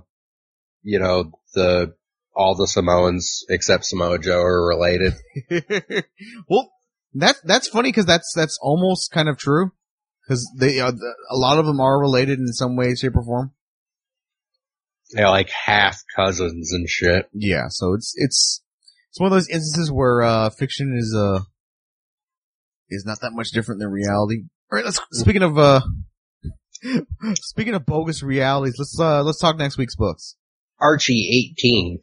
Speaker 2: you know the all the Samoans except Samoa Joe are related.
Speaker 6: well, that that's funny because that's that's almost kind of true because they uh, the, a lot of them are related in some way, shape, or form.
Speaker 2: They're like half cousins and shit.
Speaker 6: Yeah, so it's it's it's one of those instances where uh fiction is uh is not that much different than reality. All right, let's speaking of uh speaking of bogus realities, let's uh let's talk next week's books.
Speaker 2: Archie eighteen,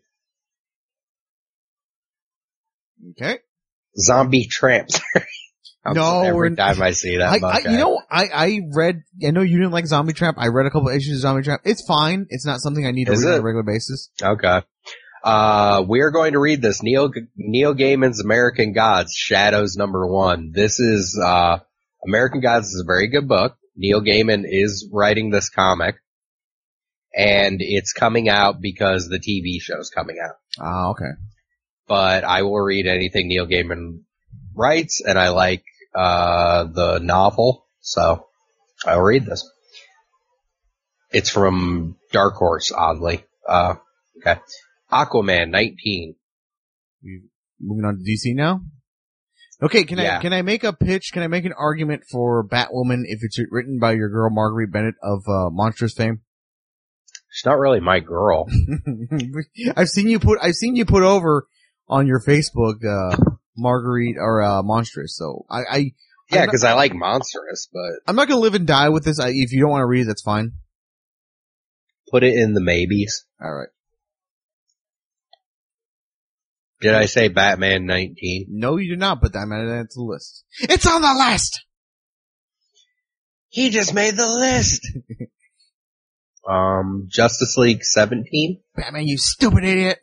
Speaker 6: Okay.
Speaker 2: zombie tramps.
Speaker 6: No,
Speaker 2: every time I see that,
Speaker 6: I,
Speaker 2: book,
Speaker 6: I you know I I read I know you didn't like Zombie Tramp. I read a couple issues of Zombie Tramp. It's fine. It's not something I need to
Speaker 2: Is
Speaker 6: read on a regular basis.
Speaker 2: Okay. Uh, we're going to read this. Neil, Neil Gaiman's American Gods, Shadows number one. This is, uh, American Gods is a very good book. Neil Gaiman is writing this comic. And it's coming out because the TV show's coming out.
Speaker 6: Ah, okay.
Speaker 2: But I will read anything Neil Gaiman writes, and I like, uh, the novel, so I'll read this. It's from Dark Horse, oddly. Uh, okay. Aquaman 19.
Speaker 6: Moving on to DC now. Okay, can I can I make a pitch? Can I make an argument for Batwoman if it's written by your girl Marguerite Bennett of uh, Monstrous fame?
Speaker 2: She's not really my girl.
Speaker 6: I've seen you put I've seen you put over on your Facebook uh, Marguerite or uh, Monstrous. So I, I
Speaker 2: Yeah, because I like monstrous, but
Speaker 6: I'm not gonna live and die with this. I, if you don't want to read it, that's fine.
Speaker 2: put it in the maybes.
Speaker 6: All right.
Speaker 2: Did I say Batman 19?
Speaker 6: No, you did not, adding that to the list. It's on the list!
Speaker 2: He just made the list. um, Justice League 17,
Speaker 6: Batman, you stupid idiot.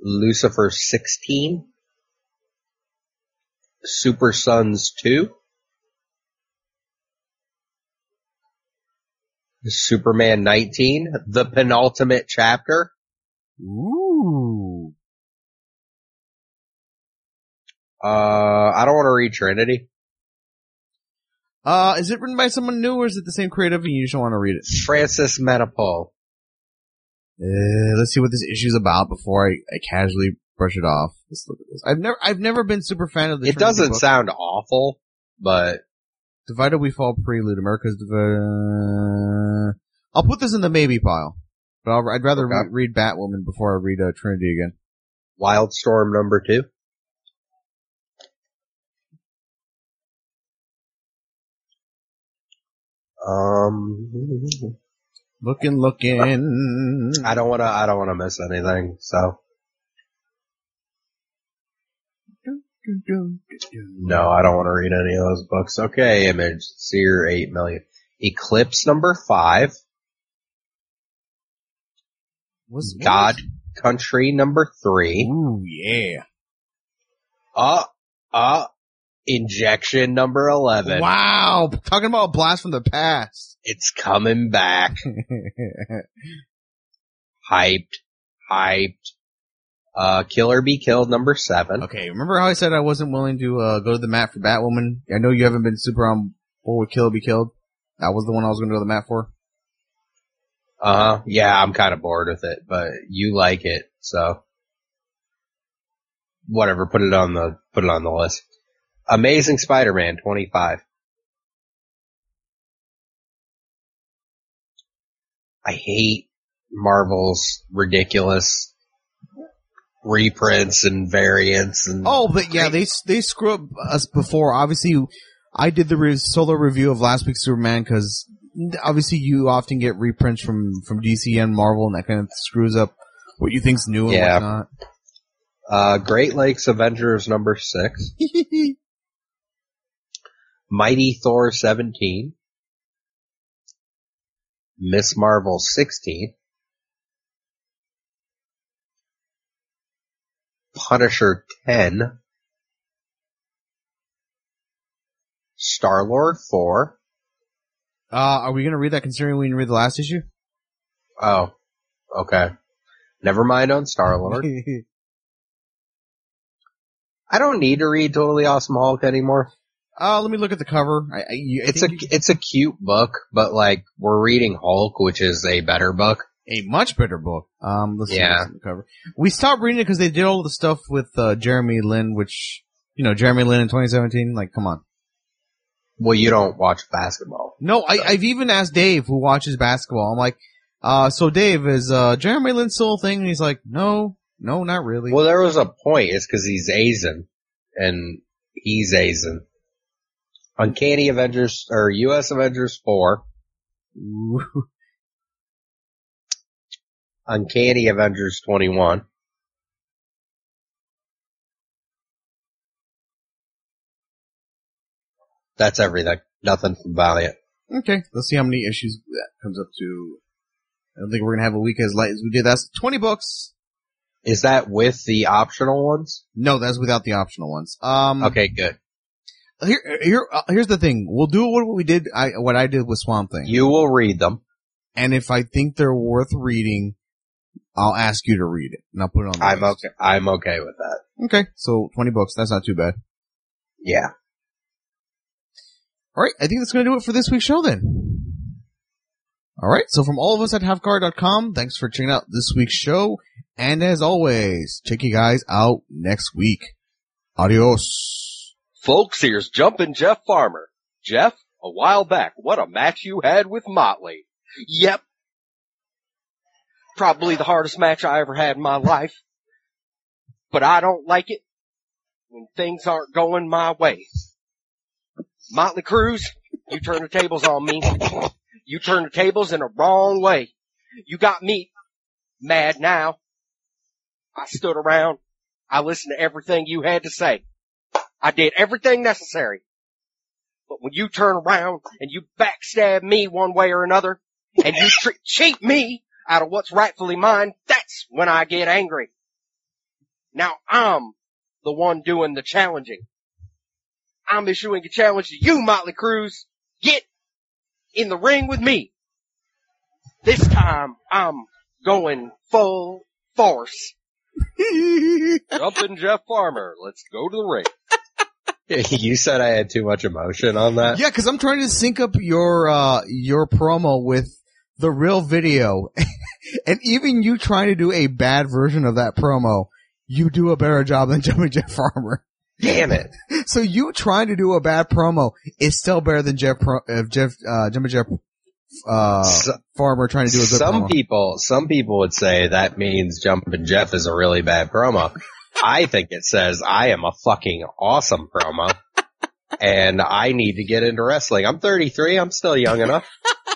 Speaker 2: Lucifer 16, Super Sons 2, Superman 19, the penultimate chapter,
Speaker 6: Ooh.
Speaker 2: Uh, I don't want to read Trinity.
Speaker 6: Uh, is it written by someone new or is it the same creative and you just don't want to read it?
Speaker 2: Francis Manapul.
Speaker 6: Uh, let's see what this issue's about before I, I casually brush it off. Let's look at this. I've never, I've never been super fan of the
Speaker 2: It
Speaker 6: Trinity
Speaker 2: doesn't
Speaker 6: book.
Speaker 2: sound awful, but
Speaker 6: Divided We Fall Prelude, America's Divided. I'll put this in the maybe pile. But I'll, I'd rather
Speaker 2: Okay.
Speaker 6: re- read Batwoman before I read uh, Trinity again.
Speaker 2: Wildstorm number two. Um,
Speaker 6: Looking, looking.
Speaker 2: I don't want to. I don't want to miss anything. So no, I don't want to read any of those books. Okay, Image Seer eight million. Eclipse number five.
Speaker 6: What's, what
Speaker 2: God Country number three.
Speaker 6: Ooh, yeah.
Speaker 2: Uh, uh, Injection number eleven.
Speaker 6: Wow. Talking about a blast from the past.
Speaker 2: It's coming back. Hyped. Hyped. Uh, Kill or Be Killed number seven.
Speaker 6: okay, remember how I said I wasn't willing to uh, go to the mat for Batwoman? I know you haven't been super on board with Kill or Be Killed. That was the one I was going to go to the mat for.
Speaker 2: Uh huh. Yeah, I'm kind of bored with it, but you like it, so whatever. Put it on the put it on the list. Amazing Spider-Man 25. I hate Marvel's ridiculous reprints and variants and
Speaker 6: Oh, but yeah, they they screw up us before. Obviously, I did the re- solo review of last week's Superman because obviously you often get reprints from from DC and Marvel, and that kind of screws up what you think's new and
Speaker 2: Yeah.
Speaker 6: whatnot.
Speaker 2: uh, Great Lakes Avengers number six, Mighty Thor 17, Miss Marvel 16, Punisher 10, Star Lord 4.
Speaker 6: uh, are we gonna read that considering we didn't read the last issue?
Speaker 2: Oh, okay. Never mind on Star Lord. I don't need to read Totally Awesome Hulk anymore.
Speaker 6: Uh, let me look at the cover. I, I,
Speaker 2: It's a it's a cute book, but like we're reading Hulk, which is a better book.
Speaker 6: a much better book. Um, let's see
Speaker 2: Yeah.
Speaker 6: on the cover. We stopped reading it because they did all the stuff with uh, Jeremy Lin, which you know Jeremy Lin in 2017. Like, come on.
Speaker 2: Well, you don't watch basketball.
Speaker 6: No, I, I've even asked Dave, who watches basketball. I'm like, uh, so Dave, is uh, Jeremy Lin still a thing? And he's like, no, no, not really.
Speaker 2: Well, there was a point. It's because he's Asian, and he's Asian. Uncanny Avengers or U.S. Avengers four,
Speaker 6: Ooh.
Speaker 2: Uncanny Avengers twenty one. That's everything. Nothing from Valiant.
Speaker 6: okay, let's see how many issues that comes up to. I don't think we're gonna have a week as light as we did. That's 20 books.
Speaker 2: Is that with the optional ones?
Speaker 6: No, that's without the optional ones. Um,
Speaker 2: Okay, good.
Speaker 6: Here, here, uh, here's the thing. We'll do what we did. I what I did with Swamp Thing.
Speaker 2: You will read them.
Speaker 6: and if I think they're worth reading, I'll ask you to read it, and I'll put it on. The
Speaker 2: I'm
Speaker 6: list.
Speaker 2: okay. I'm okay with that.
Speaker 6: Okay, so twenty books. That's not too bad.
Speaker 2: Yeah.
Speaker 6: All right, I think that's going to do it for this week's show then. All right, so from all of us at halfguard.com, thanks for checking out this week's show. And as always, check you guys out next week. Adios.
Speaker 9: Folks, here's Jumpin' Jeff Farmer. Jeff, a while back, what a match you had with Motley. Yep. Probably the hardest match I ever had in my life. But I don't like it when things aren't going my way. Motley Cruz, you turn the tables on me. You turn the tables in a wrong way.
Speaker 2: You got me mad now. I stood around. I listened to everything you had to say. I did everything necessary. But when you turn around and you backstab me one way or another, and you tr- cheat me out of what's rightfully mine, that's when I get angry. Now I'm the one doing the challenging. I'm issuing a challenge to you, Motley Cruz. Get in the ring with me. This time I'm going full force. Jumping Jeff Farmer. Let's go to the ring.
Speaker 10: You said I had too much emotion on that.
Speaker 6: Yeah, because I'm trying to sync up your uh your promo with the real video, and even you trying to do a bad version of that promo, you do a better job than Jumping Jeff Farmer.
Speaker 10: Damn it!
Speaker 6: So you trying to do a bad promo is still better than Jeff Pro- uh, Jeff uh, Jumping Jeff uh
Speaker 10: So-
Speaker 6: Farmer trying to do a good
Speaker 10: some
Speaker 6: promo.
Speaker 10: people, some people would say that means Jumping Jeff is a really bad promo. I think it says I am a fucking awesome promo, and I need to get into wrestling. I'm 33. I'm still young enough.